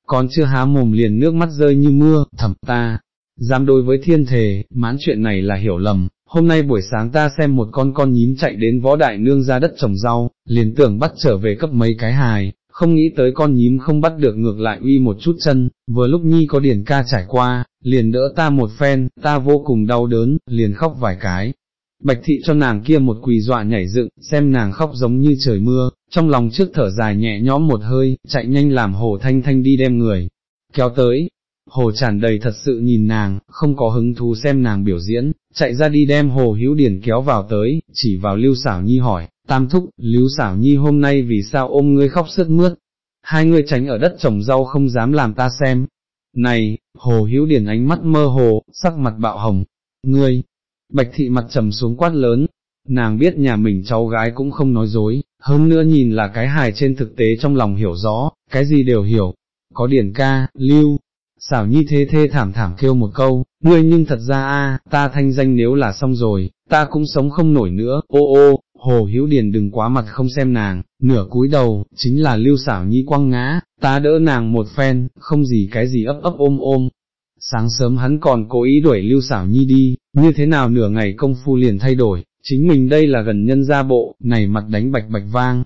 Còn chưa há mồm liền nước mắt rơi như mưa, thẩm ta, dám đối với thiên thề, mãn chuyện này là hiểu lầm, hôm nay buổi sáng ta xem một con con nhím chạy đến võ đại nương ra đất trồng rau, liền tưởng bắt trở về cấp mấy cái hài, không nghĩ tới con nhím không bắt được ngược lại uy một chút chân, vừa lúc nhi có điển ca trải qua, liền đỡ ta một phen, ta vô cùng đau đớn, liền khóc vài cái. Bạch thị cho nàng kia một quỳ dọa nhảy dựng, xem nàng khóc giống như trời mưa, trong lòng trước thở dài nhẹ nhõm một hơi, chạy nhanh làm hồ thanh thanh đi đem người, kéo tới, hồ tràn đầy thật sự nhìn nàng, không có hứng thú xem nàng biểu diễn, chạy ra đi đem hồ hữu điển kéo vào tới, chỉ vào lưu xảo nhi hỏi, tam thúc, lưu xảo nhi hôm nay vì sao ôm ngươi khóc sướt mướt, hai người tránh ở đất trồng rau không dám làm ta xem. Này, hồ hữu điển ánh mắt mơ hồ, sắc mặt bạo hồng, ngươi, bạch thị mặt trầm xuống quát lớn, nàng biết nhà mình cháu gái cũng không nói dối, hơn nữa nhìn là cái hài trên thực tế trong lòng hiểu rõ, cái gì đều hiểu, có điển ca, lưu, xảo nhi thế thê thảm thảm kêu một câu, ngươi nhưng thật ra a, ta thanh danh nếu là xong rồi, ta cũng sống không nổi nữa, ô ô, hồ hữu điền đừng quá mặt không xem nàng, nửa cúi đầu, chính là lưu xảo nhi quăng ngã, ta đỡ nàng một phen, không gì cái gì ấp ấp ôm ôm. Sáng sớm hắn còn cố ý đuổi lưu xảo nhi đi, như thế nào nửa ngày công phu liền thay đổi, chính mình đây là gần nhân gia bộ, này mặt đánh bạch bạch vang.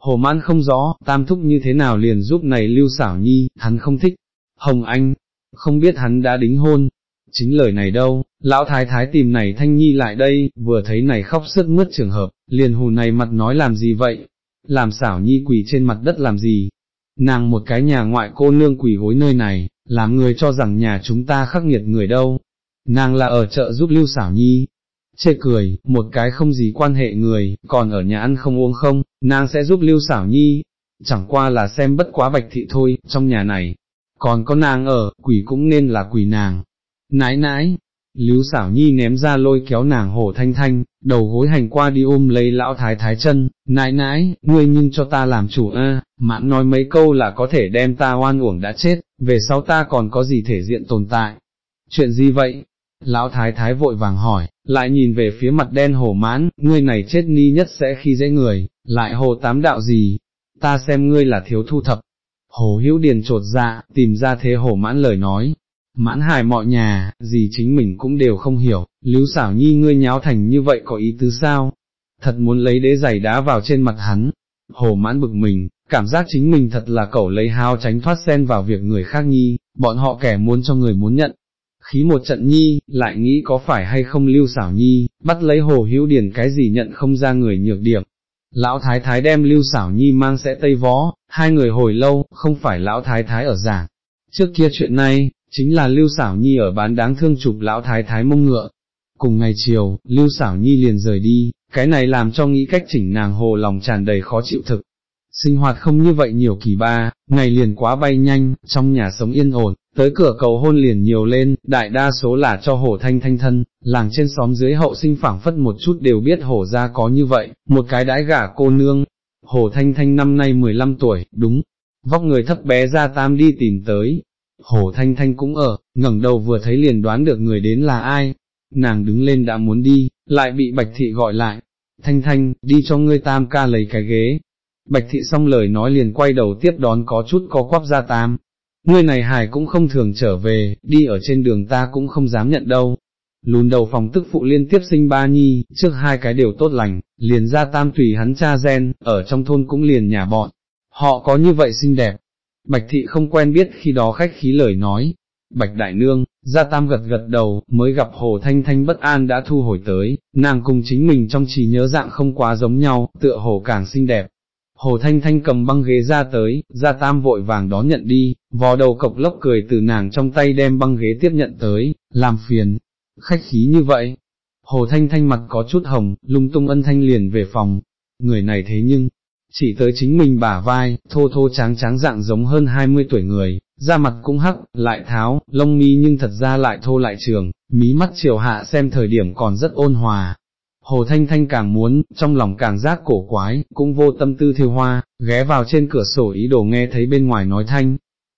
Hồ mãn không rõ, tam thúc như thế nào liền giúp này lưu xảo nhi, hắn không thích, Hồng Anh, không biết hắn đã đính hôn, chính lời này đâu, lão thái thái tìm này thanh nhi lại đây, vừa thấy này khóc sức mướt trường hợp, liền hù này mặt nói làm gì vậy, làm xảo nhi quỳ trên mặt đất làm gì, nàng một cái nhà ngoại cô nương quỳ gối nơi này, làm người cho rằng nhà chúng ta khắc nghiệt người đâu, nàng là ở chợ giúp Lưu Xảo Nhi. Chê cười, một cái không gì quan hệ người, còn ở nhà ăn không uống không, nàng sẽ giúp Lưu Xảo Nhi, chẳng qua là xem bất quá bạch thị thôi, trong nhà này, còn có nàng ở, quỷ cũng nên là quỷ nàng. Nãi nãi, Lưu xảo nhi ném ra lôi kéo nàng hổ thanh thanh, đầu gối hành qua đi ôm lấy lão thái thái chân, nãi nãi, ngươi nhưng cho ta làm chủ a, mạn nói mấy câu là có thể đem ta oan uổng đã chết, về sau ta còn có gì thể diện tồn tại. Chuyện gì vậy? Lão thái thái vội vàng hỏi, lại nhìn về phía mặt đen hổ mãn, ngươi này chết ni nhất sẽ khi dễ người, lại hồ tám đạo gì, ta xem ngươi là thiếu thu thập. Hồ hữu điền trột dạ, tìm ra thế hổ mãn lời nói, mãn hài mọi nhà, gì chính mình cũng đều không hiểu, lưu xảo nhi ngươi nháo thành như vậy có ý tứ sao, thật muốn lấy đế giày đá vào trên mặt hắn, hồ mãn bực mình, cảm giác chính mình thật là cẩu lấy hao tránh thoát sen vào việc người khác nhi, bọn họ kẻ muốn cho người muốn nhận. Khí một trận nhi, lại nghĩ có phải hay không lưu xảo nhi, bắt lấy hồ hữu Điền cái gì nhận không ra người nhược điểm. Lão thái thái đem lưu xảo nhi mang sẽ tây võ, hai người hồi lâu, không phải lão thái thái ở giảng. Trước kia chuyện này, chính là Lưu Sảo Nhi ở bán đáng thương chụp lão thái thái mông ngựa. Cùng ngày chiều, Lưu Sảo Nhi liền rời đi, cái này làm cho nghĩ cách chỉnh nàng hồ lòng tràn đầy khó chịu thực. Sinh hoạt không như vậy nhiều kỳ ba, ngày liền quá bay nhanh, trong nhà sống yên ổn, tới cửa cầu hôn liền nhiều lên, đại đa số là cho hổ thanh thanh thân, làng trên xóm dưới hậu sinh phảng phất một chút đều biết hổ ra có như vậy, một cái đãi gả cô nương. Hổ thanh thanh năm nay 15 tuổi, đúng, vóc người thấp bé ra tam đi tìm tới, Hồ Thanh Thanh cũng ở, ngẩng đầu vừa thấy liền đoán được người đến là ai, nàng đứng lên đã muốn đi, lại bị Bạch Thị gọi lại, Thanh Thanh, đi cho ngươi tam ca lấy cái ghế. Bạch Thị xong lời nói liền quay đầu tiếp đón có chút có quắp ra tam. Ngươi này hài cũng không thường trở về, đi ở trên đường ta cũng không dám nhận đâu. Lùn đầu phòng tức phụ liên tiếp sinh ba nhi, trước hai cái đều tốt lành, liền ra tam tùy hắn cha gen, ở trong thôn cũng liền nhà bọn. Họ có như vậy xinh đẹp, Bạch thị không quen biết khi đó khách khí lời nói. Bạch đại nương, gia tam gật gật đầu, mới gặp hồ thanh thanh bất an đã thu hồi tới, nàng cùng chính mình trong trí nhớ dạng không quá giống nhau, tựa hồ càng xinh đẹp. Hồ thanh thanh cầm băng ghế ra tới, gia tam vội vàng đón nhận đi, vò đầu cộc lốc cười từ nàng trong tay đem băng ghế tiếp nhận tới, làm phiền, khách khí như vậy. Hồ thanh thanh mặt có chút hồng, lung tung ân thanh liền về phòng, người này thế nhưng, chỉ tới chính mình bả vai, thô thô tráng tráng dạng giống hơn 20 tuổi người, da mặt cũng hắc, lại tháo, lông mi nhưng thật ra lại thô lại trường, mí mắt chiều hạ xem thời điểm còn rất ôn hòa. Hồ Thanh Thanh càng muốn, trong lòng càng giác cổ quái, cũng vô tâm tư thiêu hoa, ghé vào trên cửa sổ ý đồ nghe thấy bên ngoài nói thanh.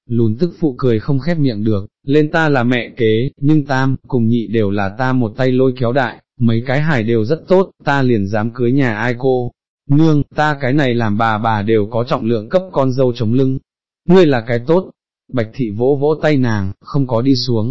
Lùn tức phụ cười không khép miệng được, lên ta là mẹ kế, nhưng tam, cùng nhị đều là ta một tay lôi kéo đại, mấy cái hải đều rất tốt, ta liền dám cưới nhà ai cô, nương, ta cái này làm bà bà đều có trọng lượng cấp con dâu chống lưng, ngươi là cái tốt, bạch thị vỗ vỗ tay nàng, không có đi xuống,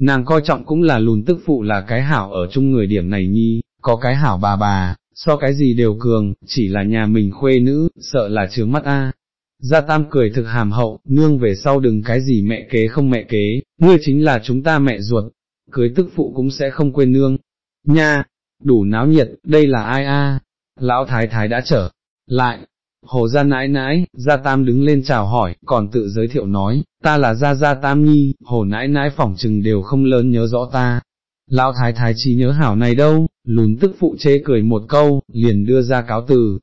nàng coi trọng cũng là lùn tức phụ là cái hảo ở chung người điểm này nhi, có cái hảo bà bà, so cái gì đều cường, chỉ là nhà mình khuê nữ, sợ là trướng mắt a. Gia Tam cười thực hàm hậu, nương về sau đừng cái gì mẹ kế không mẹ kế, ngươi chính là chúng ta mẹ ruột, cưới tức phụ cũng sẽ không quên nương. Nha, đủ náo nhiệt, đây là ai a? lão thái thái đã trở lại, hồ gia nãi nãi, gia tam đứng lên chào hỏi, còn tự giới thiệu nói, ta là gia gia tam nhi, hồ nãi nãi phỏng chừng đều không lớn nhớ rõ ta. Lão thái thái chỉ nhớ hảo này đâu, lùn tức phụ chê cười một câu, liền đưa ra cáo từ.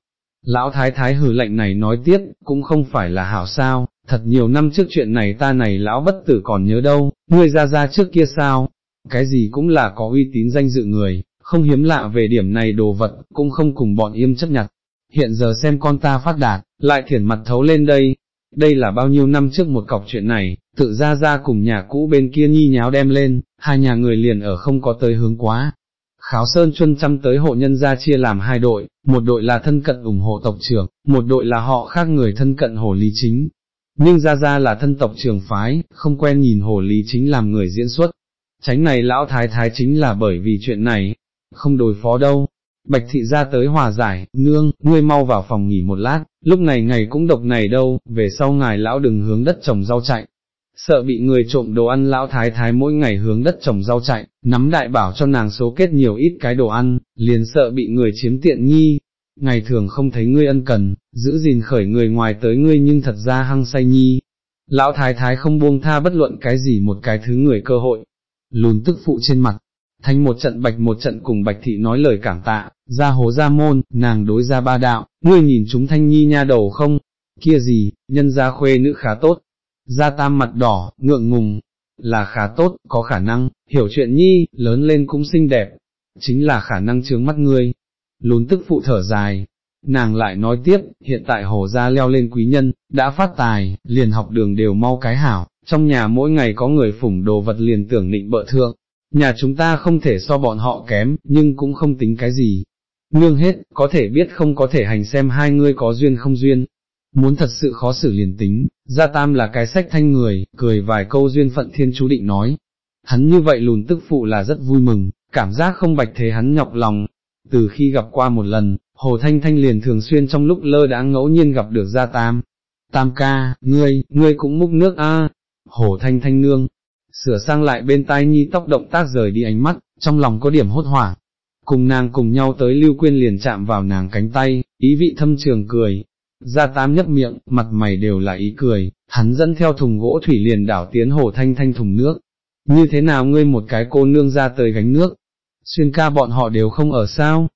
Lão thái thái hử lệnh này nói tiếp, cũng không phải là hảo sao, thật nhiều năm trước chuyện này ta này lão bất tử còn nhớ đâu, ngươi ra ra trước kia sao, cái gì cũng là có uy tín danh dự người, không hiếm lạ về điểm này đồ vật, cũng không cùng bọn im chấp nhặt. Hiện giờ xem con ta phát đạt, lại thiển mặt thấu lên đây, đây là bao nhiêu năm trước một cọc chuyện này, tự ra ra cùng nhà cũ bên kia nhi nháo đem lên, hai nhà người liền ở không có tới hướng quá. Kháo Sơn chuân chăm tới hộ nhân gia chia làm hai đội, một đội là thân cận ủng hộ tộc trưởng, một đội là họ khác người thân cận hồ lý chính. Nhưng gia gia là thân tộc trưởng phái, không quen nhìn hồ lý chính làm người diễn xuất. Tránh này lão thái thái chính là bởi vì chuyện này, không đối phó đâu. Bạch thị ra tới hòa giải, nương, ngươi mau vào phòng nghỉ một lát, lúc này ngày cũng độc này đâu, về sau ngài lão đừng hướng đất trồng rau chạy. Sợ bị người trộm đồ ăn lão thái thái mỗi ngày hướng đất trồng rau chạy, nắm đại bảo cho nàng số kết nhiều ít cái đồ ăn, liền sợ bị người chiếm tiện nghi. Ngày thường không thấy ngươi ân cần, giữ gìn khởi người ngoài tới ngươi nhưng thật ra hăng say nhi. lão thái thái không buông tha bất luận cái gì một cái thứ người cơ hội, lùn tức phụ trên mặt, thanh một trận bạch một trận cùng bạch thị nói lời cảm tạ, ra hố ra môn, nàng đối ra ba đạo, ngươi nhìn chúng thanh nhi nha đầu không, kia gì, nhân gia khuê nữ khá tốt, ra tam mặt đỏ, ngượng ngùng, là khá tốt, có khả năng, hiểu chuyện nhi, lớn lên cũng xinh đẹp, chính là khả năng chướng mắt ngươi, lún tức phụ thở dài. Nàng lại nói tiếp, hiện tại hồ gia leo lên quý nhân, đã phát tài, liền học đường đều mau cái hảo, trong nhà mỗi ngày có người phủng đồ vật liền tưởng định bợ thượng, nhà chúng ta không thể so bọn họ kém, nhưng cũng không tính cái gì. Nương hết, có thể biết không có thể hành xem hai ngươi có duyên không duyên. Muốn thật sự khó xử liền tính, gia tam là cái sách thanh người, cười vài câu duyên phận thiên chú định nói. Hắn như vậy lùn tức phụ là rất vui mừng, cảm giác không bạch thế hắn nhọc lòng. Từ khi gặp qua một lần, Hồ Thanh Thanh liền thường xuyên trong lúc lơ đã ngẫu nhiên gặp được gia tam. Tam ca, ngươi, ngươi cũng múc nước a. Hồ Thanh Thanh nương, sửa sang lại bên tai nhi tóc động tác rời đi ánh mắt, trong lòng có điểm hốt hoảng. Cùng nàng cùng nhau tới Lưu Quyên liền chạm vào nàng cánh tay, ý vị thâm trường cười. Gia tám nhấp miệng, mặt mày đều là ý cười, hắn dẫn theo thùng gỗ thủy liền đảo tiến hồ thanh thanh thùng nước. Như thế nào ngươi một cái cô nương ra tới gánh nước? Xuyên ca bọn họ đều không ở sao?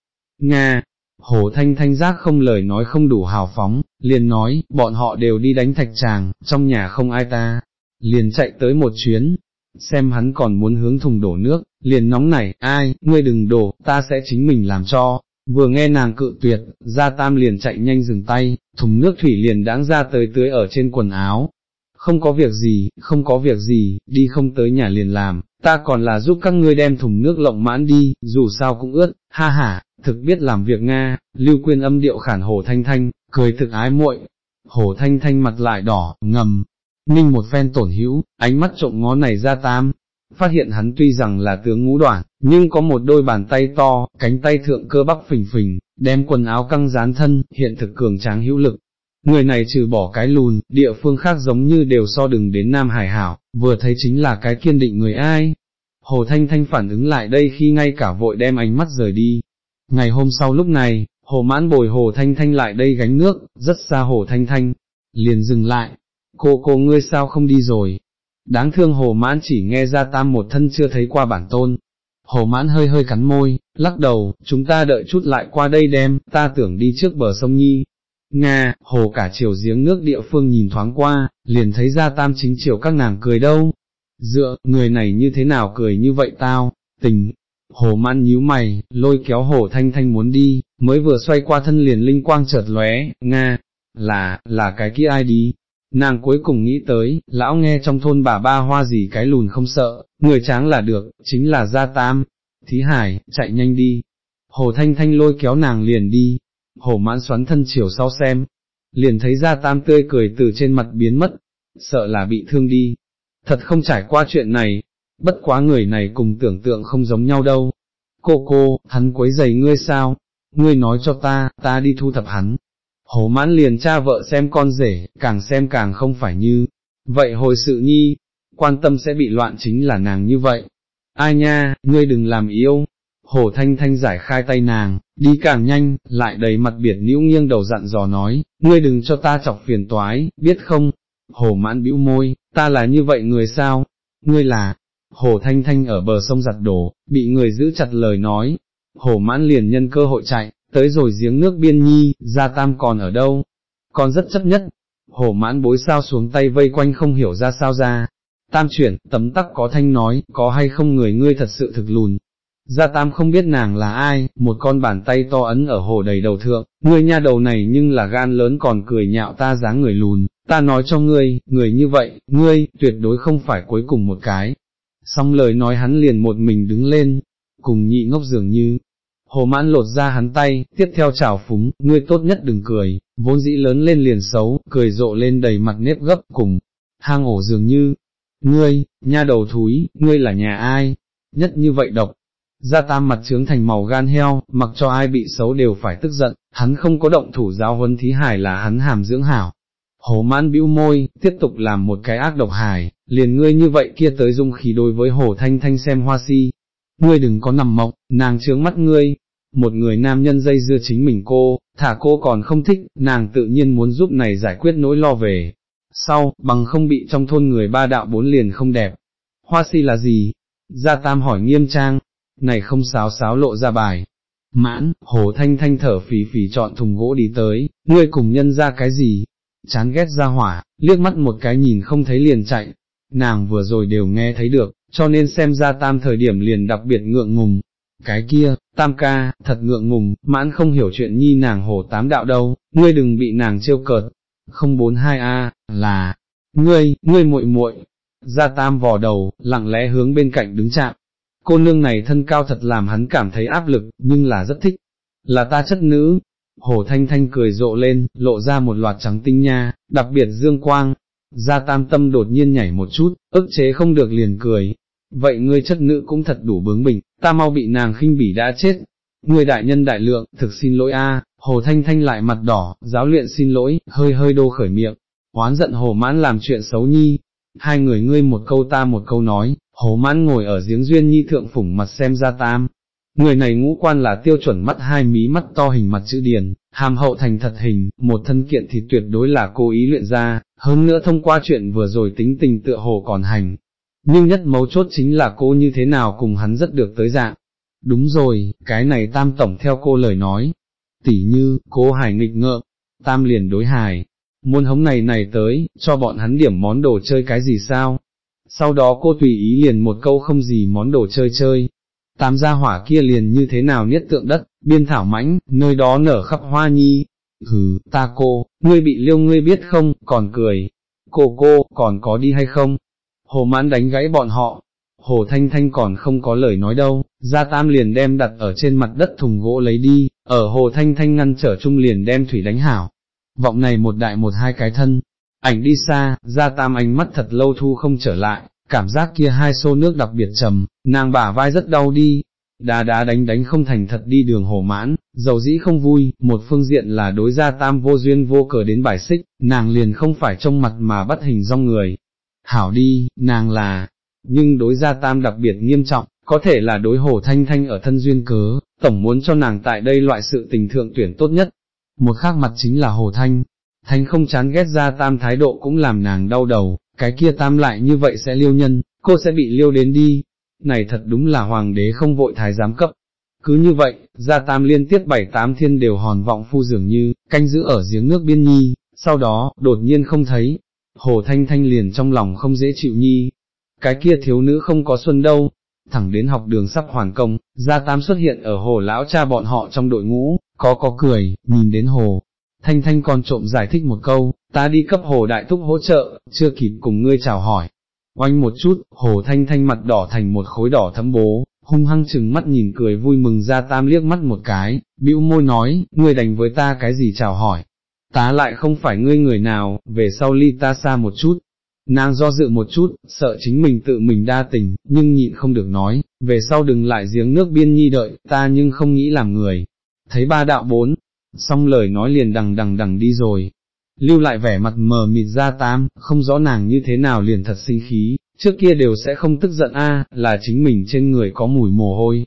Nga, hồ thanh thanh giác không lời nói không đủ hào phóng, liền nói, bọn họ đều đi đánh thạch tràng, trong nhà không ai ta, liền chạy tới một chuyến, xem hắn còn muốn hướng thùng đổ nước, liền nóng nảy, ai, ngươi đừng đổ, ta sẽ chính mình làm cho, vừa nghe nàng cự tuyệt, gia tam liền chạy nhanh dừng tay, thùng nước thủy liền đáng ra tới tưới ở trên quần áo. Không có việc gì, không có việc gì, đi không tới nhà liền làm, ta còn là giúp các ngươi đem thùng nước lộng mãn đi, dù sao cũng ướt, ha ha, thực biết làm việc Nga, lưu quyên âm điệu khản hồ thanh thanh, cười thực ái muội. Hồ thanh thanh mặt lại đỏ, ngầm, ninh một phen tổn hữu, ánh mắt trộm ngó này ra tam, phát hiện hắn tuy rằng là tướng ngũ đoạn, nhưng có một đôi bàn tay to, cánh tay thượng cơ bắp phình phình, đem quần áo căng dán thân, hiện thực cường tráng hữu lực. Người này trừ bỏ cái lùn, địa phương khác giống như đều so đừng đến Nam Hải Hảo, vừa thấy chính là cái kiên định người ai. Hồ Thanh Thanh phản ứng lại đây khi ngay cả vội đem ánh mắt rời đi. Ngày hôm sau lúc này, Hồ Mãn bồi Hồ Thanh Thanh lại đây gánh nước, rất xa Hồ Thanh Thanh, liền dừng lại, cô cô ngươi sao không đi rồi, đáng thương hồ mãn chỉ nghe ra tam một thân chưa thấy qua bản tôn. Hồ mãn hơi hơi cắn môi, lắc đầu, chúng ta đợi chút lại qua đây đem, ta tưởng đi trước bờ sông Nhi. Nga, hồ cả chiều giếng nước địa phương nhìn thoáng qua, liền thấy ra tam chính chiều các nàng cười đâu. Dựa, người này như thế nào cười như vậy tao, tình. Hồ mãn nhíu mày, lôi kéo hồ thanh thanh muốn đi, mới vừa xoay qua thân liền linh quang chợt lóe, Nga, là, là cái kia ai đi, Nàng cuối cùng nghĩ tới, lão nghe trong thôn bà ba hoa gì cái lùn không sợ, người tráng là được, chính là gia tam. Thí hải, chạy nhanh đi. Hồ Thanh Thanh lôi kéo nàng liền đi. Hồ mãn xoắn thân chiều sau xem. Liền thấy gia tam tươi cười từ trên mặt biến mất. Sợ là bị thương đi. Thật không trải qua chuyện này. Bất quá người này cùng tưởng tượng không giống nhau đâu. Cô cô, hắn quấy giày ngươi sao? Ngươi nói cho ta, ta đi thu thập hắn. Hồ mãn liền cha vợ xem con rể, càng xem càng không phải như, vậy hồi sự nhi, quan tâm sẽ bị loạn chính là nàng như vậy. Ai nha, ngươi đừng làm yêu. Hồ thanh thanh giải khai tay nàng, đi càng nhanh, lại đầy mặt biển nữ nghiêng đầu dặn dò nói, ngươi đừng cho ta chọc phiền toái, biết không? Hồ mãn bĩu môi, ta là như vậy người sao? Ngươi là, hồ thanh thanh ở bờ sông giặt đổ, bị người giữ chặt lời nói. Hồ mãn liền nhân cơ hội chạy, tới rồi giếng nước biên nhi, gia tam còn ở đâu, còn rất chấp nhất, hổ mãn bối sao xuống tay vây quanh không hiểu ra sao ra, tam chuyển, tấm tắc có thanh nói, có hay không người ngươi thật sự thực lùn. Gia Tam không biết nàng là ai, một con bàn tay to ấn ở hồ đầy đầu thượng, ngươi nha đầu này nhưng là gan lớn còn cười nhạo ta dáng người lùn, ta nói cho ngươi, người như vậy, ngươi, tuyệt đối không phải cuối cùng một cái. Xong lời nói hắn liền một mình đứng lên, cùng nhị ngốc dường như, Hồ mãn lột ra hắn tay, tiếp theo chào phúng, ngươi tốt nhất đừng cười, vốn dĩ lớn lên liền xấu, cười rộ lên đầy mặt nếp gấp cùng, hang ổ dường như, ngươi, nha đầu thúi, ngươi là nhà ai, nhất như vậy độc. ra tam mặt trướng thành màu gan heo, mặc cho ai bị xấu đều phải tức giận, hắn không có động thủ giáo huấn thí hải là hắn hàm dưỡng hảo. Hồ mãn bĩu môi, tiếp tục làm một cái ác độc hài, liền ngươi như vậy kia tới dung khí đối với hồ thanh thanh xem hoa si, ngươi đừng có nằm mộng, nàng trướng mắt ngươi, một người nam nhân dây dưa chính mình cô, thả cô còn không thích, nàng tự nhiên muốn giúp này giải quyết nỗi lo về. sau, bằng không bị trong thôn người ba đạo bốn liền không đẹp. Hoa si là gì? Gia Tam hỏi nghiêm trang, này không sáo sáo lộ ra bài. Mãn, hồ thanh thanh thở phì phì chọn thùng gỗ đi tới, ngươi cùng nhân ra cái gì? Chán ghét ra hỏa, liếc mắt một cái nhìn không thấy liền chạy. Nàng vừa rồi đều nghe thấy được, cho nên xem ra tam thời điểm liền đặc biệt ngượng ngùng. Cái kia, tam ca, thật ngượng ngùng, mãn không hiểu chuyện nhi nàng hồ tám đạo đâu, ngươi đừng bị nàng trêu cợt. Không bốn hai a là, ngươi, ngươi muội muội. Gia tam vò đầu, lặng lẽ hướng bên cạnh đứng chạm. Cô nương này thân cao thật làm hắn cảm thấy áp lực, nhưng là rất thích. Là ta chất nữ. Hồ Thanh Thanh cười rộ lên, lộ ra một loạt trắng tinh nha, đặc biệt dương quang, Gia tam tâm đột nhiên nhảy một chút, ức chế không được liền cười. Vậy ngươi chất nữ cũng thật đủ bướng bỉnh, ta mau bị nàng khinh bỉ đã chết. Ngươi đại nhân đại lượng, thực xin lỗi a. hồ thanh thanh lại mặt đỏ, giáo luyện xin lỗi, hơi hơi đô khởi miệng, oán giận hồ mãn làm chuyện xấu nhi. Hai người ngươi một câu ta một câu nói, hồ mãn ngồi ở giếng duyên nhi thượng phủng mặt xem ra tam, Người này ngũ quan là tiêu chuẩn mắt hai mí mắt to hình mặt chữ điền, hàm hậu thành thật hình, một thân kiện thì tuyệt đối là cố ý luyện ra, hơn nữa thông qua chuyện vừa rồi tính tình tựa hồ còn hành. Nhưng nhất mấu chốt chính là cô như thế nào cùng hắn rất được tới dạng. Đúng rồi, cái này tam tổng theo cô lời nói. Tỉ như, cô hài nghịch ngợm, tam liền đối hài, muôn hống này này tới, cho bọn hắn điểm món đồ chơi cái gì sao? Sau đó cô tùy ý liền một câu không gì món đồ chơi chơi, tam gia hỏa kia liền như thế nào niết tượng đất, biên thảo mãnh, nơi đó nở khắp hoa nhi, hừ, ta cô, ngươi bị liêu ngươi biết không, còn cười, cô cô, còn có đi hay không? Hồ mãn đánh gãy bọn họ, hồ thanh thanh còn không có lời nói đâu, gia tam liền đem đặt ở trên mặt đất thùng gỗ lấy đi, ở hồ thanh thanh ngăn trở chung liền đem thủy đánh hảo. Vọng này một đại một hai cái thân, ảnh đi xa, gia tam ánh mắt thật lâu thu không trở lại, cảm giác kia hai xô nước đặc biệt trầm, nàng bả vai rất đau đi, đá đá đánh đánh không thành thật đi đường hồ mãn, dầu dĩ không vui, một phương diện là đối gia tam vô duyên vô cờ đến bài xích, nàng liền không phải trong mặt mà bắt hình rong người. Hảo đi, nàng là, nhưng đối gia tam đặc biệt nghiêm trọng, có thể là đối hồ thanh thanh ở thân duyên cớ, tổng muốn cho nàng tại đây loại sự tình thượng tuyển tốt nhất. Một khác mặt chính là hồ thanh, thanh không chán ghét gia tam thái độ cũng làm nàng đau đầu, cái kia tam lại như vậy sẽ liêu nhân, cô sẽ bị liêu đến đi, này thật đúng là hoàng đế không vội thái giám cấp. Cứ như vậy, gia tam liên tiếp bảy tám thiên đều hòn vọng phu dường như, canh giữ ở giếng nước biên nhi, sau đó, đột nhiên không thấy, hồ thanh thanh liền trong lòng không dễ chịu nhi, cái kia thiếu nữ không có xuân đâu, thẳng đến học đường sắp hoàn công, gia tam xuất hiện ở hồ lão cha bọn họ trong đội ngũ, có có cười, nhìn đến hồ, Thanh Thanh còn trộm giải thích một câu, ta đi cấp hồ đại thúc hỗ trợ, chưa kịp cùng ngươi chào hỏi. Oanh một chút, hồ Thanh Thanh mặt đỏ thành một khối đỏ thấm bố, hung hăng chừng mắt nhìn cười vui mừng ra tam liếc mắt một cái, bĩu môi nói, ngươi đành với ta cái gì chào hỏi. Ta lại không phải ngươi người nào, về sau ly ta xa một chút. Nàng do dự một chút, sợ chính mình tự mình đa tình, nhưng nhịn không được nói, về sau đừng lại giếng nước biên nhi đợi, ta nhưng không nghĩ làm người. Thấy ba đạo bốn, xong lời nói liền đằng đằng đằng đi rồi, lưu lại vẻ mặt mờ mịt ra tám, không rõ nàng như thế nào liền thật sinh khí, trước kia đều sẽ không tức giận a, là chính mình trên người có mùi mồ hôi,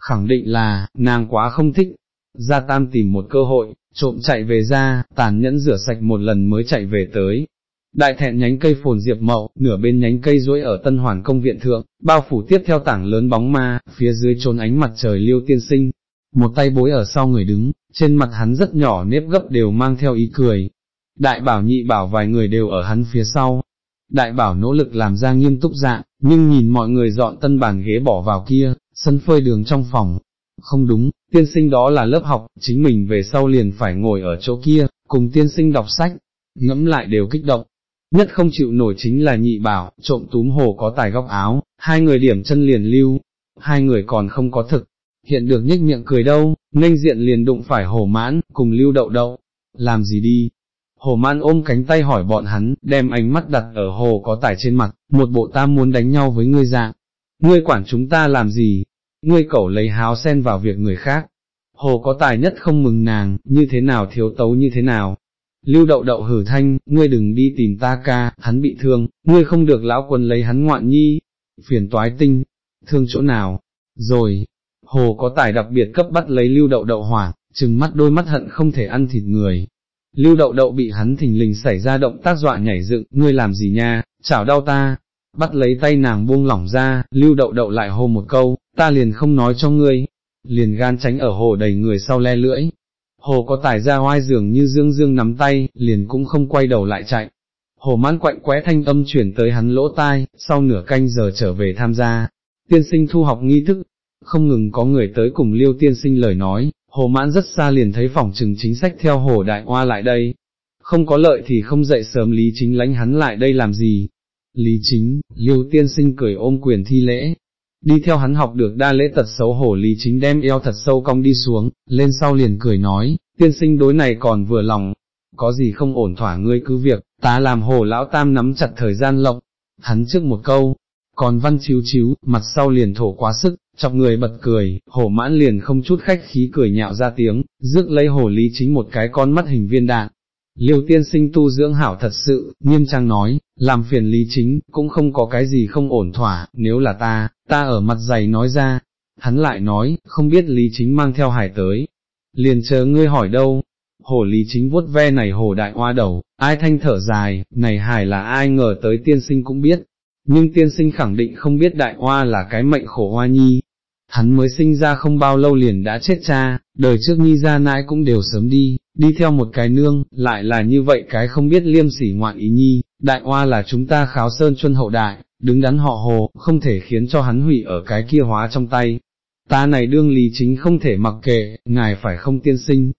khẳng định là, nàng quá không thích, gia tam tìm một cơ hội, trộm chạy về ra, tàn nhẫn rửa sạch một lần mới chạy về tới. Đại thẹn nhánh cây phồn diệp mậu, nửa bên nhánh cây duỗi ở tân hoàn công viện thượng, bao phủ tiếp theo tảng lớn bóng ma, phía dưới trốn ánh mặt trời liêu tiên sinh, một tay bối ở sau người đứng, trên mặt hắn rất nhỏ nếp gấp đều mang theo ý cười. Đại bảo nhị bảo vài người đều ở hắn phía sau. Đại bảo nỗ lực làm ra nghiêm túc dạng, nhưng nhìn mọi người dọn tân bàn ghế bỏ vào kia, sân phơi đường trong phòng. Không đúng, tiên sinh đó là lớp học, chính mình về sau liền phải ngồi ở chỗ kia, cùng tiên sinh đọc sách, ngẫm lại đều kích động. Nhất không chịu nổi chính là nhị bảo, trộm túm hồ có tài góc áo, hai người điểm chân liền lưu, hai người còn không có thực, hiện được nhếch miệng cười đâu, nghênh diện liền đụng phải hồ mãn, cùng lưu đậu đậu, làm gì đi. Hồ mãn ôm cánh tay hỏi bọn hắn, đem ánh mắt đặt ở hồ có tài trên mặt, một bộ ta muốn đánh nhau với ngươi dạng. Ngươi quản chúng ta làm gì? Ngươi cẩu lấy háo sen vào việc người khác. Hồ có tài nhất không mừng nàng, như thế nào thiếu tấu như thế nào. Lưu đậu đậu hử thanh, ngươi đừng đi tìm ta ca, hắn bị thương, ngươi không được lão quân lấy hắn ngoạn nhi. Phiền toái tinh, thương chỗ nào? Rồi, hồ có tài đặc biệt cấp bắt lấy lưu đậu đậu hỏa, chừng mắt đôi mắt hận không thể ăn thịt người. lưu đậu đậu bị hắn thình lình xảy ra động tác dọa nhảy dựng, ngươi làm gì nha, chảo đau ta, bắt lấy tay nàng buông lỏng ra, lưu đậu đậu lại hô một câu, ta liền không nói cho ngươi, liền gan tránh ở hồ đầy người sau le lưỡi. Hồ có tải ra oai dường như dương dương nắm tay, liền cũng không quay đầu lại chạy. Hồ mãn quạnh quẽ thanh âm chuyển tới hắn lỗ tai, sau nửa canh giờ trở về tham gia. Tiên sinh thu học nghi thức, không ngừng có người tới cùng liêu tiên sinh lời nói, hồ mãn rất xa liền thấy phòng trừng chính sách theo hồ đại hoa lại đây. Không có lợi thì không dậy sớm lý chính lánh hắn lại đây làm gì. Lý chính, liêu tiên sinh cười ôm quyền thi lễ, đi theo hắn học được đa lễ tật xấu hổ lý chính đem eo thật sâu cong đi xuống, lên sau liền cười nói, tiên sinh đối này còn vừa lòng, có gì không ổn thỏa ngươi cứ việc, ta làm hồ lão tam nắm chặt thời gian lộng, hắn trước một câu, còn văn chiếu chiếu, mặt sau liền thổ quá sức, chọc người bật cười, hổ mãn liền không chút khách khí cười nhạo ra tiếng, rước lấy hổ lý chính một cái con mắt hình viên đạn. Liêu tiên sinh tu dưỡng hảo thật sự, nghiêm trang nói, làm phiền lý chính, cũng không có cái gì không ổn thỏa, nếu là ta, ta ở mặt dày nói ra. Hắn lại nói, không biết lý chính mang theo hải tới. Liền chờ ngươi hỏi đâu, hồ lý chính vuốt ve này hồ đại hoa đầu, ai thanh thở dài, này hải là ai ngờ tới tiên sinh cũng biết, nhưng tiên sinh khẳng định không biết đại hoa là cái mệnh khổ hoa nhi. Hắn mới sinh ra không bao lâu liền đã chết cha, đời trước nhi ra nãi cũng đều sớm đi, đi theo một cái nương, lại là như vậy cái không biết liêm sỉ ngoạn ý nhi, đại oa là chúng ta kháo sơn chuân hậu đại, đứng đắn họ hồ, không thể khiến cho hắn hủy ở cái kia hóa trong tay. Ta này đương lý chính không thể mặc kệ, ngài phải không tiên sinh.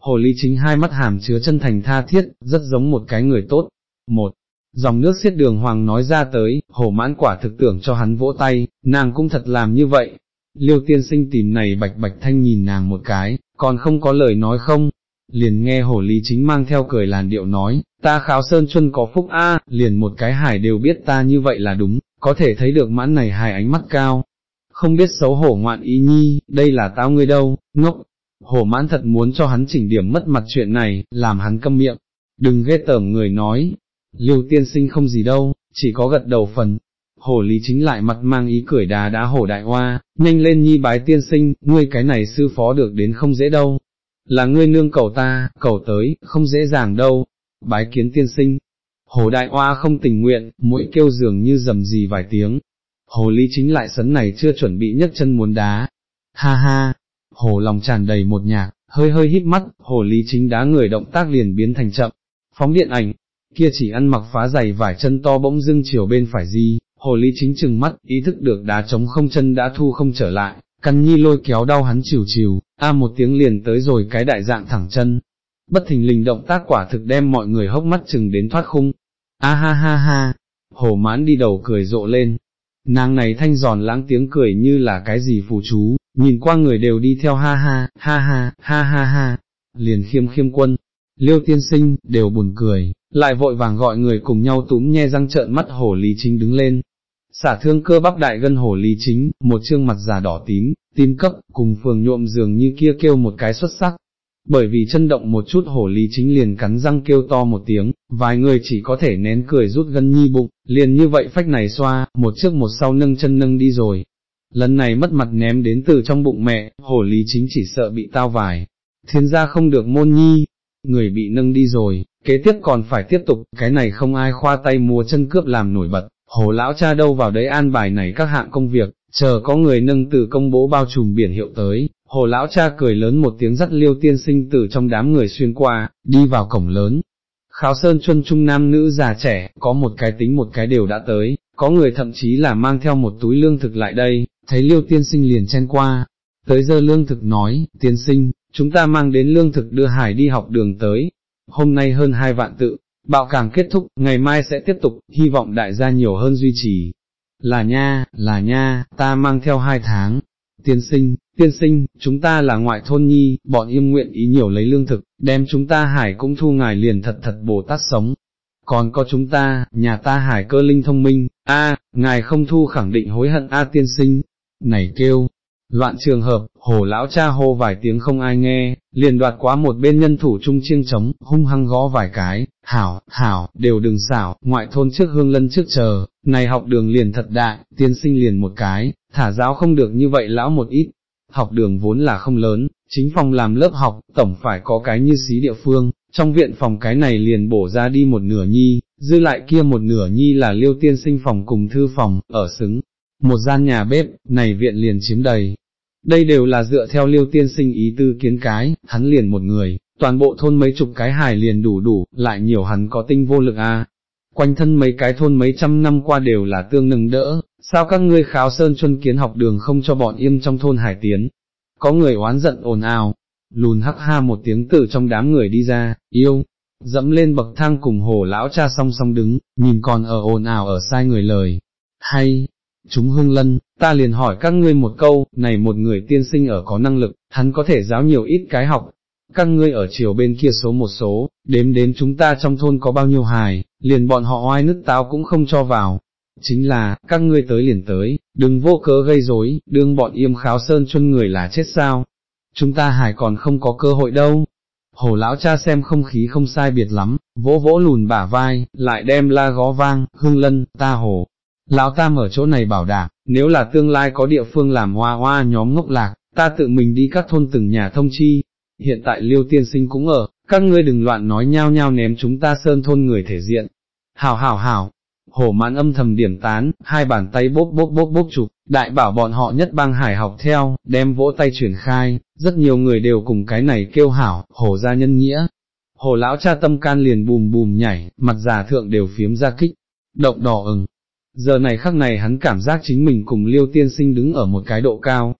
Hồ lý chính hai mắt hàm chứa chân thành tha thiết, rất giống một cái người tốt. Một, Dòng nước xiết đường hoàng nói ra tới, hồ mãn quả thực tưởng cho hắn vỗ tay, nàng cũng thật làm như vậy. Liêu tiên sinh tìm này bạch bạch thanh nhìn nàng một cái, còn không có lời nói không, liền nghe hổ lý chính mang theo cười làn điệu nói, ta kháo sơn chuân có phúc a, liền một cái hải đều biết ta như vậy là đúng, có thể thấy được mãn này hài ánh mắt cao. Không biết xấu hổ ngoạn ý nhi, đây là tao ngươi đâu, ngốc. Hổ mãn thật muốn cho hắn chỉnh điểm mất mặt chuyện này, làm hắn câm miệng. Đừng ghê tởm người nói, liêu tiên sinh không gì đâu, chỉ có gật đầu phần. Hồ lý chính lại mặt mang ý cười đá đá hổ đại hoa, nhanh lên nhi bái tiên sinh, ngươi cái này sư phó được đến không dễ đâu. Là ngươi nương cầu ta, cầu tới, không dễ dàng đâu. Bái kiến tiên sinh. Hồ đại hoa không tình nguyện, mũi kêu dường như dầm gì vài tiếng. Hồ Ly chính lại sấn này chưa chuẩn bị nhấc chân muốn đá. Ha ha, hồ lòng tràn đầy một nhạc, hơi hơi híp mắt, hồ Ly chính đá người động tác liền biến thành chậm. Phóng điện ảnh, kia chỉ ăn mặc phá giày vải chân to bỗng dưng chiều bên phải di, hồ ly chính chừng mắt, ý thức được đá trống không chân đã thu không trở lại, căn nhi lôi kéo đau hắn chiều chiều, a một tiếng liền tới rồi cái đại dạng thẳng chân. Bất thình lình động tác quả thực đem mọi người hốc mắt chừng đến thoát khung. A ha ha ha, hổ mãn đi đầu cười rộ lên. Nàng này thanh giòn lãng tiếng cười như là cái gì phù chú, nhìn qua người đều đi theo ha ha, ha ha, ha ha ha, liền khiêm khiêm quân, liêu tiên sinh, đều buồn cười, lại vội vàng gọi người cùng nhau túm nhe răng trợn mắt hổ lý chính đứng lên. Xả thương cơ bắp đại gân hổ lý chính, một trương mặt già đỏ tím, tím cấp, cùng phường nhuộm dường như kia kêu một cái xuất sắc. Bởi vì chân động một chút hổ lý chính liền cắn răng kêu to một tiếng, vài người chỉ có thể nén cười rút gân nhi bụng, liền như vậy phách này xoa, một trước một sau nâng chân nâng đi rồi. Lần này mất mặt ném đến từ trong bụng mẹ, hổ lý chính chỉ sợ bị tao vài, thiên gia không được môn nhi, người bị nâng đi rồi, kế tiếp còn phải tiếp tục, cái này không ai khoa tay múa chân cướp làm nổi bật, hồ lão cha đâu vào đấy an bài này các hạng công việc, chờ có người nâng từ công bố bao trùm biển hiệu tới, hồ lão cha cười lớn một tiếng dắt liêu tiên sinh từ trong đám người xuyên qua, đi vào cổng lớn. Kháo sơn chuân trung nam nữ già trẻ, có một cái tính một cái đều đã tới, có người thậm chí là mang theo một túi lương thực lại đây, thấy liêu tiên sinh liền chen qua, tới giờ lương thực nói, tiên sinh, chúng ta mang đến lương thực đưa hải đi học đường tới, hôm nay hơn hai vạn tự, bạo càng kết thúc, ngày mai sẽ tiếp tục, hy vọng đại gia nhiều hơn duy trì. Là nha, là nha, ta mang theo hai tháng. Tiên sinh, tiên sinh, chúng ta là ngoại thôn nhi, bọn yêm nguyện ý nhiều lấy lương thực, đem chúng ta hải cũng thu ngài liền thật thật bồ tát sống. Còn có chúng ta, nhà ta hải cơ linh thông minh, a, ngài không thu khẳng định hối hận a tiên sinh. Này kêu, Loạn trường hợp, hồ lão cha hô vài tiếng không ai nghe, liền đoạt quá một bên nhân thủ trung chiêng trống, hung hăng gõ vài cái, hảo, hảo, đều đừng xảo, ngoại thôn trước hương lân trước chờ, này học đường liền thật đại, tiên sinh liền một cái, thả giáo không được như vậy lão một ít, học đường vốn là không lớn, chính phòng làm lớp học, tổng phải có cái như xí địa phương, trong viện phòng cái này liền bổ ra đi một nửa nhi, dư lại kia một nửa nhi là liêu tiên sinh phòng cùng thư phòng, ở xứng, một gian nhà bếp, này viện liền chiếm đầy. Đây đều là dựa theo liêu tiên sinh ý tư kiến cái, hắn liền một người, toàn bộ thôn mấy chục cái hải liền đủ đủ, lại nhiều hắn có tinh vô lực a. Quanh thân mấy cái thôn mấy trăm năm qua đều là tương nâng đỡ, sao các ngươi kháo sơn chuân kiến học đường không cho bọn im trong thôn hải tiến. Có người oán giận ồn ào, lùn hắc ha một tiếng từ trong đám người đi ra, yêu, dẫm lên bậc thang cùng hồ lão cha song song đứng, nhìn còn ở ồn ào ở sai người lời. Hay, chúng hương lân, ta liền hỏi các ngươi một câu, này một người tiên sinh ở có năng lực, hắn có thể giáo nhiều ít cái học, các ngươi ở chiều bên kia số một số, đếm đến chúng ta trong thôn có bao nhiêu hài, liền bọn họ oai nứt táo cũng không cho vào. Chính là, các ngươi tới liền tới, đừng vô cớ gây rối, đương bọn yêm kháo sơn chân người là chết sao. Chúng ta hài còn không có cơ hội đâu. Hồ lão cha xem không khí không sai biệt lắm, vỗ vỗ lùn bả vai, lại đem la gó vang, hương lân, ta hồ. Lão tam ở chỗ này bảo đảm, nếu là tương lai có địa phương làm hoa hoa nhóm ngốc lạc, ta tự mình đi các thôn từng nhà thông chi, hiện tại liêu tiên sinh cũng ở, các ngươi đừng loạn nói nhau nhau ném chúng ta sơn thôn người thể diện. Hảo hảo hảo, hổ mãn âm thầm điểm tán, hai bàn tay bốc bốc bốc bốc chụp, đại bảo bọn họ nhất bang hải học theo, đem vỗ tay chuyển khai, rất nhiều người đều cùng cái này kêu hảo, hổ ra nhân nghĩa. Hổ lão cha tâm can liền bùm bùm nhảy, mặt già thượng đều phiếm ra kích, động đỏ ửng Giờ này khắc này hắn cảm giác chính mình cùng liêu tiên sinh đứng ở một cái độ cao.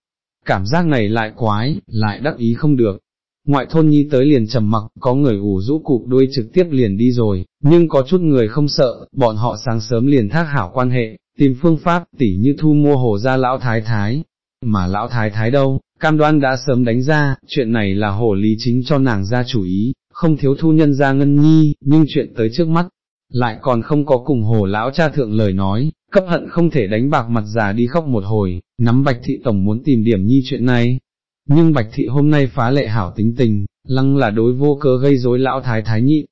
Cảm giác này lại quái, lại đắc ý không được, ngoại thôn nhi tới liền trầm mặc, có người ủ rũ cụp đuôi trực tiếp liền đi rồi, nhưng có chút người không sợ, bọn họ sáng sớm liền thác hảo quan hệ, tìm phương pháp, tỉ như thu mua hồ ra lão thái thái, mà lão thái thái đâu, cam đoan đã sớm đánh ra, chuyện này là hồ lý chính cho nàng ra chủ ý, không thiếu thu nhân ra ngân nhi, nhưng chuyện tới trước mắt, lại còn không có cùng hồ lão cha thượng lời nói, cấp hận không thể đánh bạc mặt già đi khóc một hồi, nắm bạch thị tổng muốn tìm điểm nhi chuyện này, nhưng bạch thị hôm nay phá lệ hảo tính tình, lăng là đối vô cớ gây rối lão thái thái nhị,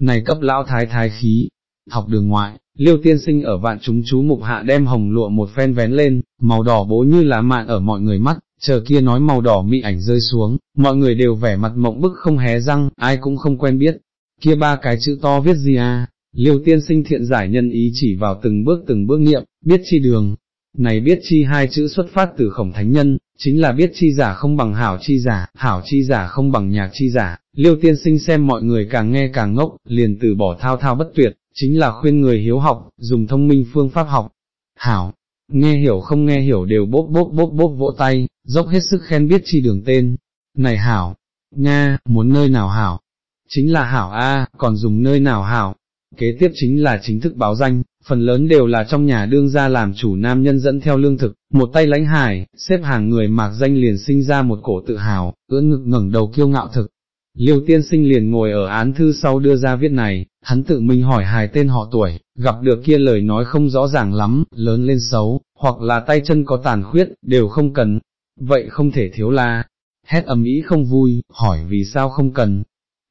này cấp lão thái thái khí, học đường ngoại, liêu tiên sinh ở vạn chúng chú mục hạ đem hồng lụa một phen vén lên, màu đỏ bố như lá mạn ở mọi người mắt, chờ kia nói màu đỏ mị ảnh rơi xuống, mọi người đều vẻ mặt mộng bức không hé răng, ai cũng không quen biết, kia ba cái chữ to viết gì à, liêu tiên sinh thiện giải nhân ý chỉ vào từng bước từng bước niệm, biết chi đường, này biết chi hai chữ xuất phát từ khổng thánh nhân, chính là biết chi giả không bằng hảo chi giả, hảo chi giả không bằng nhạc chi giả, liêu tiên sinh xem mọi người càng nghe càng ngốc, liền từ bỏ thao thao bất tuyệt, chính là khuyên người hiếu học, dùng thông minh phương pháp học. Hảo, nghe hiểu không nghe hiểu đều bốp bốp bốp bốp vỗ tay, dốc hết sức khen biết chi đường tên. Này hảo, Nga, muốn nơi nào hảo? Chính là hảo A, còn dùng nơi nào hảo? Kế tiếp chính là chính thức báo danh, phần lớn đều là trong nhà đương gia làm chủ nam nhân dẫn theo lương thực, một tay lãnh hải, xếp hàng người mạc danh liền sinh ra một cổ tự hào, ưỡn ngực ngẩng đầu kiêu ngạo thực. Liêu tiên sinh liền ngồi ở án thư sau đưa ra viết này, hắn tự mình hỏi hài tên họ tuổi, gặp được kia lời nói không rõ ràng lắm, lớn lên xấu, hoặc là tay chân có tàn khuyết, đều không cần, vậy không thể thiếu la, hét ầm ĩ không vui, hỏi vì sao không cần.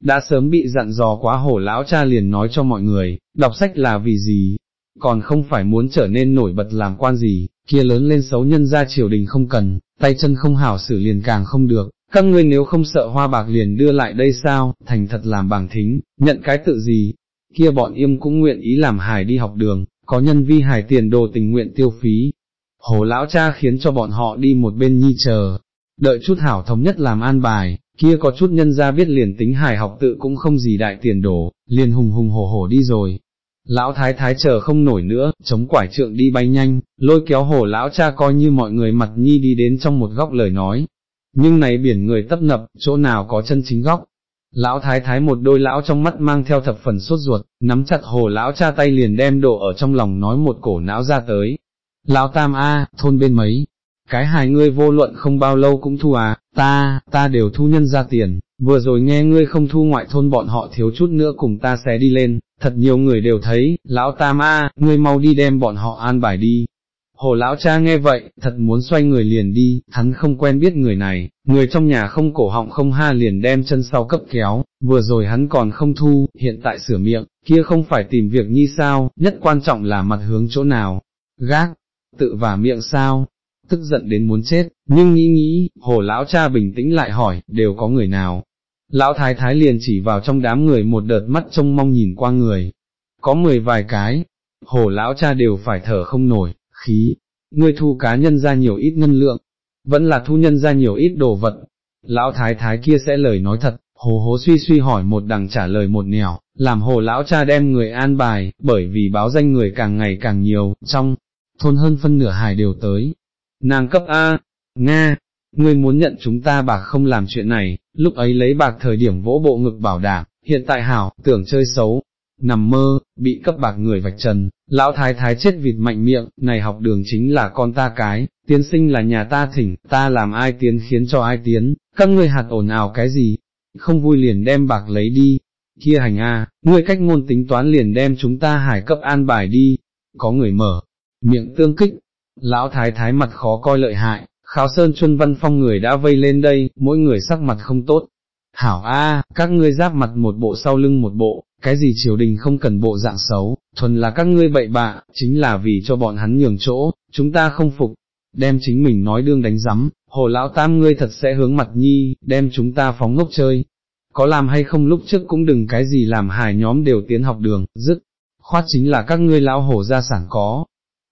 Đã sớm bị dặn dò quá hổ lão cha liền nói cho mọi người, đọc sách là vì gì, còn không phải muốn trở nên nổi bật làm quan gì, kia lớn lên xấu nhân ra triều đình không cần, tay chân không hảo xử liền càng không được, các ngươi nếu không sợ hoa bạc liền đưa lại đây sao, thành thật làm bảng thính, nhận cái tự gì, kia bọn im cũng nguyện ý làm hài đi học đường, có nhân vi hài tiền đồ tình nguyện tiêu phí. Hồ lão cha khiến cho bọn họ đi một bên nhi chờ, đợi chút hảo thống nhất làm an bài, kia có chút nhân ra biết liền tính hài học tự cũng không gì đại tiền đồ, liền hùng hùng hổ hổ đi rồi, Lão thái thái chờ không nổi nữa, chống quải trượng đi bay nhanh, lôi kéo hổ lão cha coi như mọi người mặt nhi đi đến trong một góc lời nói. Nhưng này biển người tấp nập, chỗ nào có chân chính góc. Lão thái thái một đôi lão trong mắt mang theo thập phần suốt ruột, nắm chặt hồ lão cha tay liền đem độ ở trong lòng nói một cổ não ra tới. Lão tam A, thôn bên mấy, cái hài ngươi vô luận không bao lâu cũng thu à, ta, ta đều thu nhân ra tiền, vừa rồi nghe ngươi không thu ngoại thôn bọn họ thiếu chút nữa cùng ta xé đi lên, thật nhiều người đều thấy, lão tam a, ngươi mau đi đem bọn họ an bài đi. Hồ lão cha nghe vậy, thật muốn xoay người liền đi, hắn không quen biết người này, người trong nhà không cổ họng không ha liền đem chân sau cấp kéo, vừa rồi hắn còn không thu, hiện tại sửa miệng, kia không phải tìm việc như sao, nhất quan trọng là mặt hướng chỗ nào, gác, tự và miệng sao, tức giận đến muốn chết, nhưng nghĩ nghĩ, hồ lão cha bình tĩnh lại hỏi, đều có người nào. lão thái thái liền chỉ vào trong đám người một đợt mắt trông mong nhìn qua người, có mười vài cái, hồ lão cha đều phải thở không nổi, khí, ngươi thu cá nhân ra nhiều ít ngân lượng, vẫn là thu nhân ra nhiều ít đồ vật, lão thái thái kia sẽ lời nói thật, hồ hố suy suy hỏi một đằng trả lời một nẻo, làm hồ lão cha đem người an bài, bởi vì báo danh người càng ngày càng nhiều, trong thôn hơn phân nửa hài đều tới. Nàng cấp A, Nga, ngươi muốn nhận chúng ta bạc không làm chuyện này, lúc ấy lấy bạc thời điểm vỗ bộ ngực bảo đảm, hiện tại hảo, tưởng chơi xấu, nằm mơ, bị cấp bạc người vạch trần, lão thái thái chết vịt mạnh miệng, này học đường chính là con ta cái, tiến sinh là nhà ta thỉnh, ta làm ai tiến khiến cho ai tiến, các ngươi hạt ồn ào cái gì, không vui liền đem bạc lấy đi, kia hành a, ngươi cách ngôn tính toán liền đem chúng ta hải cấp an bài đi, có người mở, miệng tương kích, lão thái thái mặt khó coi lợi hại, kháo sơn chuân văn phong người đã vây lên đây, mỗi người sắc mặt không tốt. Hảo A, các ngươi giáp mặt một bộ sau lưng một bộ, cái gì triều đình không cần bộ dạng xấu, thuần là các ngươi bậy bạ, chính là vì cho bọn hắn nhường chỗ, chúng ta không phục, đem chính mình nói đương đánh rắm, hồ lão tam ngươi thật sẽ hướng mặt nhi, đem chúng ta phóng ngốc chơi. Có làm hay không lúc trước cũng đừng cái gì làm hài nhóm đều tiến học đường, dứt, khoát chính là các ngươi lão hổ gia sản có,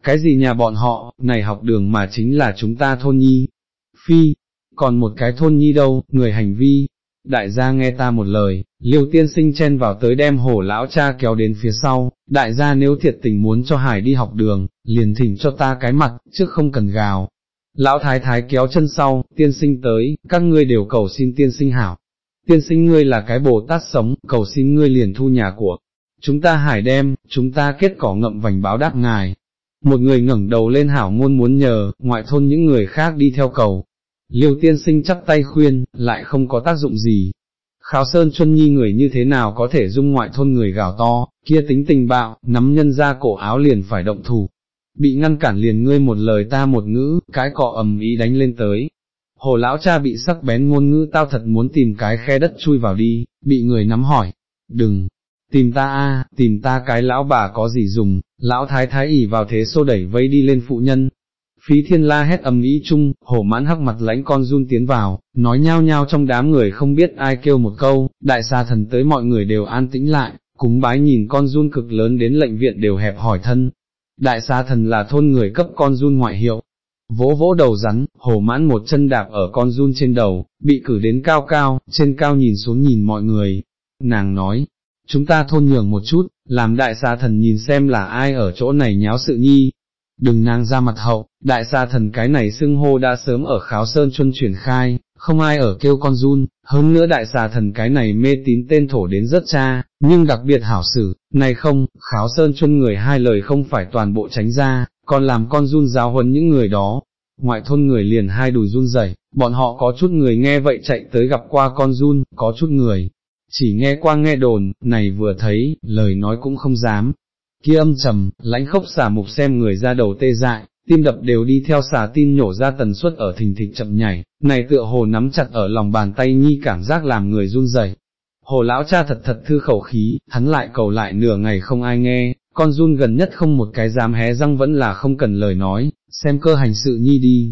cái gì nhà bọn họ, này học đường mà chính là chúng ta thôn nhi, phi, còn một cái thôn nhi đâu, người hành vi, đại gia nghe ta một lời, liêu tiên sinh chen vào tới đem hổ lão cha kéo đến phía sau, đại gia nếu thiệt tình muốn cho hải đi học đường, liền thỉnh cho ta cái mặt, trước không cần gào. Lão thái thái kéo chân sau, tiên sinh tới, các ngươi đều cầu xin tiên sinh hảo. Tiên sinh ngươi là cái bồ tát sống, cầu xin ngươi liền thu nhà của. Chúng ta hải đem, chúng ta kết cỏ ngậm vành báo đáp ngài, một người ngẩng đầu lên hảo môn muốn nhờ, ngoại thôn những người khác đi theo cầu. Liêu tiên sinh chắp tay khuyên, lại không có tác dụng gì. Kháo sơn chuân nhi người như thế nào có thể dung ngoại thôn người gào to, kia tính tình bạo, nắm nhân ra cổ áo liền phải động thủ. Bị ngăn cản liền ngươi một lời ta một ngữ, cái cọ ầm ý đánh lên tới. Hồ lão cha bị sắc bén ngôn ngữ tao thật muốn tìm cái khe đất chui vào đi, bị người nắm hỏi. Đừng, tìm ta a, tìm ta cái lão bà có gì dùng, lão thái thái ỉ vào thế xô đẩy vây đi lên phụ nhân. Phí thiên la hét ầm ý chung, hổ mãn hắc mặt lãnh con run tiến vào, nói nhao nhao trong đám người không biết ai kêu một câu, đại xa thần tới mọi người đều an tĩnh lại, cúng bái nhìn con run cực lớn đến lệnh viện đều hẹp hỏi thân. Đại xa thần là thôn người cấp con run ngoại hiệu, vỗ vỗ đầu rắn, hổ mãn một chân đạp ở con run trên đầu, bị cử đến cao cao, trên cao nhìn xuống nhìn mọi người. Nàng nói, chúng ta thôn nhường một chút, làm đại xà thần nhìn xem là ai ở chỗ này nháo sự nhi. Đừng nàng ra mặt hậu, đại xà thần cái này xưng hô đã sớm ở kháo sơn chuân chuyển khai, không ai ở kêu con run, hơn nữa đại xà thần cái này mê tín tên thổ đến rất cha, nhưng đặc biệt hảo xử, này không, kháo sơn chuân người hai lời không phải toàn bộ tránh ra, còn làm con run giáo huấn những người đó. Ngoại thôn người liền hai đùi run rẩy, bọn họ có chút người nghe vậy chạy tới gặp qua con run, có chút người, chỉ nghe qua nghe đồn, này vừa thấy, lời nói cũng không dám. Kia âm trầm, lãnh khốc xả mục xem người ra đầu tê dại, tim đập đều đi theo xả tin nhổ ra tần suất ở thình thịch chậm nhảy, này tựa hồ nắm chặt ở lòng bàn tay nhi cảm giác làm người run rẩy. Hồ lão cha thật thật thư khẩu khí, hắn lại cầu lại nửa ngày không ai nghe, con run gần nhất không một cái dám hé răng vẫn là không cần lời nói, xem cơ hành sự nhi đi.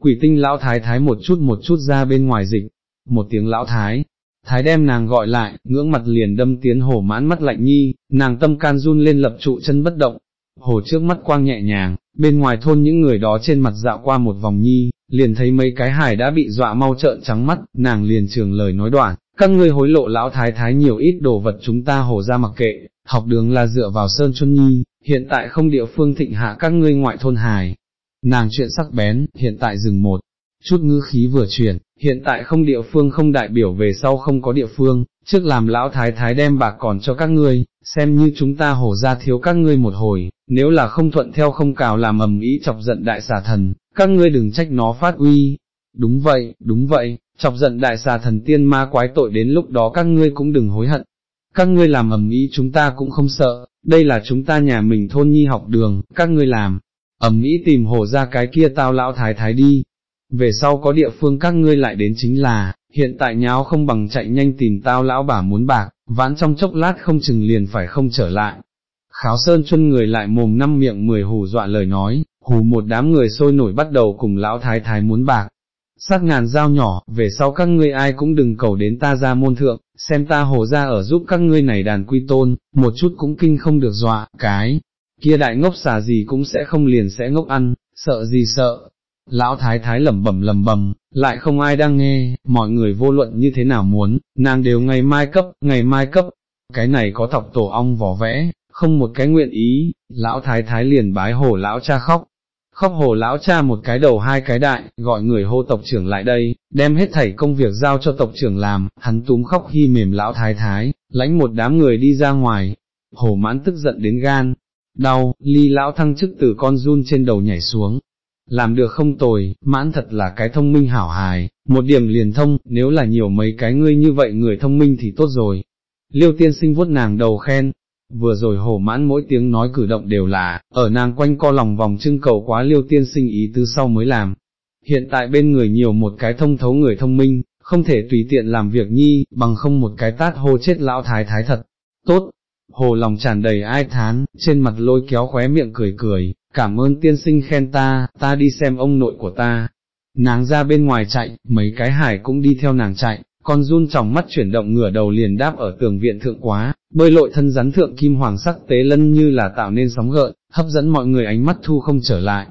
Quỷ tinh lão thái thái một chút một chút ra bên ngoài dịch, một tiếng lão thái, Thái đem nàng gọi lại, ngưỡng mặt liền đâm tiến hồ mãn mắt lạnh nhi, nàng tâm can run lên lập trụ chân bất động, hồ trước mắt quang nhẹ nhàng, bên ngoài thôn những người đó trên mặt dạo qua một vòng nhi, liền thấy mấy cái hải đã bị dọa mau trợn trắng mắt, nàng liền trường lời nói đoạn, các ngươi hối lộ lão thái thái nhiều ít đồ vật chúng ta hồ ra mặc kệ, học đường là dựa vào sơn chuân nhi, hiện tại không địa phương thịnh hạ các ngươi ngoại thôn hài. Nàng chuyện sắc bén, hiện tại dừng một, chút ngữ khí vừa chuyển, hiện tại không địa phương không đại biểu về sau không có địa phương, trước làm lão thái thái đem bạc còn cho các ngươi, xem như chúng ta hổ ra thiếu các ngươi một hồi, nếu là không thuận theo không cào làm ầm ý chọc giận đại xà thần, các ngươi đừng trách nó phát uy. Đúng vậy, đúng vậy, chọc giận đại xà thần tiên ma quái tội đến lúc đó các ngươi cũng đừng hối hận. Các ngươi làm ầm ý chúng ta cũng không sợ, đây là chúng ta nhà mình thôn nhi học đường, các ngươi làm, ẩm ý tìm hổ ra cái kia tao lão thái thái đi, về sau có địa phương các ngươi lại đến chính là, hiện tại nháo không bằng chạy nhanh tìm tao lão bà muốn bạc, ván trong chốc lát không chừng liền phải không trở lại. Kháo sơn chân người lại mồm năm miệng mười hù dọa lời nói, hù một đám người sôi nổi bắt đầu cùng lão thái thái muốn bạc. sát ngàn dao nhỏ, về sau các ngươi ai cũng đừng cầu đến ta ra môn thượng, xem ta hồ ra ở giúp các ngươi này đàn quy tôn, một chút cũng kinh không được dọa, cái, kia đại ngốc xà gì cũng sẽ không liền sẽ ngốc ăn, sợ gì sợ. Lão thái thái lẩm bẩm lẩm bẩm, lại không ai đang nghe, mọi người vô luận như thế nào muốn, nàng đều ngày mai cấp, ngày mai cấp, cái này có thọc tổ ong vỏ vẽ, không một cái nguyện ý, lão thái thái liền bái hổ lão cha khóc, khóc hổ lão cha một cái đầu hai cái đại, gọi người hô tộc trưởng lại đây, đem hết thảy công việc giao cho tộc trưởng làm, hắn túm khóc hy mềm lão thái thái, lãnh một đám người đi ra ngoài, hổ mãn tức giận đến gan, đau, ly lão thăng chức từ con run trên đầu nhảy xuống. Làm được không tồi, mãn thật là cái thông minh hảo hài, một điểm liền thông, nếu là nhiều mấy cái ngươi như vậy người thông minh thì tốt rồi. Liêu tiên sinh vuốt nàng đầu khen, vừa rồi hổ mãn mỗi tiếng nói cử động đều là, ở nàng quanh co lòng vòng trưng cầu quá liêu tiên sinh ý tứ sau mới làm. Hiện tại bên người nhiều một cái thông thấu người thông minh, không thể tùy tiện làm việc nhi, bằng không một cái tát hô chết lão thái thái thật. Tốt, hồ lòng tràn đầy ai thán, trên mặt lôi kéo khóe miệng cười cười, cảm ơn tiên sinh khen ta, ta đi xem ông nội của ta. Nàng ra bên ngoài chạy, mấy cái hải cũng đi theo nàng chạy, con run trong mắt chuyển động ngửa đầu liền đáp ở tường viện thượng quá, bơi lội thân rắn thượng kim hoàng sắc tế lân như là tạo nên sóng gợn, hấp dẫn mọi người ánh mắt thu không trở lại.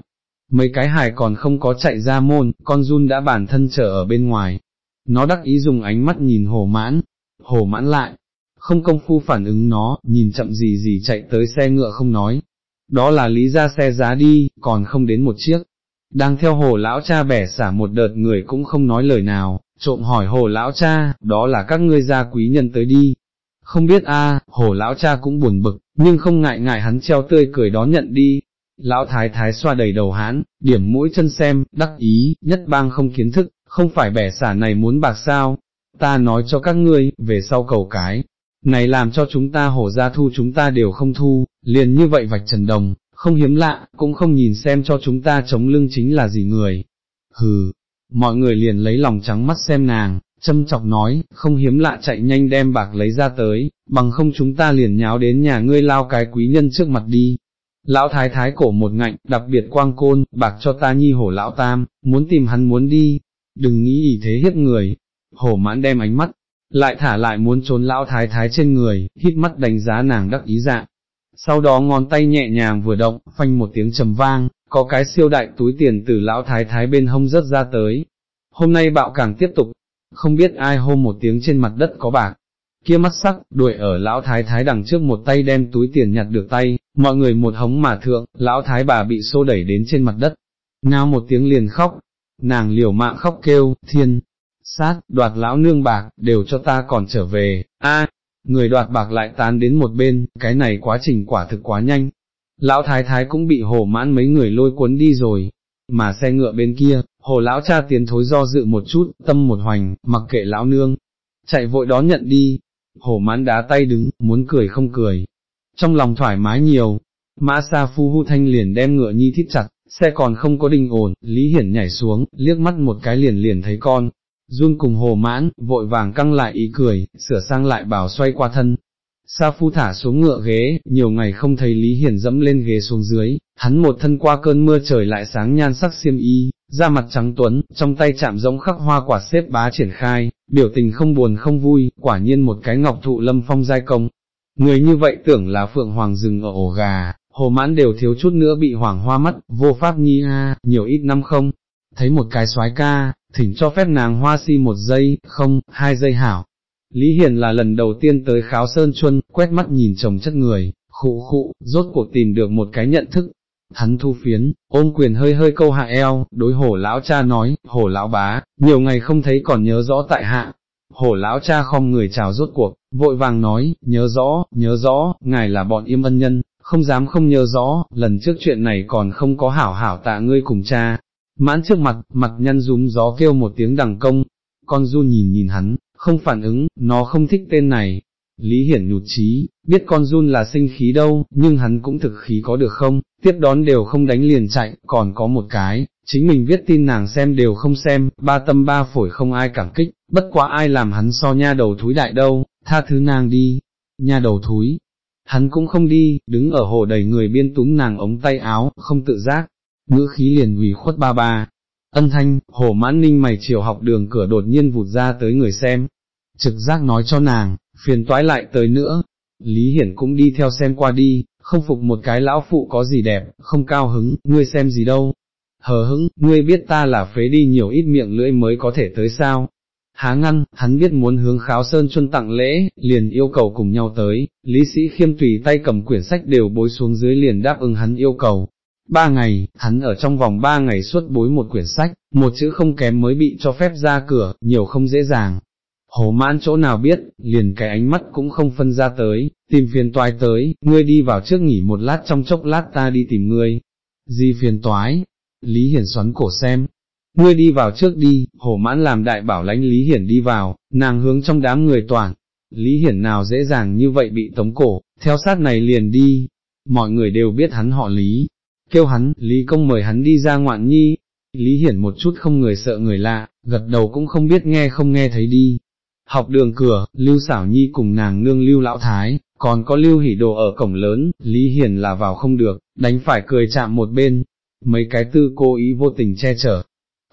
Mấy cái hài còn không có chạy ra môn, con run đã bản thân trở ở bên ngoài. Nó đắc ý dùng ánh mắt nhìn hồ mãn, hồ mãn lại, không công phu phản ứng nó, nhìn chậm gì gì chạy tới xe ngựa không nói. Đó là lý ra xe giá đi, còn không đến một chiếc. Đang theo hồ lão cha bẻ xả một đợt người cũng không nói lời nào, trộm hỏi hồ lão cha, đó là các ngươi gia quý nhân tới đi. Không biết a, hồ lão cha cũng buồn bực, nhưng không ngại ngại hắn treo tươi cười đón nhận đi. Lão thái thái xoa đầy đầu hán, điểm mũi chân xem, đắc ý, nhất bang không kiến thức, không phải bẻ xả này muốn bạc sao. Ta nói cho các ngươi, về sau cầu cái, này làm cho chúng ta hổ ra thu chúng ta đều không thu, liền như vậy vạch trần đồng, không hiếm lạ, cũng không nhìn xem cho chúng ta chống lưng chính là gì người. Hừ, mọi người liền lấy lòng trắng mắt xem nàng, châm chọc nói, không hiếm lạ chạy nhanh đem bạc lấy ra tới, bằng không chúng ta liền nháo đến nhà ngươi lao cái quý nhân trước mặt đi. Lão thái thái cổ một ngạnh, đặc biệt quang côn, bạc cho ta nhi hổ lão tam, muốn tìm hắn muốn đi, đừng nghĩ ý thế hiếp người, hổ mãn đem ánh mắt, lại thả lại muốn trốn lão thái thái trên người, hít mắt đánh giá nàng đắc ý dạng. Sau đó ngón tay nhẹ nhàng vừa động, phanh một tiếng trầm vang, có cái siêu đại túi tiền từ lão thái thái bên hông rớt ra tới. Hôm nay bạo càng tiếp tục, không biết ai hô một tiếng trên mặt đất có bạc, kia mắt sắc, đuổi ở lão thái thái đằng trước một tay đem túi tiền nhặt được tay, mọi người một hống mà thượng, lão thái bà bị xô đẩy đến trên mặt đất, ngao một tiếng liền khóc, nàng liều mạng khóc kêu, thiên, sát, đoạt lão nương bạc, đều cho ta còn trở về, a, người đoạt bạc lại tán đến một bên, cái này quá trình quả thực quá nhanh, lão thái thái cũng bị hồ mãn mấy người lôi cuốn đi rồi, mà xe ngựa bên kia, hồ lão cha tiến thối do dự một chút, tâm một hoành, mặc kệ lão nương, chạy vội đón nhận đi, hồ mãn đá tay đứng, muốn cười không cười, trong lòng thoải mái nhiều, mã sa phu hu thanh liền đem ngựa nhi thít chặt, xe còn không có đình ổn, Lý Hiển nhảy xuống, liếc mắt một cái liền liền thấy con, run cùng hồ mãn, vội vàng căng lại ý cười, sửa sang lại bảo xoay qua thân, Sa Phu thả xuống ngựa ghế, nhiều ngày không thấy Lý Hiển dẫm lên ghế xuống dưới, hắn một thân qua cơn mưa trời lại sáng nhan sắc xiêm y, da mặt trắng tuấn, trong tay chạm giống khắc hoa quả xếp bá triển khai, biểu tình không buồn không vui, quả nhiên một cái ngọc thụ lâm phong giai công. Người như vậy tưởng là Phượng Hoàng rừng ở ổ gà, hồ mãn đều thiếu chút nữa bị hoàng hoa mắt, vô pháp nhi a, nhiều ít năm không, thấy một cái soái ca, thỉnh cho phép nàng hoa si một giây, không, hai giây hảo, Lý Hiền là lần đầu tiên tới kháo sơn chuân, quét mắt nhìn chồng chất người, khụ khụ, rốt cuộc tìm được một cái nhận thức. Hắn thu phiến, ôm quyền hơi hơi câu hạ eo, đối hổ lão cha nói, hổ lão bá, nhiều ngày không thấy còn nhớ rõ tại hạ. Hổ lão cha không người chào rốt cuộc, vội vàng nói, nhớ rõ, nhớ rõ, ngài là bọn im ân nhân, không dám không nhớ rõ, lần trước chuyện này còn không có hảo hảo tạ ngươi cùng cha. Mãn trước mặt, mặt nhăn rúm gió kêu một tiếng đằng công, con du nhìn nhìn hắn, không phản ứng, nó không thích tên này. Lý Hiển nhụt chí, biết con run là sinh khí đâu, nhưng hắn cũng thực khí có được không, tiếp đón đều không đánh liền chạy, còn có một cái, chính mình viết tin nàng xem đều không xem, ba tâm ba phổi không ai cảm kích, bất quá ai làm hắn so nha đầu thúi đại đâu, tha thứ nàng đi, nha đầu thúi. Hắn cũng không đi, đứng ở hồ đầy người biên túm nàng ống tay áo, không tự giác, ngữ khí liền ủy khuất ba ba, ân thanh, hồ mãn ninh mày chiều học đường cửa đột nhiên vụt ra tới người xem, trực giác nói cho nàng, phiền toái lại tới nữa, Lý Hiển cũng đi theo xem qua đi, không phục một cái lão phụ có gì đẹp, không cao hứng, ngươi xem gì đâu, hờ hững, ngươi biết ta là phế đi nhiều ít miệng lưỡi mới có thể tới sao. Há ngăn, hắn biết muốn hướng kháo sơn chuân tặng lễ, liền yêu cầu cùng nhau tới, lý sĩ khiêm tùy tay cầm quyển sách đều bối xuống dưới liền đáp ứng hắn yêu cầu. Ba ngày, hắn ở trong vòng ba ngày suốt bối một quyển sách, một chữ không kém mới bị cho phép ra cửa, nhiều không dễ dàng. Hồ mãn chỗ nào biết, liền cái ánh mắt cũng không phân ra tới, tìm phiền toái tới, ngươi đi vào trước nghỉ một lát trong chốc lát ta đi tìm ngươi. Gì phiền toái, Lý Hiển xoắn cổ xem, ngươi đi vào trước đi, hồ mãn làm đại bảo lãnh Lý Hiển đi vào, nàng hướng trong đám người toàn, Lý Hiển nào dễ dàng như vậy bị tống cổ, theo sát này liền đi, mọi người đều biết hắn họ Lý, kêu hắn, Lý công mời hắn đi ra ngoạn nhi, Lý Hiển một chút không người sợ người lạ, gật đầu cũng không biết nghe không nghe thấy đi. Học đường cửa, Lưu Xảo Nhi cùng nàng nương Lưu Lão Thái, còn có Lưu Hỷ Đồ ở cổng lớn, Lý Hiển là vào không được, đánh phải cười chạm một bên, mấy cái tư cố ý vô tình che chở.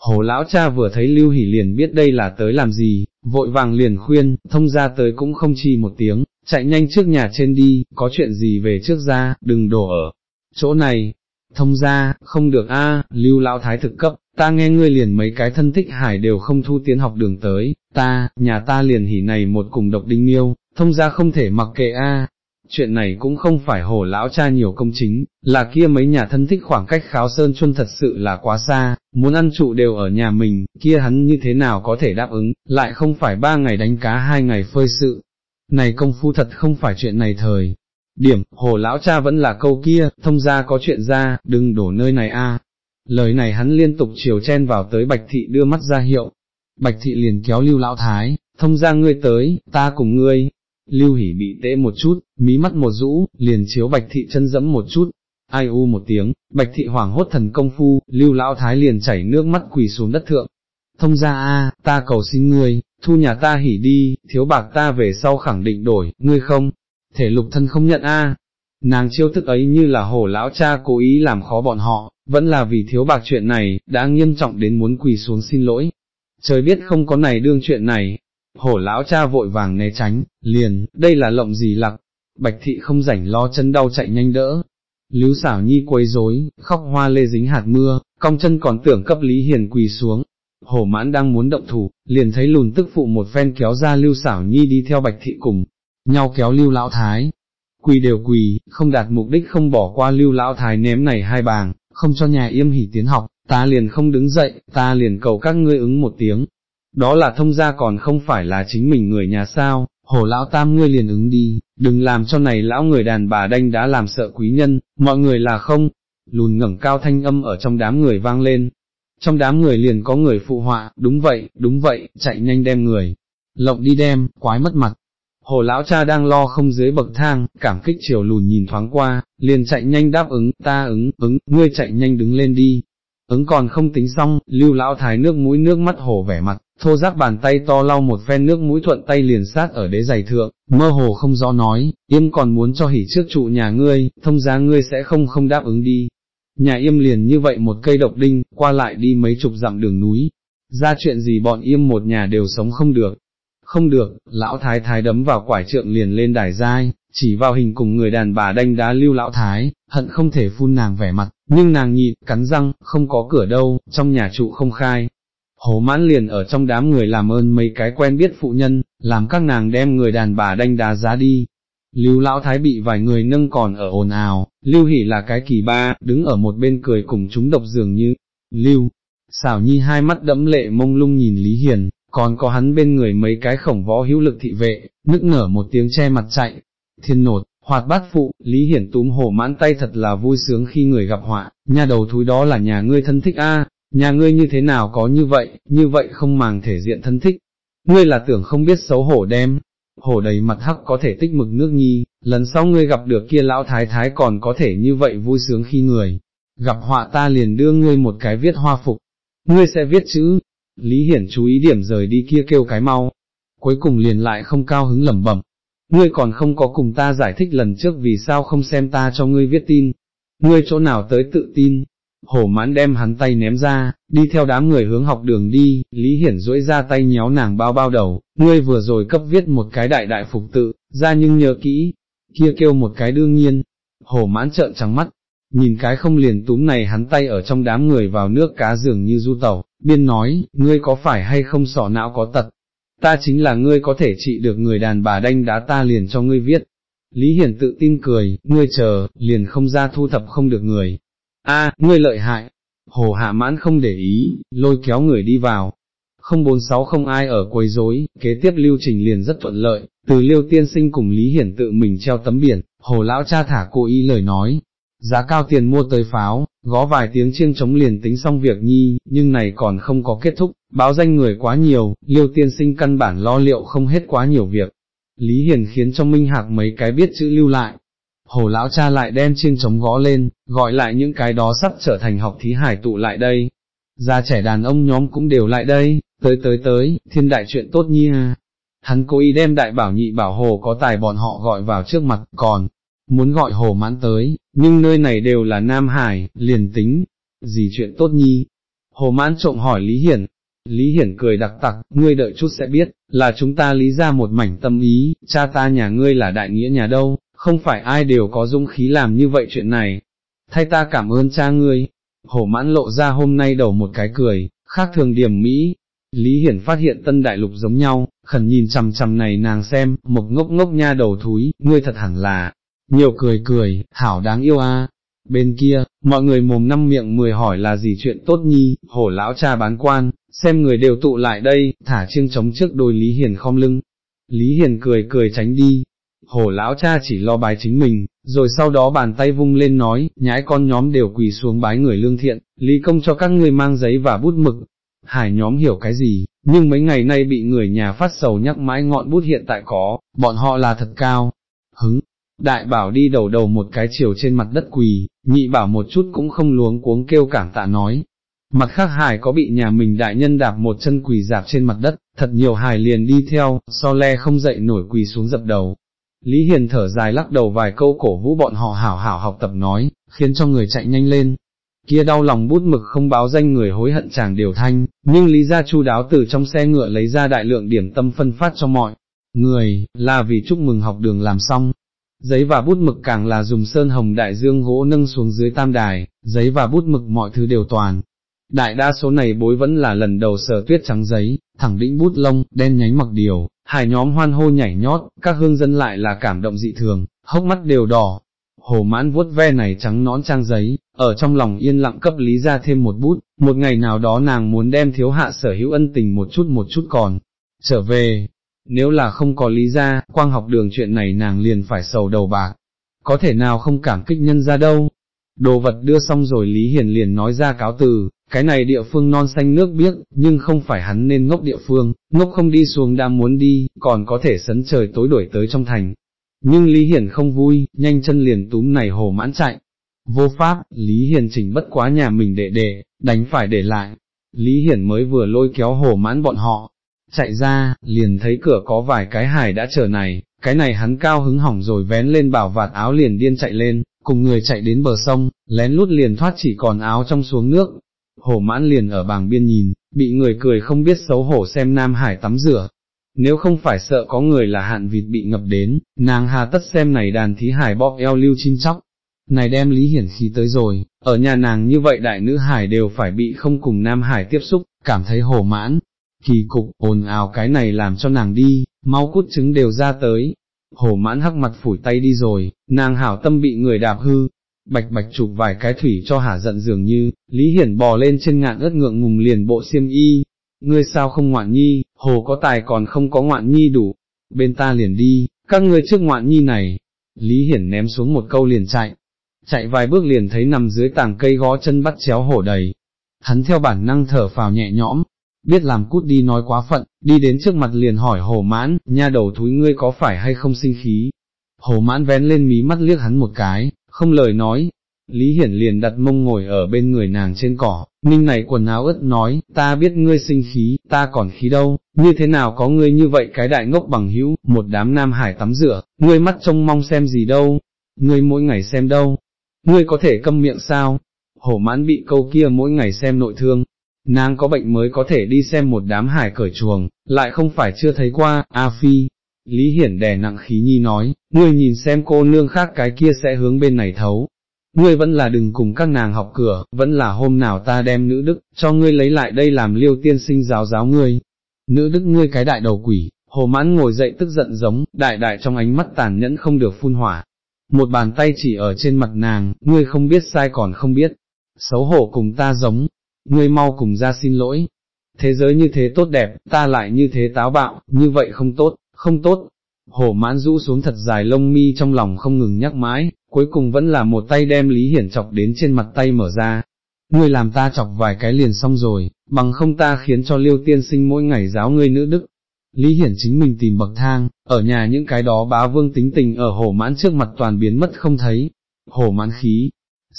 Hồ lão cha vừa thấy Lưu Hỷ liền biết đây là tới làm gì, vội vàng liền khuyên, thông ra tới cũng không chi một tiếng, chạy nhanh trước nhà trên đi, có chuyện gì về trước ra, đừng đổ ở chỗ này. Thông ra, không được a, Lưu lão thái thực cấp, ta nghe ngươi liền mấy cái thân thích hải đều không thu tiến học đường tới, ta, nhà ta liền hỉ này một cùng độc đinh miêu, thông ra không thể mặc kệ a, chuyện này cũng không phải hồ lão cha nhiều công chính, là kia mấy nhà thân thích khoảng cách kháo sơn chuân thật sự là quá xa, muốn ăn trụ đều ở nhà mình, kia hắn như thế nào có thể đáp ứng, lại không phải ba ngày đánh cá hai ngày phơi sự. Này công phu thật không phải chuyện này thời. Điểm, hồ lão cha vẫn là câu kia, thông ra có chuyện ra, đừng đổ nơi này a. Lời này hắn liên tục chiều chen vào tới bạch thị đưa mắt ra hiệu. Bạch thị liền kéo lưu lão thái, thông ra ngươi tới, ta cùng ngươi, Lưu Hỷ bị tễ một chút, mí mắt một rũ, liền chiếu bạch thị chân dẫm một chút, ai u một tiếng, bạch thị hoảng hốt thần công phu, lưu lão thái liền chảy nước mắt quỳ xuống đất thượng. Thông ra a, ta cầu xin ngươi, thu nhà ta hỉ đi, thiếu bạc ta về sau khẳng định đổi, ngươi không, thể lục thân không nhận a. Nàng chiêu thức ấy như là hổ lão cha cố ý làm khó bọn họ, vẫn là vì thiếu bạc chuyện này, đã nghiêm trọng đến muốn quỳ xuống xin lỗi. Trời biết không có này đương chuyện này, hổ lão cha vội vàng né tránh, liền, đây là lộng gì lặc, bạch thị không rảnh lo chân đau chạy nhanh đỡ. Lưu xảo nhi quấy rối, khóc hoa lê dính hạt mưa, cong chân còn tưởng cấp Lý Hiền quỳ xuống. Hổ mãn đang muốn động thủ, liền thấy lùn tức phụ một phen kéo ra lưu xảo nhi đi theo bạch thị cùng, nhau kéo lưu lão thái. Quỳ đều quỳ, không đạt mục đích không bỏ qua lưu lão thái ném này hai bàng, không cho nhà yêm hỉ tiến học, ta liền không đứng dậy, ta liền cầu các ngươi ứng một tiếng, đó là thông gia còn không phải là chính mình người nhà sao, hồ lão tam ngươi liền ứng đi, đừng làm cho này lão người đàn bà đanh đã làm sợ quý nhân, mọi người là không, lùn ngẩng cao thanh âm ở trong đám người vang lên, trong đám người liền có người phụ họa, đúng vậy, đúng vậy, chạy nhanh đem người, lộng đi đem, quái mất mặt. Hồ lão cha đang lo không dưới bậc thang, cảm kích chiều lùn nhìn thoáng qua, liền chạy nhanh đáp ứng, ta ứng, ứng, ngươi chạy nhanh đứng lên đi. Ứng còn không tính xong, lưu lão thái nước mũi nước mắt hổ vẻ mặt, thô giác bàn tay to lau một phen nước mũi thuận tay liền sát ở đế giày thượng, mơ hồ không rõ nói, yêm còn muốn cho hỉ trước trụ nhà ngươi, thông giá ngươi sẽ không không đáp ứng đi. Nhà yêm liền như vậy một cây độc đinh, qua lại đi mấy chục dặm đường núi, ra chuyện gì bọn yêm một nhà đều sống không được. Không được, lão thái thái đấm vào quải trượng liền lên đài giai, chỉ vào hình cùng người đàn bà đanh đá lưu lão thái, hận không thể phun nàng vẻ mặt, nhưng nàng nhịn, cắn răng, không có cửa đâu, trong nhà trụ không khai, Hồ mãn liền ở trong đám người làm ơn mấy cái quen biết phụ nhân, làm các nàng đem người đàn bà đanh đá giá đi. Lưu lão thái bị vài người nâng còn ở ồn ào, Lưu hỉ là cái kỳ ba, đứng ở một bên cười cùng chúng độc dường như, Lưu, xảo nhi hai mắt đẫm lệ mông lung nhìn Lý Hiền, còn có hắn bên người mấy cái khổng võ hữu lực thị vệ, nức nở một tiếng che mặt chạy, thiên nột, hoạt bát phụ, Lý Hiển túm hổ mãn tay thật là vui sướng khi người gặp họa, nhà đầu thúi đó là nhà ngươi thân thích a, nhà ngươi như thế nào có như vậy, như vậy không màng thể diện thân thích, ngươi là tưởng không biết xấu hổ đem, hổ đầy mặt hắc có thể tích mực nước nhi, lần sau ngươi gặp được kia lão thái thái còn có thể như vậy vui sướng khi người, gặp họa ta liền đưa ngươi một cái viết hoa phục, ngươi sẽ viết chữ, Lý Hiển chú ý điểm rời đi kia kêu cái mau, cuối cùng liền lại không cao hứng lẩm bẩm, ngươi còn không có cùng ta giải thích lần trước vì sao không xem ta cho ngươi viết tin, ngươi chỗ nào tới tự tin, Hổ mãn đem hắn tay ném ra, đi theo đám người hướng học đường đi, Lý Hiển duỗi ra tay nhéo nàng bao bao đầu, ngươi vừa rồi cấp viết một cái đại đại phục tự, ra nhưng nhớ kỹ, kia kêu một cái đương nhiên, hổ mãn trợn trắng mắt, nhìn cái không liền túm này hắn tay ở trong đám người vào nước cá dường như du tàu, biên nói, ngươi có phải hay không sọ não có tật, ta chính là ngươi có thể trị được người đàn bà đanh đá ta liền cho ngươi viết. Lý Hiển tự tin cười, ngươi chờ, liền không ra thu thập không được người. A, ngươi lợi hại. Hồ hạ mãn không để ý, lôi kéo người đi vào. Không bốn sáu không ai ở quấy rối, kế tiếp lưu trình liền rất thuận lợi, từ liêu tiên sinh cùng Lý Hiển tự mình treo tấm biển, hồ lão cha thả cô ý lời nói, giá cao tiền mua tới pháo, gó vài tiếng chiêng chống liền tính xong việc nhi, nhưng này còn không có kết thúc, báo danh người quá nhiều, liêu tiên sinh căn bản lo liệu không hết quá nhiều việc. Lý Hiền khiến cho Minh Hạc mấy cái biết chữ lưu lại. Hồ lão cha lại đem chiêng chống gõ lên, gọi lại những cái đó sắp trở thành học thí hải tụ lại đây. Già trẻ đàn ông nhóm cũng đều lại đây, tới tới tới, thiên đại chuyện tốt nhi à. Hắn cố ý đem đại bảo nhị bảo hồ có tài bọn họ gọi vào trước mặt, còn, muốn gọi hồ mãn tới, nhưng nơi này đều là Nam Hải, liền tính, gì chuyện tốt nhi. Hồ mãn trộm hỏi Lý Hiển, Lý Hiển cười đặc tặc, ngươi đợi chút sẽ biết, là chúng ta lý ra một mảnh tâm ý, cha ta nhà ngươi là đại nghĩa nhà đâu, không phải ai đều có dũng khí làm như vậy chuyện này. Thay ta cảm ơn cha ngươi, hổ mãn lộ ra hôm nay đầu một cái cười, khác thường điểm Mỹ. Lý Hiển phát hiện tân đại lục giống nhau, khẩn nhìn chằm chằm này nàng xem, một ngốc ngốc nha đầu thúi, ngươi thật hẳn là, nhiều cười cười, hảo đáng yêu a. Bên kia, mọi người mồm năm miệng mười hỏi là gì chuyện tốt nhi, hổ lão cha bán quan, xem người đều tụ lại đây, thả chiêng chống trước đôi Lý Hiền khom lưng. Lý Hiền cười cười tránh đi, hổ lão cha chỉ lo bái chính mình, rồi sau đó bàn tay vung lên nói, nhãi con nhóm đều quỳ xuống bái người lương thiện, lý công cho các ngươi mang giấy và bút mực. Hải nhóm hiểu cái gì, nhưng mấy ngày nay bị người nhà phát sầu nhắc mãi ngọn bút hiện tại có, bọn họ là thật cao. Hứng, đại bảo đi đầu đầu một cái chiều trên mặt đất quỳ, nhị bảo một chút cũng không luống cuống kêu cảm tạ nói. Mặt khác hài có bị nhà mình đại nhân đạp một chân quỳ dạp trên mặt đất, thật nhiều hài liền đi theo, so le không dậy nổi quỳ xuống dập đầu. Lý Hiền thở dài lắc đầu vài câu cổ vũ bọn họ hảo hảo học tập nói, khiến cho người chạy nhanh lên. Kia đau lòng bút mực không báo danh người hối hận chàng điều thanh, nhưng Lý gia chu đáo từ trong xe ngựa lấy ra đại lượng điểm tâm phân phát cho mọi người, là vì chúc mừng học đường làm xong, giấy và bút mực càng là dùng sơn hồng đại dương gỗ nâng xuống dưới tam đài, giấy và bút mực mọi thứ đều toàn. Đại đa số này bối vẫn là lần đầu sở tuyết trắng giấy, thẳng đĩnh bút lông, đen nhánh mặc điều, hai nhóm hoan hô nhảy nhót, các hương dân lại là cảm động dị thường, hốc mắt đều đỏ. Hồ mãn vuốt ve này trắng nón trang giấy, ở trong lòng yên lặng cấp lý ra thêm một bút, một ngày nào đó nàng muốn đem thiếu hạ sở hữu ân tình một chút một chút còn, trở về, nếu là không có lý ra, quang học đường chuyện này nàng liền phải sầu đầu bạc, có thể nào không cảm kích nhân ra đâu. Đồ vật đưa xong rồi Lý Hiền liền nói ra cáo từ, cái này địa phương non xanh nước biếc, nhưng không phải hắn nên ngốc địa phương, ngốc không đi xuống đã muốn đi, còn có thể sấn trời tối đuổi tới trong thành. Nhưng Lý Hiền không vui, nhanh chân liền túm này hồ mãn chạy. Vô pháp, Lý Hiền chỉnh bất quá nhà mình để để, đánh phải để lại. Lý Hiển mới vừa lôi kéo hồ mãn bọn họ, chạy ra, liền thấy cửa có vài cái hải đã chờ này, cái này hắn cao hứng hỏng rồi vén lên bảo vạt áo liền điên chạy lên, cùng người chạy đến bờ sông, lén lút liền thoát chỉ còn áo trong xuống nước. Hổ mãn liền ở bàng biên nhìn, bị người cười không biết xấu hổ xem Nam Hải tắm rửa. Nếu không phải sợ có người là hạn vịt bị ngập đến, nàng hà tất xem này đàn thí hải bóp eo lưu chim chóc. Này đem Lý Hiển khí tới rồi, ở nhà nàng như vậy đại nữ hải đều phải bị không cùng Nam Hải tiếp xúc, cảm thấy hổ mãn, kỳ cục, ồn ào cái này làm cho nàng đi, mau cút trứng đều ra tới. Hổ mãn hắc mặt phủi tay đi rồi, nàng hảo tâm bị người đạp hư, bạch bạch chụp vài cái thủy cho hả giận dường như, Lý Hiển bò lên trên ngạn ớt ngượng ngùng liền bộ xiêm y, ngươi sao không ngoạn nhi, hồ có tài còn không có ngoạn nhi đủ, bên ta liền đi, các ngươi trước ngoạn nhi này, Lý Hiển ném xuống một câu liền chạy, chạy vài bước liền thấy nằm dưới tàng cây gó chân bắt chéo hổ đầy, hắn theo bản năng thở phào nhẹ nhõm, biết làm cút đi nói quá phận, đi đến trước mặt liền hỏi hồ mãn, nha đầu thúi ngươi có phải hay không sinh khí. Hồ mãn vén lên mí mắt liếc hắn một cái, không lời nói. Lý Hiển liền đặt mông ngồi ở bên người nàng trên cỏ, ninh này quần áo ướt nói, ta biết ngươi sinh khí, ta còn khí đâu, như thế nào có ngươi như vậy cái đại ngốc bằng hữu, một đám nam hải tắm rửa, ngươi mắt trông mong xem gì đâu, ngươi mỗi ngày xem đâu, ngươi có thể câm miệng sao, hổ mãn bị câu kia mỗi ngày xem nội thương, nàng có bệnh mới có thể đi xem một đám hải cởi chuồng, lại không phải chưa thấy qua, A Phi. Lý Hiển đè nặng khí nhi nói, ngươi nhìn xem cô nương khác cái kia sẽ hướng bên này thấu. Ngươi vẫn là đừng cùng các nàng học cửa, vẫn là hôm nào ta đem nữ đức, cho ngươi lấy lại đây làm liêu tiên sinh giáo giáo ngươi. Nữ đức ngươi cái đại đầu quỷ, hồ mãn ngồi dậy tức giận giống, đại đại trong ánh mắt tàn nhẫn không được phun hỏa. Một bàn tay chỉ ở trên mặt nàng, ngươi không biết sai còn không biết, xấu hổ cùng ta giống, ngươi mau cùng ra xin lỗi. Thế giới như thế tốt đẹp, ta lại như thế táo bạo, như vậy không tốt, không tốt. Hổ mãn rũ xuống thật dài lông mi trong lòng không ngừng nhắc mãi, cuối cùng vẫn là một tay đem Lý Hiển chọc đến trên mặt tay mở ra. Ngươi làm ta chọc vài cái liền xong rồi, bằng không ta khiến cho liêu tiên sinh mỗi ngày giáo ngươi nữ đức. Lý Hiển chính mình tìm bậc thang, ở nhà những cái đó bá vương tính tình ở hổ mãn trước mặt toàn biến mất không thấy. Hổ mãn khí,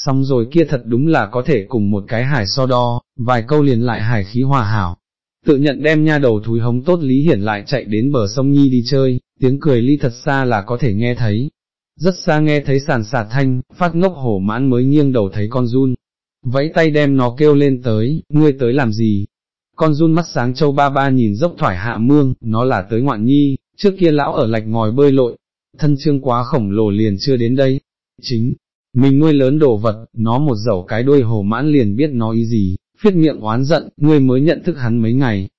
xong rồi kia thật đúng là có thể cùng một cái hải so đo, vài câu liền lại hải khí hòa hảo. Tự nhận đem nha đầu thúi hống tốt Lý Hiển lại chạy đến bờ sông Nhi đi chơi, tiếng cười ly thật xa là có thể nghe thấy. Rất xa nghe thấy sàn sạt thanh, phát ngốc hổ mãn mới nghiêng đầu thấy con run. Vẫy tay đem nó kêu lên tới, ngươi tới làm gì? Con run mắt sáng châu ba ba nhìn dốc thoải hạ mương, nó là tới ngoạn nhi, trước kia lão ở lạch ngòi bơi lội, thân trương quá khổng lồ liền chưa đến đây. Chính, mình nuôi lớn đồ vật, nó một dẩu cái đuôi hồ mãn liền biết nó ý gì, phiết miệng oán giận, ngươi mới nhận thức hắn mấy ngày.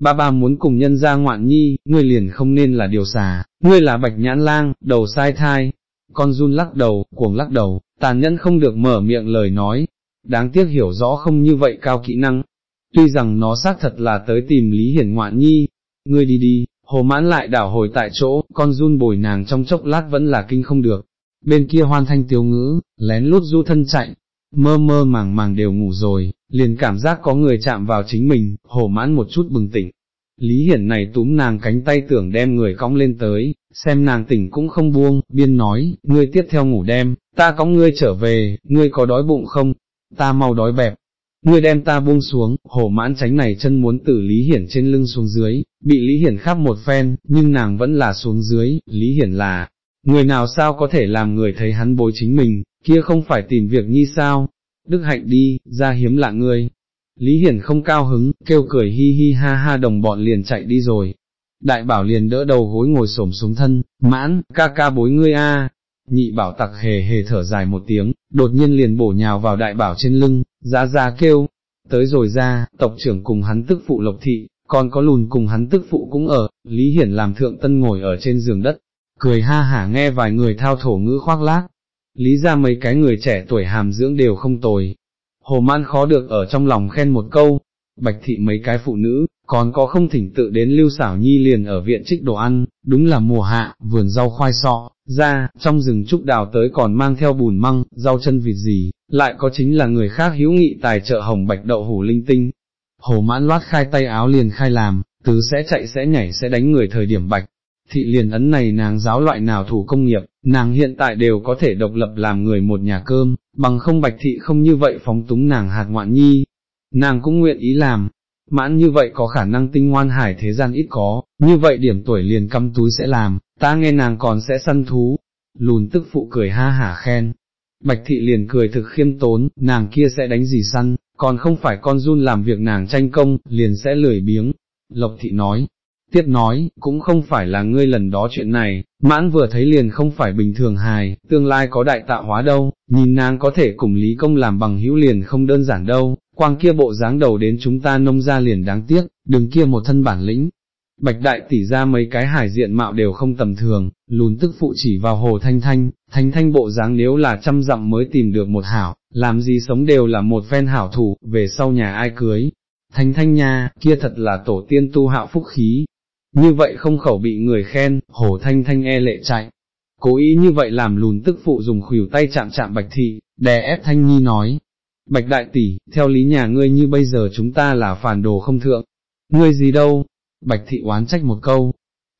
Ba ba muốn cùng nhân ra ngoạn nhi, ngươi liền không nên là điều xà, ngươi là bạch nhãn lang, đầu sai thai. Con run lắc đầu, cuồng lắc đầu, tàn nhẫn không được mở miệng lời nói, đáng tiếc hiểu rõ không như vậy cao kỹ năng. Tuy rằng nó xác thật là tới tìm Lý Hiển ngoạn nhi, ngươi đi đi, hồ mãn lại đảo hồi tại chỗ, con run bồi nàng trong chốc lát vẫn là kinh không được, bên kia hoan thanh tiếu ngữ, lén lút du thân chạy, mơ mơ màng màng đều ngủ rồi, liền cảm giác có người chạm vào chính mình, hổ mãn một chút bừng tỉnh. Lý Hiển này túm nàng cánh tay tưởng đem người cong lên tới, xem nàng tỉnh cũng không buông, biên nói, ngươi tiếp theo ngủ đem, ta cõng ngươi trở về, ngươi có đói bụng không, ta mau đói bẹp, ngươi đem ta buông xuống, hổ mãn tránh này chân muốn tử Lý Hiển trên lưng xuống dưới, bị Lý Hiển khắp một phen, nhưng nàng vẫn là xuống dưới, Lý Hiển là, người nào sao có thể làm người thấy hắn bối chính mình, kia không phải tìm việc nhi sao, đức hạnh đi, ra hiếm lạ ngươi. Lý Hiển không cao hứng, kêu cười hi hi ha ha đồng bọn liền chạy đi rồi. Đại bảo liền đỡ đầu gối ngồi xổm xuống thân, mãn, ca ca bối ngươi a. Nhị bảo tặc hề hề thở dài một tiếng, đột nhiên liền bổ nhào vào đại bảo trên lưng, ra ra kêu, tới rồi ra, tộc trưởng cùng hắn tức phụ lộc thị, còn có lùn cùng hắn tức phụ cũng ở, Lý Hiển làm thượng tân ngồi ở trên giường đất, cười ha hả nghe vài người thao thổ ngữ khoác lác, lý ra mấy cái người trẻ tuổi hàm dưỡng đều không tồi. Hồ man khó được ở trong lòng khen một câu, bạch thị mấy cái phụ nữ, còn có không thỉnh tự đến lưu xảo nhi liền ở viện trích đồ ăn, đúng là mùa hạ, vườn rau khoai sọ, ra, trong rừng trúc đào tới còn mang theo bùn măng, rau chân vịt gì, lại có chính là người khác hiếu nghị tài trợ hồng bạch đậu hủ linh tinh. Hồ mãn loát khai tay áo liền khai làm, tứ sẽ chạy sẽ nhảy sẽ đánh người thời điểm bạch, thị liền ấn này nàng giáo loại nào thủ công nghiệp, nàng hiện tại đều có thể độc lập làm người một nhà cơm, bằng không bạch thị không như vậy phóng túng nàng hạt ngoạn nhi, nàng cũng nguyện ý làm, mãn như vậy có khả năng tinh ngoan hải thế gian ít có, như vậy điểm tuổi liền căm túi sẽ làm, ta nghe nàng còn sẽ săn thú, lùn tức phụ cười ha hả khen. Bạch thị liền cười thực khiêm tốn, nàng kia sẽ đánh gì săn, còn không phải con run làm việc nàng tranh công, liền sẽ lười biếng. Lộc thị nói, Tiếp nói, cũng không phải là ngươi lần đó chuyện này, mãn vừa thấy liền không phải bình thường hài, tương lai có đại tạo hóa đâu, nhìn nàng có thể cùng Lý Công làm bằng hữu liền không đơn giản đâu, quang kia bộ dáng đầu đến chúng ta nông ra liền đáng tiếc, đừng kia một thân bản lĩnh. Bạch đại tỷ ra mấy cái hải diện mạo đều không tầm thường, lùn tức phụ chỉ vào hồ thanh thanh, thanh thanh bộ dáng nếu là trăm dặm mới tìm được một hảo, làm gì sống đều là một phen hảo thủ, về sau nhà ai cưới. Thanh thanh nha, kia thật là tổ tiên tu hạo phúc khí, như vậy không khẩu bị người khen, hổ thanh thanh e lệ chạy. Cố ý như vậy làm lùn tức phụ dùng khuỷu tay chạm chạm bạch thị, đè ép thanh nhi nói. Bạch đại tỷ, theo lý nhà ngươi như bây giờ chúng ta là phản đồ không thượng. Ngươi gì đâu? Bạch thị oán trách một câu.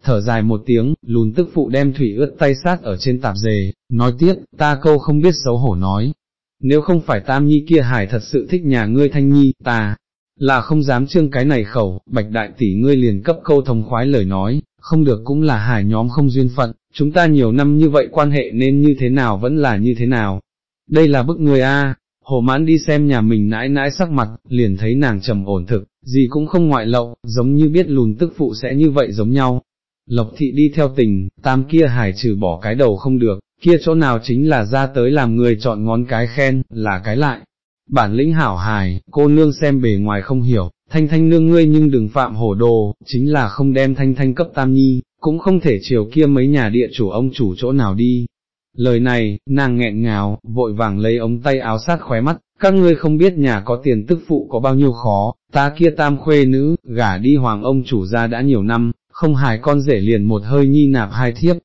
Thở dài một tiếng, lùn tức phụ đem thủy ướt tay sát ở trên tạp dề, nói tiếp, ta câu không biết xấu hổ nói. Nếu không phải tam nhi kia hải thật sự thích nhà ngươi thanh nhi, ta, là không dám trương cái này khẩu, bạch đại tỷ ngươi liền cấp câu thông khoái lời nói, không được cũng là hải nhóm không duyên phận, chúng ta nhiều năm như vậy quan hệ nên như thế nào vẫn là như thế nào. Đây là bức người A, Hồ mãn đi xem nhà mình nãi nãi sắc mặt, liền thấy nàng trầm ổn thực, gì cũng không ngoại lậu, giống như biết lùn tức phụ sẽ như vậy giống nhau. Lộc thị đi theo tình, tam kia hải trừ bỏ cái đầu không được, kia chỗ nào chính là ra tới làm người chọn ngón cái khen, là cái lại. Bản lĩnh hảo hài, cô nương xem bề ngoài không hiểu, thanh thanh nương ngươi nhưng đừng phạm hổ đồ, chính là không đem thanh thanh cấp tam nhi, cũng không thể chiều kia mấy nhà địa chủ ông chủ chỗ nào đi. Lời này, nàng nghẹn ngào, vội vàng lấy ống tay áo sát khóe mắt, các ngươi không biết nhà có tiền tức phụ có bao nhiêu khó, ta kia tam khuê nữ, gả đi hoàng ông chủ ra đã nhiều năm, không hài con rể liền một hơi nhi nạp hai thiếp.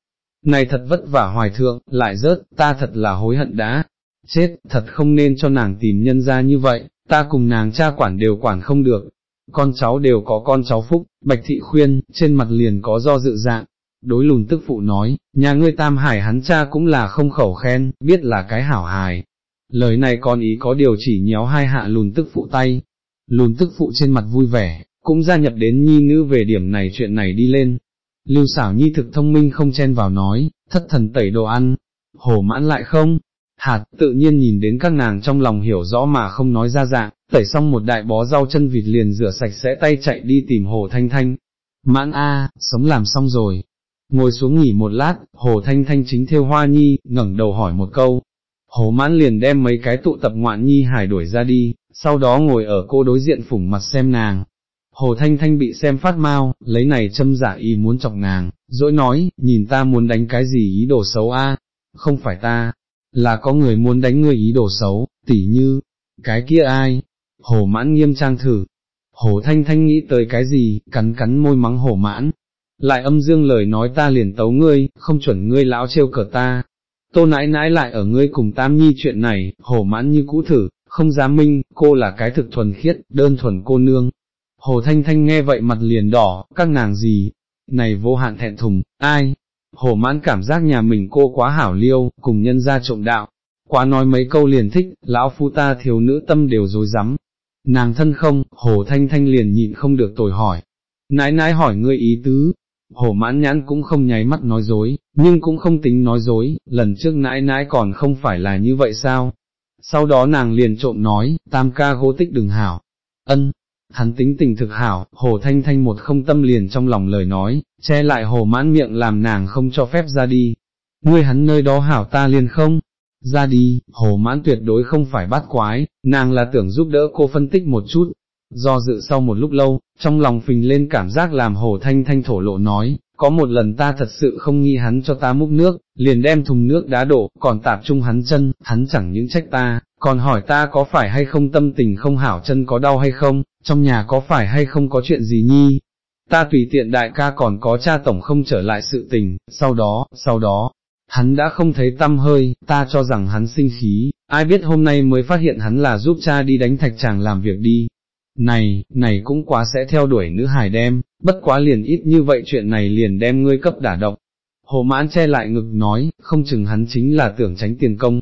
Này thật vất vả hoài thượng, lại rớt, ta thật là hối hận đã, chết, thật không nên cho nàng tìm nhân ra như vậy, ta cùng nàng cha quản đều quản không được, con cháu đều có con cháu phúc, bạch thị khuyên, trên mặt liền có do dự dạng. Đối lùn tức phụ nói, nhà ngươi tam hải hắn cha cũng là không khẩu khen, biết là cái hảo hài. Lời này con ý có điều chỉ nhéo hai hạ lùn tức phụ tay. Lùn tức phụ trên mặt vui vẻ, cũng gia nhập đến nhi nữ về điểm này chuyện này đi lên. Lưu xảo nhi thực thông minh không chen vào nói, thất thần tẩy đồ ăn, hổ mãn lại không, hạt tự nhiên nhìn đến các nàng trong lòng hiểu rõ mà không nói ra dạng, tẩy xong một đại bó rau chân vịt liền rửa sạch sẽ tay chạy đi tìm hồ thanh thanh. Mãn a, sống làm xong rồi. Ngồi xuống nghỉ một lát, hồ thanh thanh chính theo hoa nhi, ngẩng đầu hỏi một câu. Hồ mãn liền đem mấy cái tụ tập ngoạn nhi hải đuổi ra đi, sau đó ngồi ở cô đối diện phủng mặt xem nàng. Hồ Thanh Thanh bị xem phát mau, lấy này châm giả y muốn chọc nàng, dỗi nói, nhìn ta muốn đánh cái gì ý đồ xấu a? không phải ta, là có người muốn đánh ngươi ý đồ xấu, tỉ như, cái kia ai, hồ mãn nghiêm trang thử, hồ thanh thanh nghĩ tới cái gì, cắn cắn môi mắng hồ mãn, lại âm dương lời nói ta liền tấu ngươi, không chuẩn ngươi lão trêu cờ ta, tô nãi nãi lại ở ngươi cùng tam nhi chuyện này, hồ mãn như cũ thử, không dám minh, cô là cái thực thuần khiết, đơn thuần cô nương. Hồ Thanh Thanh nghe vậy mặt liền đỏ, các nàng gì, này vô hạn thẹn thùng, ai, Hồ mãn cảm giác nhà mình cô quá hảo liêu, cùng nhân ra trộm đạo, quá nói mấy câu liền thích, lão phu ta thiếu nữ tâm đều dối rắm Nàng thân không, hồ thanh thanh liền nhịn không được tồi hỏi. Nãi nãi hỏi ngươi ý tứ, hồ mãn nhãn cũng không nháy mắt nói dối, nhưng cũng không tính nói dối, lần trước nãi nãi còn không phải là như vậy sao? Sau đó nàng liền trộm nói, tam ca gỗ tích đừng hảo. Ân, hắn tính tình thực hảo, hồ thanh thanh một không tâm liền trong lòng lời nói, che lại hồ mãn miệng làm nàng không cho phép ra đi. Ngươi hắn nơi đó hảo ta liền không, ra đi, hồ mãn tuyệt đối không phải bắt quái, nàng là tưởng giúp đỡ cô phân tích một chút. Do dự sau một lúc lâu, trong lòng phình lên cảm giác làm hồ thanh thanh thổ lộ nói, có một lần ta thật sự không nghi hắn cho ta múc nước, liền đem thùng nước đá đổ, còn tạp chung hắn chân, hắn chẳng những trách ta, còn hỏi ta có phải hay không tâm tình không hảo chân có đau hay không, trong nhà có phải hay không có chuyện gì nhi. Ta tùy tiện đại ca còn có cha tổng không trở lại sự tình, sau đó, sau đó, hắn đã không thấy tâm hơi, ta cho rằng hắn sinh khí, ai biết hôm nay mới phát hiện hắn là giúp cha đi đánh thạch chàng làm việc đi. Này, này cũng quá sẽ theo đuổi nữ hài đem, bất quá liền ít như vậy chuyện này liền đem ngươi cấp đả động. Hồ mãn che lại ngực nói, không chừng hắn chính là tưởng tránh tiền công.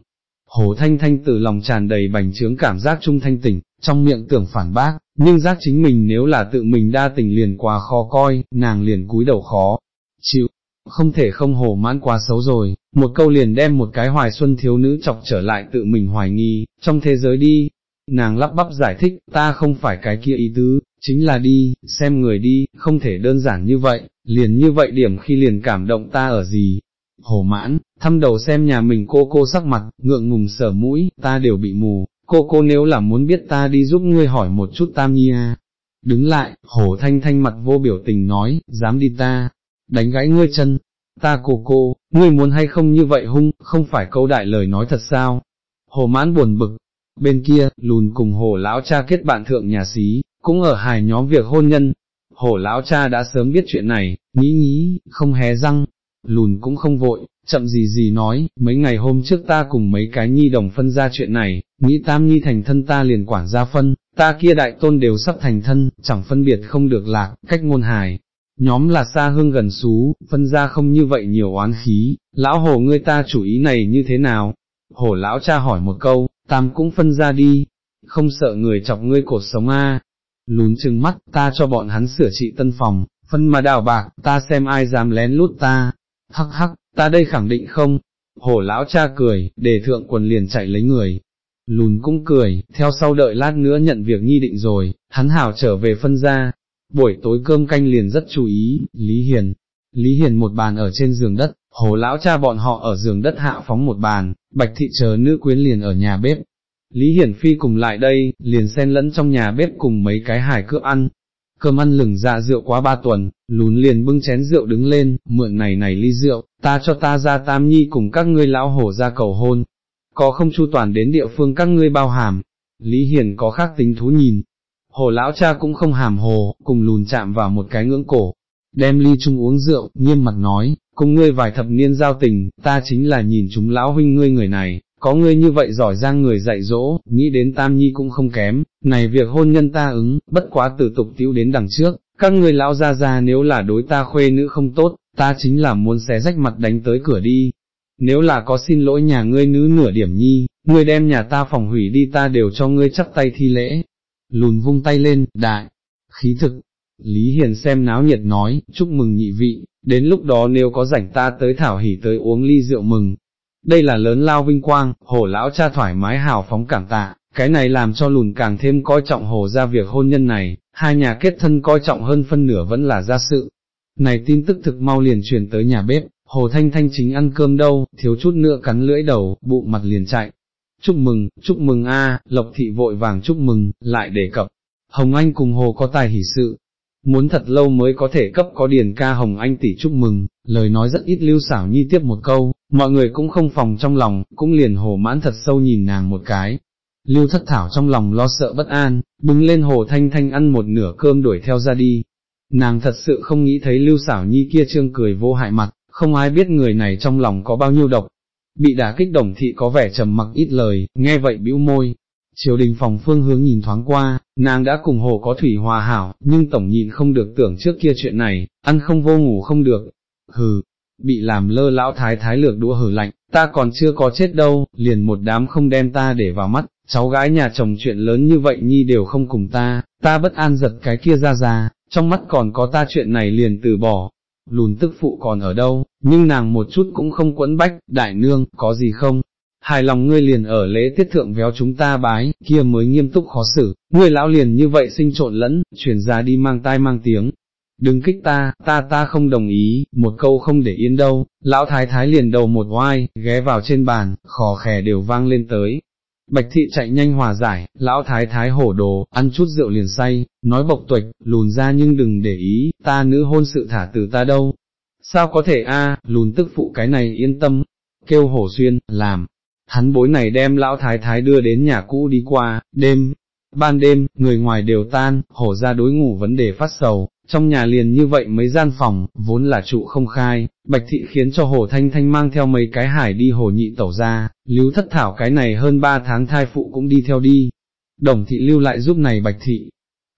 Hồ thanh thanh từ lòng tràn đầy bành trướng cảm giác trung thanh tỉnh, trong miệng tưởng phản bác, nhưng giác chính mình nếu là tự mình đa tình liền quá khó coi, nàng liền cúi đầu khó, chịu, không thể không hồ mãn quá xấu rồi, một câu liền đem một cái hoài xuân thiếu nữ chọc trở lại tự mình hoài nghi, trong thế giới đi, nàng lắp bắp giải thích, ta không phải cái kia ý tứ, chính là đi, xem người đi, không thể đơn giản như vậy, liền như vậy điểm khi liền cảm động ta ở gì. Hồ mãn, thăm đầu xem nhà mình cô cô sắc mặt, ngượng ngùng sở mũi, ta đều bị mù, cô cô nếu là muốn biết ta đi giúp ngươi hỏi một chút tam nhi à. Đứng lại, hổ thanh thanh mặt vô biểu tình nói, dám đi ta, đánh gãy ngươi chân, ta cô cô, ngươi muốn hay không như vậy hung, không phải câu đại lời nói thật sao. Hồ mãn buồn bực, bên kia, lùn cùng hồ lão cha kết bạn thượng nhà xí, cũng ở hài nhóm việc hôn nhân. Hồ lão cha đã sớm biết chuyện này, nghĩ nghĩ, không hé răng, lùn cũng không vội, chậm gì gì nói, mấy ngày hôm trước ta cùng mấy cái nhi đồng phân ra chuyện này, nghĩ tam nhi thành thân ta liền quản gia phân, ta kia đại tôn đều sắp thành thân, chẳng phân biệt không được lạc, cách ngôn hài. Nhóm là xa hương gần xú, phân ra không như vậy nhiều oán khí, lão hồ ngươi ta chủ ý này như thế nào? Hổ lão cha hỏi một câu, tam cũng phân ra đi, không sợ người chọc ngươi cột sống a. Lún chừng mắt, ta cho bọn hắn sửa trị tân phòng, phân mà đào bạc, ta xem ai dám lén lút ta, hắc hắc, ta đây khẳng định không, hổ lão cha cười, để thượng quần liền chạy lấy người, lùn cũng cười, theo sau đợi lát nữa nhận việc nhi định rồi, hắn hảo trở về phân ra. Buổi tối cơm canh liền rất chú ý, Lý Hiền, Lý Hiền một bàn ở trên giường đất, hồ lão cha bọn họ ở giường đất hạ phóng một bàn, bạch thị chờ nữ quyến liền ở nhà bếp. Lý Hiển Phi cùng lại đây, liền xen lẫn trong nhà bếp cùng mấy cái hải cướp ăn. Cơm ăn lừng dạ rượu quá ba tuần, lún liền bưng chén rượu đứng lên, mượn này này ly rượu, ta cho ta ra tam nhi cùng các ngươi lão hổ ra cầu hôn. Có không chu toàn đến địa phương các ngươi bao hàm. Lý Hiển có khác tính thú nhìn. Hồ lão cha cũng không hàm hồ, cùng lùn chạm vào một cái ngưỡng cổ, đem ly chung uống rượu, nghiêm mặt nói, cùng ngươi vài thập niên giao tình, ta chính là nhìn chúng lão huynh ngươi người này, có ngươi như vậy giỏi giang người dạy dỗ, nghĩ đến tam nhi cũng không kém, này việc hôn nhân ta ứng, bất quá tử tục tiêu đến đằng trước, các ngươi lão ra ra nếu là đối ta khuê nữ không tốt, ta chính là muốn xé rách mặt đánh tới cửa đi. Nếu là có xin lỗi nhà ngươi nữ nửa điểm nhi, ngươi đem nhà ta phòng hủy đi ta đều cho ngươi chắp tay thi lễ. Lùn vung tay lên, đại, khí thực, Lý Hiền xem náo nhiệt nói, chúc mừng nhị vị, đến lúc đó nếu có rảnh ta tới thảo hỉ tới uống ly rượu mừng. Đây là lớn lao vinh quang, hồ lão cha thoải mái hào phóng cảm tạ, cái này làm cho lùn càng thêm coi trọng hồ ra việc hôn nhân này, hai nhà kết thân coi trọng hơn phân nửa vẫn là gia sự. Này tin tức thực mau liền truyền tới nhà bếp, hồ thanh thanh chính ăn cơm đâu, thiếu chút nữa cắn lưỡi đầu, bụng mặt liền chạy. Chúc mừng, chúc mừng a, Lộc Thị vội vàng chúc mừng, lại đề cập. Hồng Anh cùng Hồ có tài hỷ sự, muốn thật lâu mới có thể cấp có điền ca hồng anh tỷ chúc mừng, lời nói rất ít lưu xảo nhi tiếp một câu, mọi người cũng không phòng trong lòng, cũng liền hồ mãn thật sâu nhìn nàng một cái. Lưu thất thảo trong lòng lo sợ bất an, đứng lên hồ thanh thanh ăn một nửa cơm đuổi theo ra đi. Nàng thật sự không nghĩ thấy lưu xảo nhi kia trương cười vô hại mặt, không ai biết người này trong lòng có bao nhiêu độc. Bị đả kích đồng thị có vẻ trầm mặc ít lời, nghe vậy bĩu môi, Triều đình phòng phương hướng nhìn thoáng qua, nàng đã cùng hồ có thủy hòa hảo, nhưng tổng nhìn không được tưởng trước kia chuyện này, ăn không vô ngủ không được, hừ, bị làm lơ lão thái thái lược đũa hử lạnh, ta còn chưa có chết đâu, liền một đám không đem ta để vào mắt, cháu gái nhà chồng chuyện lớn như vậy nhi đều không cùng ta, ta bất an giật cái kia ra ra, trong mắt còn có ta chuyện này liền từ bỏ, lùn tức phụ còn ở đâu, nhưng nàng một chút cũng không quẫn bách, đại nương, có gì không, hài lòng ngươi liền ở lễ tiết thượng véo chúng ta bái, kia mới nghiêm túc khó xử, ngươi lão liền như vậy sinh trộn lẫn, chuyển ra đi mang tai mang tiếng. Đừng kích ta, ta ta không đồng ý, một câu không để yên đâu, lão thái thái liền đầu một oai, ghé vào trên bàn, khò khè đều vang lên tới. Bạch thị chạy nhanh hòa giải, lão thái thái hổ đồ, ăn chút rượu liền say, nói bộc tuệch, lùn ra nhưng đừng để ý, ta nữ hôn sự thả từ ta đâu. Sao có thể a lùn tức phụ cái này yên tâm, kêu hổ xuyên, làm, hắn bối này đem lão thái thái đưa đến nhà cũ đi qua, đêm, ban đêm, người ngoài đều tan, hổ ra đối ngủ vấn đề phát sầu, trong nhà liền như vậy mấy gian phòng, vốn là trụ không khai, bạch thị khiến cho hồ thanh thanh mang theo mấy cái hải đi hồ nhị tẩu ra, lưu thất thảo cái này hơn ba tháng thai phụ cũng đi theo đi, đồng thị lưu lại giúp này bạch thị.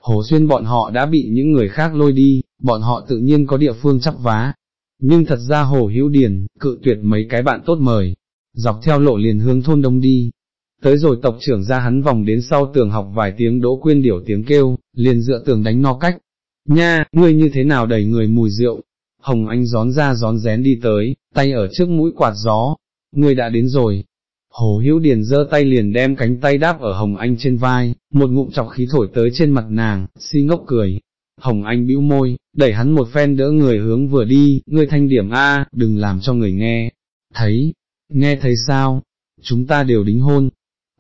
Hồ xuyên bọn họ đã bị những người khác lôi đi, bọn họ tự nhiên có địa phương chắp vá, nhưng thật ra hồ hữu điền, cự tuyệt mấy cái bạn tốt mời, dọc theo lộ liền hướng thôn đông đi. Tới rồi tộc trưởng ra hắn vòng đến sau tường học vài tiếng đỗ quyên điểu tiếng kêu, liền dựa tường đánh no cách. Nha, ngươi như thế nào đầy người mùi rượu? Hồng Anh gión ra gión rén đi tới, tay ở trước mũi quạt gió. Ngươi đã đến rồi. Hồ Hữu Điền giơ tay liền đem cánh tay đáp ở Hồng Anh trên vai, một ngụm chọc khí thổi tới trên mặt nàng, si ngốc cười. Hồng Anh bĩu môi, đẩy hắn một phen đỡ người hướng vừa đi, ngươi thanh điểm A, đừng làm cho người nghe. Thấy, nghe thấy sao, chúng ta đều đính hôn.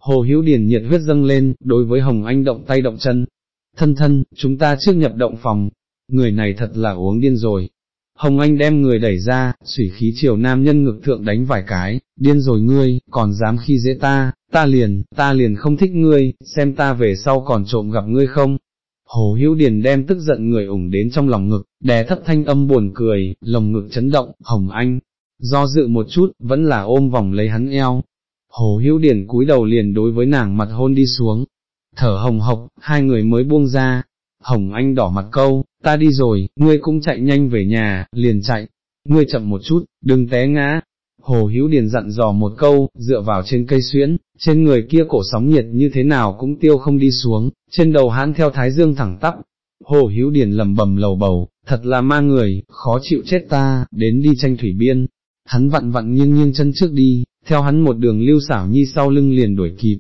Hồ Hữu điền nhiệt huyết dâng lên, đối với Hồng Anh động tay động chân. Thân thân, chúng ta trước nhập động phòng, người này thật là uống điên rồi. Hồng Anh đem người đẩy ra, sủy khí chiều nam nhân ngực thượng đánh vài cái, điên rồi ngươi, còn dám khi dễ ta, ta liền, ta liền không thích ngươi, xem ta về sau còn trộm gặp ngươi không. Hồ Hữu Điền đem tức giận người ủng đến trong lòng ngực, đè thấp thanh âm buồn cười, lồng ngực chấn động, Hồng Anh, do dự một chút, vẫn là ôm vòng lấy hắn eo. Hồ hữu điển cúi đầu liền đối với nàng mặt hôn đi xuống, thở hồng hộc, hai người mới buông ra, hồng anh đỏ mặt câu, ta đi rồi, ngươi cũng chạy nhanh về nhà, liền chạy, ngươi chậm một chút, đừng té ngã. Hồ Hữu Điền dặn dò một câu, dựa vào trên cây xuyễn, trên người kia cổ sóng nhiệt như thế nào cũng tiêu không đi xuống, trên đầu hãn theo thái dương thẳng tắp. Hồ Hữu Điền lầm bầm lầu bầu, thật là ma người, khó chịu chết ta, đến đi tranh thủy biên, hắn vặn vặn nghiêng nghiêng chân trước đi, theo hắn một đường lưu xảo nhi sau lưng liền đuổi kịp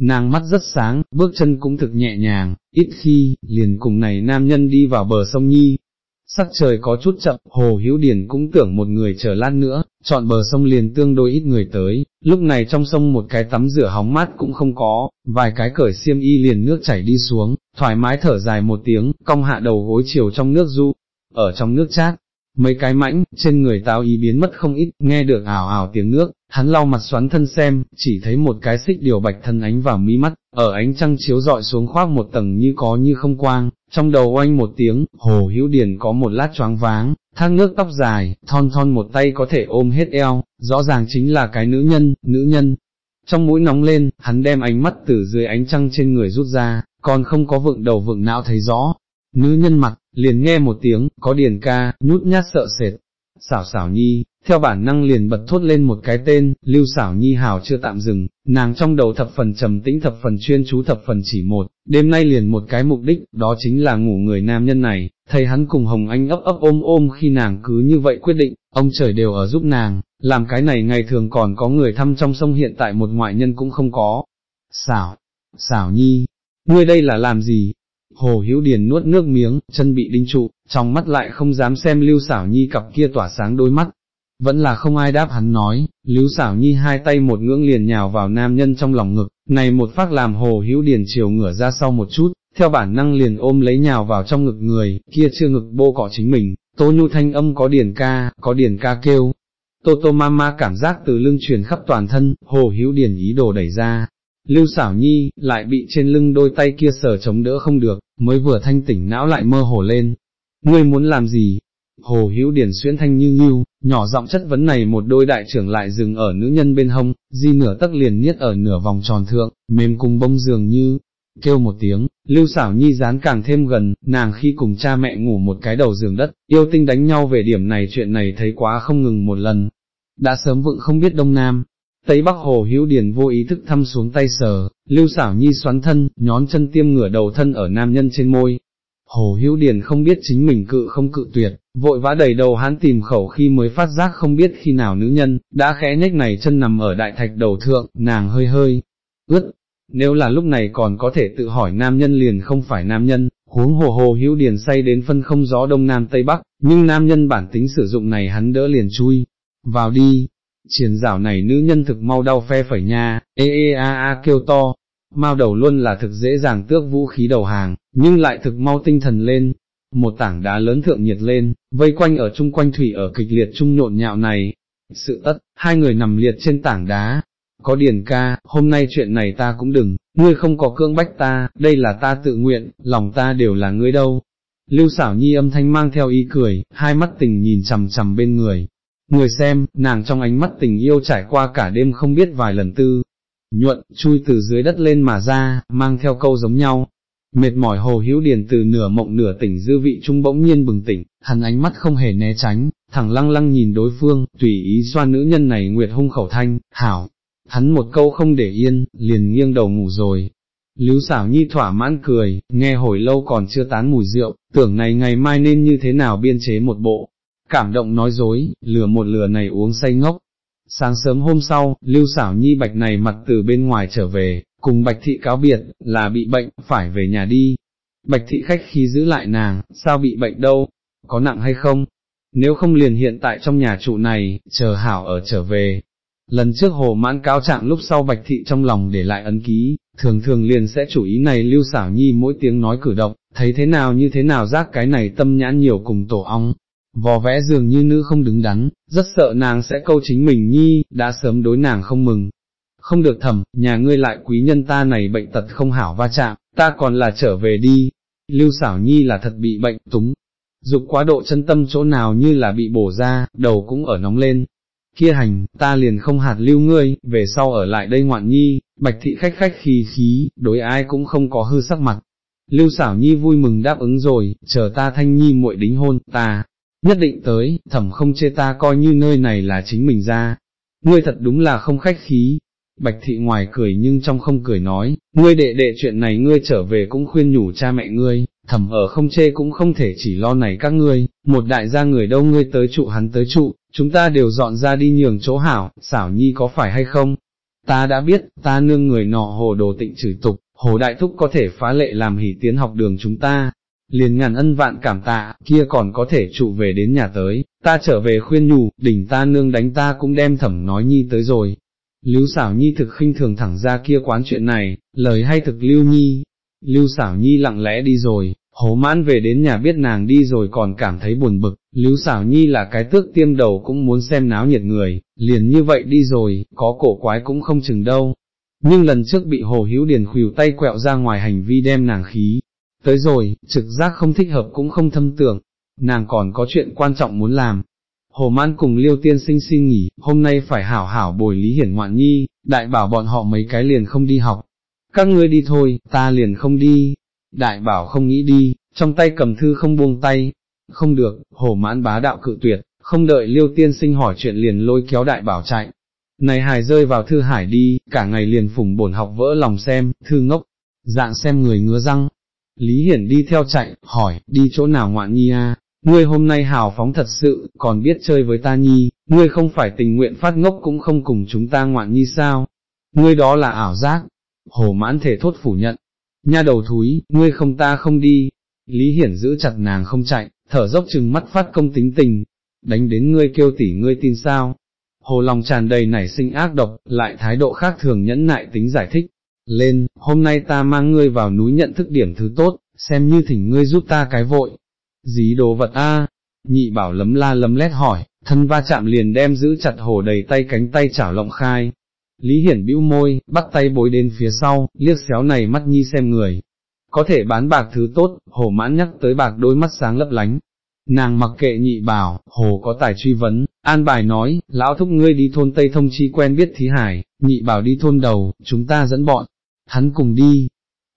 nàng mắt rất sáng, bước chân cũng thực nhẹ nhàng, ít khi, liền cùng này nam nhân đi vào bờ sông Nhi. Sắc trời có chút chậm, Hồ Hữu Điển cũng tưởng một người chờ lát nữa, chọn bờ sông liền tương đối ít người tới, lúc này trong sông một cái tắm rửa hóng mát cũng không có, vài cái cởi xiêm y liền nước chảy đi xuống, thoải mái thở dài một tiếng, cong hạ đầu gối chiều trong nước du, ở trong nước chát, mấy cái mãnh, trên người táo ý biến mất không ít, nghe được ảo ảo tiếng nước, hắn lau mặt xoắn thân xem, chỉ thấy một cái xích điều bạch thân ánh vào mí mắt, ở ánh trăng chiếu dọi xuống khoác một tầng như có như không quang, trong đầu oanh một tiếng, hồ hữu điền có một lát choáng váng, thác nước tóc dài, thon thon một tay có thể ôm hết eo, rõ ràng chính là cái nữ nhân, nữ nhân. Trong mũi nóng lên, hắn đem ánh mắt từ dưới ánh trăng trên người rút ra, còn không có vựng đầu vựng não thấy rõ, nữ nhân mặt, liền nghe một tiếng, có điền ca, nhút nhát sợ sệt, xảo xảo nhi, theo bản năng liền bật thốt lên một cái tên, lưu xảo nhi hào chưa tạm dừng, nàng trong đầu thập phần trầm tĩnh thập phần chuyên chú thập phần chỉ một, đêm nay liền một cái mục đích, đó chính là ngủ người nam nhân này, thấy hắn cùng Hồng Anh ấp ấp ôm ôm khi nàng cứ như vậy quyết định, ông trời đều ở giúp nàng, làm cái này ngày thường còn có người thăm trong sông hiện tại một ngoại nhân cũng không có. Xảo, xảo nhi, ngươi đây là làm gì, Hồ Hữu Điền nuốt nước miếng, chân bị đinh trụ, trong mắt lại không dám xem Lưu Sảo Nhi cặp kia tỏa sáng đôi mắt. Vẫn là không ai đáp hắn nói, Lưu Sảo Nhi hai tay một ngưỡng liền nhào vào nam nhân trong lòng ngực, này một phát làm Hồ Hữu Điền chiều ngửa ra sau một chút, theo bản năng liền ôm lấy nhào vào trong ngực người, kia chưa ngực bô cọ chính mình, Tô Nhu thanh âm có điển ca, có điển ca kêu. Tô Tô Mama cảm giác từ lưng truyền khắp toàn thân, Hồ Hữu Điền ý đồ đẩy ra, Lưu xảo nhi, lại bị trên lưng đôi tay kia sờ chống đỡ không được, mới vừa thanh tỉnh não lại mơ hồ lên. Ngươi muốn làm gì? Hồ hữu điển xuyên thanh như nhiêu, nhỏ giọng chất vấn này một đôi đại trưởng lại dừng ở nữ nhân bên hông, di nửa tắc liền niết ở nửa vòng tròn thượng, mềm cùng bông dường như, kêu một tiếng, lưu xảo nhi dán càng thêm gần, nàng khi cùng cha mẹ ngủ một cái đầu giường đất, yêu tinh đánh nhau về điểm này chuyện này thấy quá không ngừng một lần, đã sớm vựng không biết đông nam, Tây Bắc Hồ Hữu Điền vô ý thức thăm xuống tay sờ, Lưu Sảo Nhi xoắn thân, nhón chân tiêm ngửa đầu thân ở nam nhân trên môi. Hồ Hữu Điền không biết chính mình cự không cự tuyệt, vội vã đầy đầu hắn tìm khẩu khi mới phát giác không biết khi nào nữ nhân, đã khẽ nhếch này chân nằm ở đại thạch đầu thượng, nàng hơi hơi, ướt, nếu là lúc này còn có thể tự hỏi nam nhân liền không phải nam nhân, huống hồ hồ hữu điền say đến phân không gió đông nam tây bắc, nhưng nam nhân bản tính sử dụng này hắn đỡ liền chui, vào đi, triển rảo này nữ nhân thực mau đau phe phẩy nha, ê ê a a kêu to, mao đầu luôn là thực dễ dàng tước vũ khí đầu hàng, nhưng lại thực mau tinh thần lên, một tảng đá lớn thượng nhiệt lên, vây quanh ở chung quanh thủy ở kịch liệt trung nhộn nhạo này, sự tất, hai người nằm liệt trên tảng đá, có điền ca, hôm nay chuyện này ta cũng đừng, ngươi không có cương bách ta, đây là ta tự nguyện, lòng ta đều là ngươi đâu. Lưu xảo nhi âm thanh mang theo ý cười, hai mắt tình nhìn chằm chằm bên người, Người xem, nàng trong ánh mắt tình yêu trải qua cả đêm không biết vài lần tư, nhuận, chui từ dưới đất lên mà ra, mang theo câu giống nhau. Mệt mỏi hồ hữu điền từ nửa mộng nửa tỉnh dư vị trung bỗng nhiên bừng tỉnh, hắn ánh mắt không hề né tránh, thẳng lăng lăng nhìn đối phương, tùy ý xoa nữ nhân này nguyệt hung khẩu thanh, hảo. Hắn một câu không để yên, liền nghiêng đầu ngủ rồi. Lưu xảo nhi thỏa mãn cười, nghe hồi lâu còn chưa tán mùi rượu, tưởng này ngày mai nên như thế nào biên chế một bộ, cảm động nói dối, lừa một lừa này uống say ngốc. Sáng sớm hôm sau, Lưu Sảo Nhi Bạch này mặt từ bên ngoài trở về, cùng Bạch Thị cáo biệt, là bị bệnh, phải về nhà đi. Bạch Thị khách khi giữ lại nàng, sao bị bệnh đâu, có nặng hay không? Nếu không liền hiện tại trong nhà trụ này, chờ hảo ở trở về. Lần trước hồ mãn cáo trạng lúc sau Bạch Thị trong lòng để lại ấn ký, thường thường liền sẽ chủ ý này Lưu Sảo Nhi mỗi tiếng nói cử động, thấy thế nào như thế nào giác cái này tâm nhãn nhiều cùng tổ ong, vò vẽ dường như nữ không đứng đắn, rất sợ nàng sẽ câu chính mình nhi, đã sớm đối nàng không mừng. Không được thầm, nhà ngươi lại quý nhân ta này bệnh tật không hảo va chạm, ta còn là trở về đi. Lưu xảo nhi là thật bị bệnh, túng. Dục quá độ chân tâm chỗ nào như là bị bổ ra, đầu cũng ở nóng lên. Kia hành, ta liền không hạt lưu ngươi, về sau ở lại đây ngoạn nhi, bạch thị khách khách khí khí, đối ai cũng không có hư sắc mặt. Lưu xảo nhi vui mừng đáp ứng rồi, chờ ta thanh nhi muội đính hôn, ta, nhất định tới, thẩm không chê ta coi như nơi này là chính mình ra. Ngươi thật đúng là không khách khí. Bạch thị ngoài cười nhưng trong không cười nói, ngươi đệ đệ chuyện này ngươi trở về cũng khuyên nhủ cha mẹ ngươi, thẩm ở không chê cũng không thể chỉ lo này các ngươi, một đại gia người đâu ngươi tới trụ hắn tới trụ, chúng ta đều dọn ra đi nhường chỗ hảo, xảo nhi có phải hay không? ta đã biết, ta nương người nọ hồ đồ tịnh trừ tục, hồ đại thúc có thể phá lệ làm hỷ tiến học đường chúng ta, liền ngàn ân vạn cảm tạ, kia còn có thể trụ về đến nhà tới, ta trở về khuyên nhủ, đỉnh ta nương đánh ta cũng đem thẩm nói nhi tới rồi. Lưu xảo nhi thực khinh thường thẳng ra kia quán chuyện này, lời hay thực lưu nhi, lưu xảo nhi lặng lẽ đi rồi, hố mãn về đến nhà biết nàng đi rồi còn cảm thấy buồn bực, lưu xảo nhi là cái tước tiêm đầu cũng muốn xem náo nhiệt người, liền như vậy đi rồi, có cổ quái cũng không chừng đâu. Nhưng lần trước bị hồ hữu điền khuỷu tay quẹo ra ngoài hành vi đem nàng khí, tới rồi, trực giác không thích hợp cũng không thâm tưởng, nàng còn có chuyện quan trọng muốn làm. Hồ Mãn cùng Liêu Tiên Sinh xin nghỉ, hôm nay phải hảo hảo bồi Lý Hiển ngoạn nhi, đại bảo bọn họ mấy cái liền không đi học. Các ngươi đi thôi, ta liền không đi. Đại bảo không nghĩ đi, trong tay cầm thư không buông tay. Không được, Hồ Mãn bá đạo cự tuyệt, không đợi Liêu Tiên Sinh hỏi chuyện liền lôi kéo đại bảo chạy. Này hài rơi vào thư hải đi, cả ngày liền phùng bổn học vỡ lòng xem, thư ngốc, dạng xem người ngứa răng, Lý Hiển đi theo chạy, hỏi, đi chỗ nào ngoạn nhi à, ngươi hôm nay hào phóng thật sự, còn biết chơi với ta nhi, ngươi không phải tình nguyện phát ngốc cũng không cùng chúng ta ngoạn nhi sao, ngươi đó là ảo giác, hồ mãn thể thốt phủ nhận, nha đầu thúi, ngươi không ta không đi, Lý Hiển giữ chặt nàng không chạy, thở dốc chừng mắt phát công tính tình, đánh đến ngươi kêu tỉ ngươi tin sao, hồ lòng tràn đầy nảy sinh ác độc, lại thái độ khác thường nhẫn nại tính giải thích, lên, hôm nay ta mang ngươi vào núi nhận thức điểm thứ tốt, xem như thỉnh ngươi giúp ta cái vội. Dí đồ vật a nhị bảo lấm la lấm lét hỏi, thân va chạm liền đem giữ chặt hồ đầy tay cánh tay chảo lộng khai. Lý Hiển bĩu môi, bắt tay bối đến phía sau, liếc xéo này mắt nhi xem người. Có thể bán bạc thứ tốt, hồ mãn nhắc tới bạc đôi mắt sáng lấp lánh. Nàng mặc kệ nhị bảo, hồ có tài truy vấn, an bài nói, lão thúc ngươi đi thôn Tây Thông Chi quen biết thí hải, nhị bảo đi thôn đầu, chúng ta dẫn bọn, hắn cùng đi.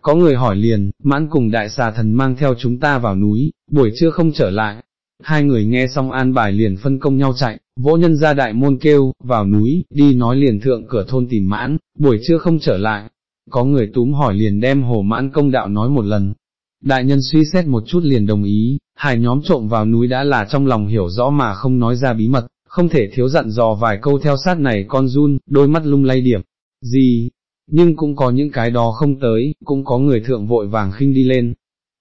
Có người hỏi liền, mãn cùng đại xà thần mang theo chúng ta vào núi, buổi trưa không trở lại. Hai người nghe xong an bài liền phân công nhau chạy, vỗ nhân ra đại môn kêu, vào núi, đi nói liền thượng cửa thôn tìm mãn, buổi trưa không trở lại. Có người túm hỏi liền đem hồ mãn công đạo nói một lần. Đại nhân suy xét một chút liền đồng ý, hai nhóm trộm vào núi đã là trong lòng hiểu rõ mà không nói ra bí mật, không thể thiếu dặn dò vài câu theo sát này con run, đôi mắt lung lay điểm. Gì, nhưng cũng có những cái đó không tới, cũng có người thượng vội vàng khinh đi lên.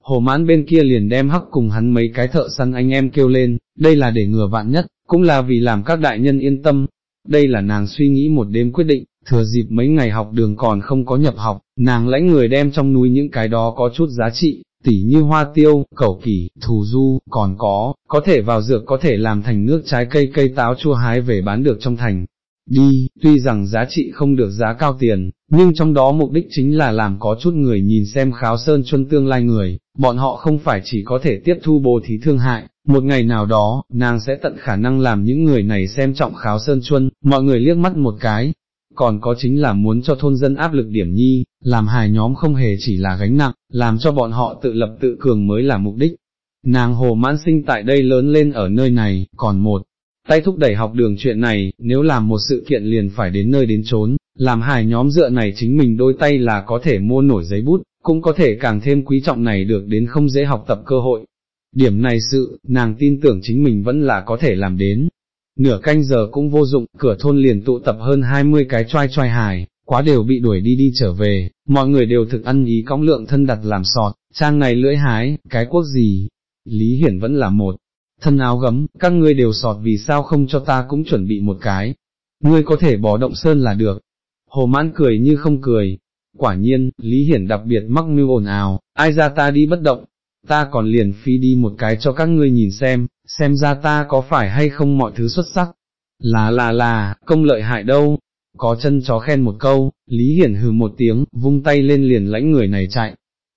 Hồ mãn bên kia liền đem hắc cùng hắn mấy cái thợ săn anh em kêu lên, đây là để ngừa vạn nhất, cũng là vì làm các đại nhân yên tâm. Đây là nàng suy nghĩ một đêm quyết định, thừa dịp mấy ngày học đường còn không có nhập học, nàng lãnh người đem trong núi những cái đó có chút giá trị, tỉ như hoa tiêu, cẩu kỷ, thù du, còn có, có thể vào dược có thể làm thành nước trái cây cây táo chua hái về bán được trong thành, đi, tuy rằng giá trị không được giá cao tiền, nhưng trong đó mục đích chính là làm có chút người nhìn xem kháo sơn chuân tương lai người, bọn họ không phải chỉ có thể tiếp thu bồ thí thương hại, một ngày nào đó, nàng sẽ tận khả năng làm những người này xem trọng kháo sơn chuân, mọi người liếc mắt một cái, còn có chính là muốn cho thôn dân áp lực điểm nhi, làm hài nhóm không hề chỉ là gánh nặng, làm cho bọn họ tự lập tự cường mới là mục đích. Nàng hồ mãn sinh tại đây lớn lên ở nơi này, còn một, tay thúc đẩy học đường chuyện này, nếu làm một sự kiện liền phải đến nơi đến chốn, làm hài nhóm dựa này chính mình đôi tay là có thể mua nổi giấy bút, cũng có thể càng thêm quý trọng này được đến không dễ học tập cơ hội. Điểm này sự, nàng tin tưởng chính mình vẫn là có thể làm đến. Nửa canh giờ cũng vô dụng, cửa thôn liền tụ tập hơn 20 cái choai choai hài, quá đều bị đuổi đi đi trở về, mọi người đều thực ăn ý cõng lượng thân đặt làm sọt, trang này lưỡi hái, cái quốc gì. Lý Hiển vẫn là một, thân áo gấm, các ngươi đều sọt vì sao không cho ta cũng chuẩn bị một cái, ngươi có thể bỏ động sơn là được. Hồ mãn cười như không cười, quả nhiên, Lý Hiển đặc biệt mắc mưu ồn ào, ai ra ta đi bất động, ta còn liền phi đi một cái cho các ngươi nhìn xem, xem ra ta có phải hay không mọi thứ xuất sắc. Là là là, công lợi hại đâu, có chân chó khen một câu, Lý Hiển hừ một tiếng, vung tay lên liền lãnh người này chạy.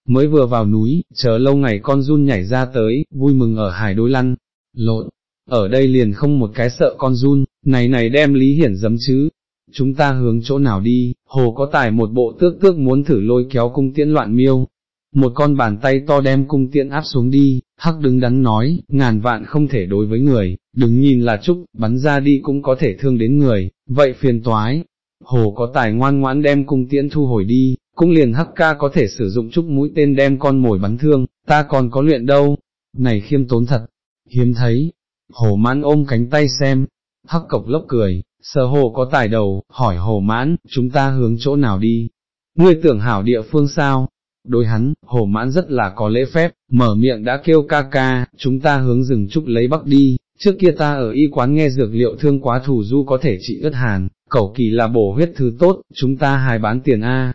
Mới vừa vào núi, chờ lâu ngày con run nhảy ra tới, vui mừng ở hải đối lăn, lộn, ở đây liền không một cái sợ con run, này này đem Lý Hiển dấm chứ, chúng ta hướng chỗ nào đi, hồ có tài một bộ tước tước muốn thử lôi kéo cung tiễn loạn miêu. Một con bàn tay to đem cung tiễn áp xuống đi, hắc đứng đắn nói, ngàn vạn không thể đối với người, đừng nhìn là trúc, bắn ra đi cũng có thể thương đến người, vậy phiền toái. Hồ có tài ngoan ngoãn đem cung tiễn thu hồi đi, cũng liền hắc ca có thể sử dụng trúc mũi tên đem con mồi bắn thương, ta còn có luyện đâu, này khiêm tốn thật, hiếm thấy, hổ mãn ôm cánh tay xem, hắc cộc lốc cười, sờ hồ có tài đầu, hỏi hồ mãn, chúng ta hướng chỗ nào đi? Ngươi tưởng hảo địa phương sao? Đối hắn, hồ mãn rất là có lễ phép, mở miệng đã kêu ca ca, chúng ta hướng rừng trúc lấy bắc đi, trước kia ta ở y quán nghe dược liệu thương quá thủ du có thể trị ướt hàn, cẩu kỳ là bổ huyết thứ tốt, chúng ta hài bán tiền A.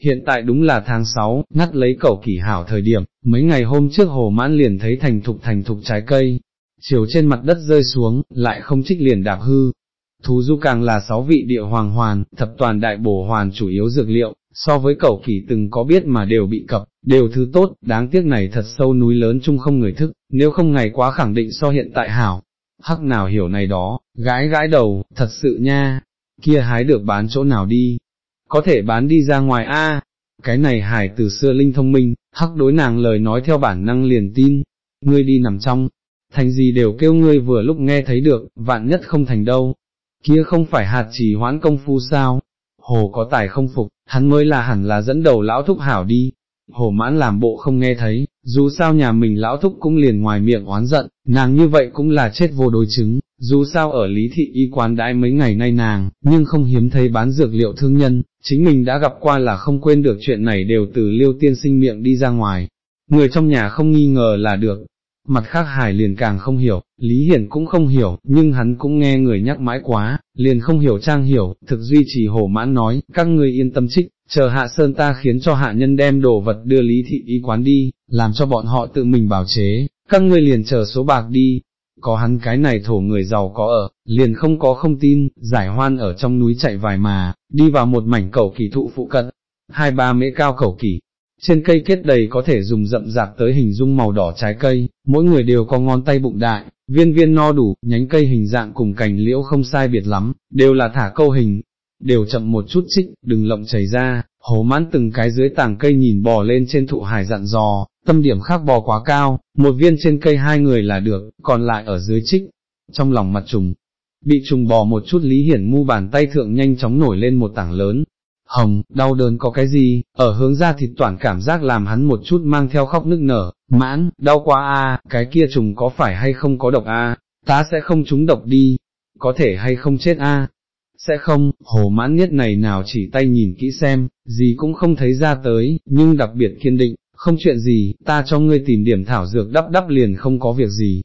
Hiện tại đúng là tháng 6, ngắt lấy cẩu kỳ hảo thời điểm, mấy ngày hôm trước hồ mãn liền thấy thành thục thành thục trái cây, chiều trên mặt đất rơi xuống, lại không trích liền đạp hư. Thú du càng là sáu vị địa hoàng hoàn, thập toàn đại bổ hoàn chủ yếu dược liệu, so với cẩu kỳ từng có biết mà đều bị cập, đều thứ tốt, đáng tiếc này thật sâu núi lớn chung không người thức, nếu không ngày quá khẳng định so hiện tại hảo. Hắc nào hiểu này đó, gái gái đầu, thật sự nha, kia hái được bán chỗ nào đi, có thể bán đi ra ngoài a. Cái này hải từ xưa linh thông minh, hắc đối nàng lời nói theo bản năng liền tin, ngươi đi nằm trong, thành gì đều kêu ngươi vừa lúc nghe thấy được, vạn nhất không thành đâu, kia không phải hạt chỉ hoãn công phu sao, hồ có tài không phục, hắn mới là hẳn là dẫn đầu lão thúc hảo đi, hồ mãn làm bộ không nghe thấy, dù sao nhà mình lão thúc cũng liền ngoài miệng oán giận, nàng như vậy cũng là chết vô đối chứng, dù sao ở lý thị y quán đãi mấy ngày nay nàng, nhưng không hiếm thấy bán dược liệu thương nhân, chính mình đã gặp qua là không quên được chuyện này đều từ liêu tiên sinh miệng đi ra ngoài, người trong nhà không nghi ngờ là được. Mặt khác hải liền càng không hiểu, Lý Hiển cũng không hiểu, nhưng hắn cũng nghe người nhắc mãi quá, liền không hiểu trang hiểu, thực duy trì hổ mãn nói, các người yên tâm trích, chờ hạ sơn ta khiến cho hạ nhân đem đồ vật đưa lý thị y quán đi, làm cho bọn họ tự mình bảo chế, các ngươi liền chờ số bạc đi, có hắn cái này thổ người giàu có ở, liền không có không tin, giải hoan ở trong núi chạy vài mà, đi vào một mảnh cầu kỳ thụ phụ cận, hai ba mễ cao cầu kỳ. Trên cây kết đầy có thể dùng rậm rạp tới hình dung màu đỏ trái cây, mỗi người đều có ngón tay bụng đại, viên viên no đủ, nhánh cây hình dạng cùng cành liễu không sai biệt lắm, đều là thả câu hình, đều chậm một chút trích, đừng lộng chảy ra, hố mãn từng cái dưới tảng cây nhìn bò lên trên thụ hải dặn dò, tâm điểm khác bò quá cao, một viên trên cây hai người là được, còn lại ở dưới trích, trong lòng mặt trùng, bị trùng bò một chút lý hiển mu bàn tay thượng nhanh chóng nổi lên một tảng lớn. Hồng, đau đớn có cái gì, ở hướng ra thịt toàn cảm giác làm hắn một chút mang theo khóc nức nở, mãn, đau quá a, cái kia trùng có phải hay không có độc a, ta sẽ không trúng độc đi, có thể hay không chết a, sẽ không, hồ mãn nhất này nào chỉ tay nhìn kỹ xem, gì cũng không thấy ra tới, nhưng đặc biệt kiên định, không chuyện gì, ta cho ngươi tìm điểm thảo dược đắp đắp liền không có việc gì.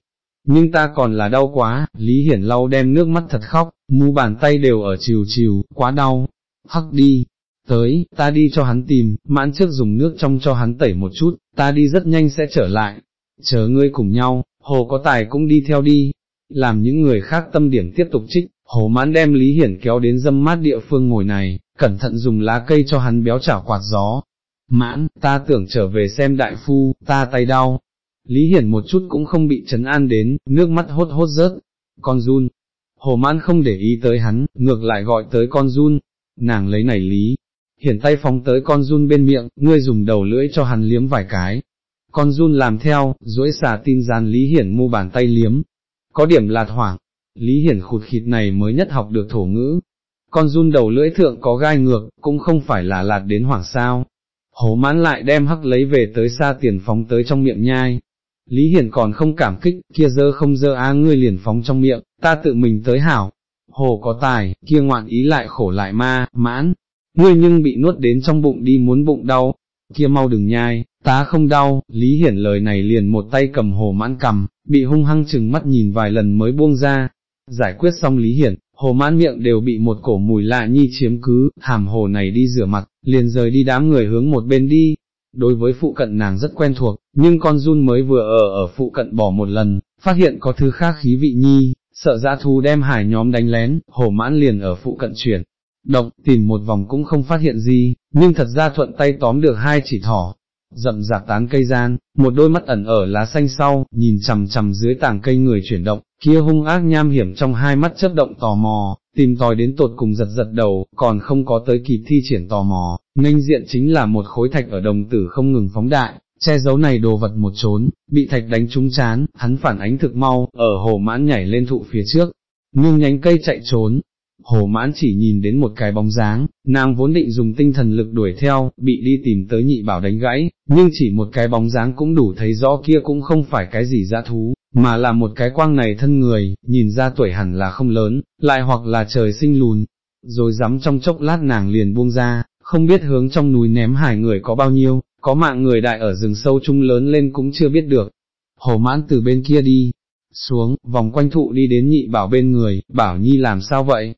Nhưng ta còn là đau quá, Lý Hiển lau đem nước mắt thật khóc, mu bàn tay đều ở chiều chiều, quá đau, hắc đi, tới, ta đi cho hắn tìm, mãn trước dùng nước trong cho hắn tẩy một chút, ta đi rất nhanh sẽ trở lại, chờ ngươi cùng nhau, hồ có tài cũng đi theo đi, làm những người khác tâm điểm tiếp tục trích, hồ mãn đem Lý Hiển kéo đến dâm mát địa phương ngồi này, cẩn thận dùng lá cây cho hắn béo chảo quạt gió. Mãn, ta tưởng trở về xem đại phu, ta tay đau. Lý Hiển một chút cũng không bị chấn an đến, nước mắt hốt hốt rớt. Con run. Hồ mãn không để ý tới hắn, ngược lại gọi tới con run. Nàng lấy nảy Lý. Hiển tay phóng tới con run bên miệng, ngươi dùng đầu lưỡi cho hắn liếm vài cái. Con run làm theo, duỗi xà tin dàn Lý Hiển mu bàn tay liếm. Có điểm lạt hoảng, Lý Hiển khụt khịt này mới nhất học được thổ ngữ, con run đầu lưỡi thượng có gai ngược, cũng không phải là lạt đến hoảng sao. Hồ mãn lại đem hắc lấy về tới xa tiền phóng tới trong miệng nhai. Lý Hiển còn không cảm kích, kia dơ không dơ á ngươi liền phóng trong miệng, ta tự mình tới hảo. Hồ có tài, kia ngoạn ý lại khổ lại ma, mãn, ngươi nhưng bị nuốt đến trong bụng đi muốn bụng đau, kia mau đừng nhai, ta không đau, Lý Hiển lời này liền một tay cầm hồ mãn cầm, bị hung hăng chừng mắt nhìn vài lần mới buông ra, giải quyết xong Lý Hiển, hồ mãn miệng đều bị một cổ mùi lạ nhi chiếm cứ, hàm hồ này đi rửa mặt, liền rời đi đám người hướng một bên đi. Đối với phụ cận nàng rất quen thuộc, nhưng con run mới vừa ở ở phụ cận bỏ một lần, phát hiện có thứ khác khí vị nhi, sợ dã thú đem hải nhóm đánh lén, hồ mãn liền ở phụ cận chuyển. Động, tìm một vòng cũng không phát hiện gì, nhưng thật ra thuận tay tóm được hai chỉ thỏ, rậm rạp tán cây gian, một đôi mắt ẩn ở lá xanh sau, nhìn chằm chằm dưới tảng cây người chuyển động, kia hung ác nham hiểm trong hai mắt chớp động tò mò, tìm tòi đến tột cùng giật giật đầu, còn không có tới kịp thi triển tò mò, nghênh diện chính là một khối thạch ở đồng tử không ngừng phóng đại, che giấu này đồ vật một trốn, bị thạch đánh trúng chán, hắn phản ánh thực mau, ở hồ mãn nhảy lên thụ phía trước, nhưng nhánh cây chạy trốn, hồ mãn chỉ nhìn đến một cái bóng dáng, nàng vốn định dùng tinh thần lực đuổi theo, bị đi tìm tới nhị bảo đánh gãy, nhưng chỉ một cái bóng dáng cũng đủ thấy rõ kia cũng không phải cái gì dã thú, mà là một cái quang này thân người, nhìn ra tuổi hẳn là không lớn, lại hoặc là trời sinh lùn, rồi dám trong chốc lát nàng liền buông ra, không biết hướng trong núi ném hải người có bao nhiêu, có mạng người đại ở rừng sâu chung lớn lên cũng chưa biết được. Hồ mãn từ bên kia đi, xuống, vòng quanh thụ đi đến nhị bảo bên người, bảo nhi làm sao vậy,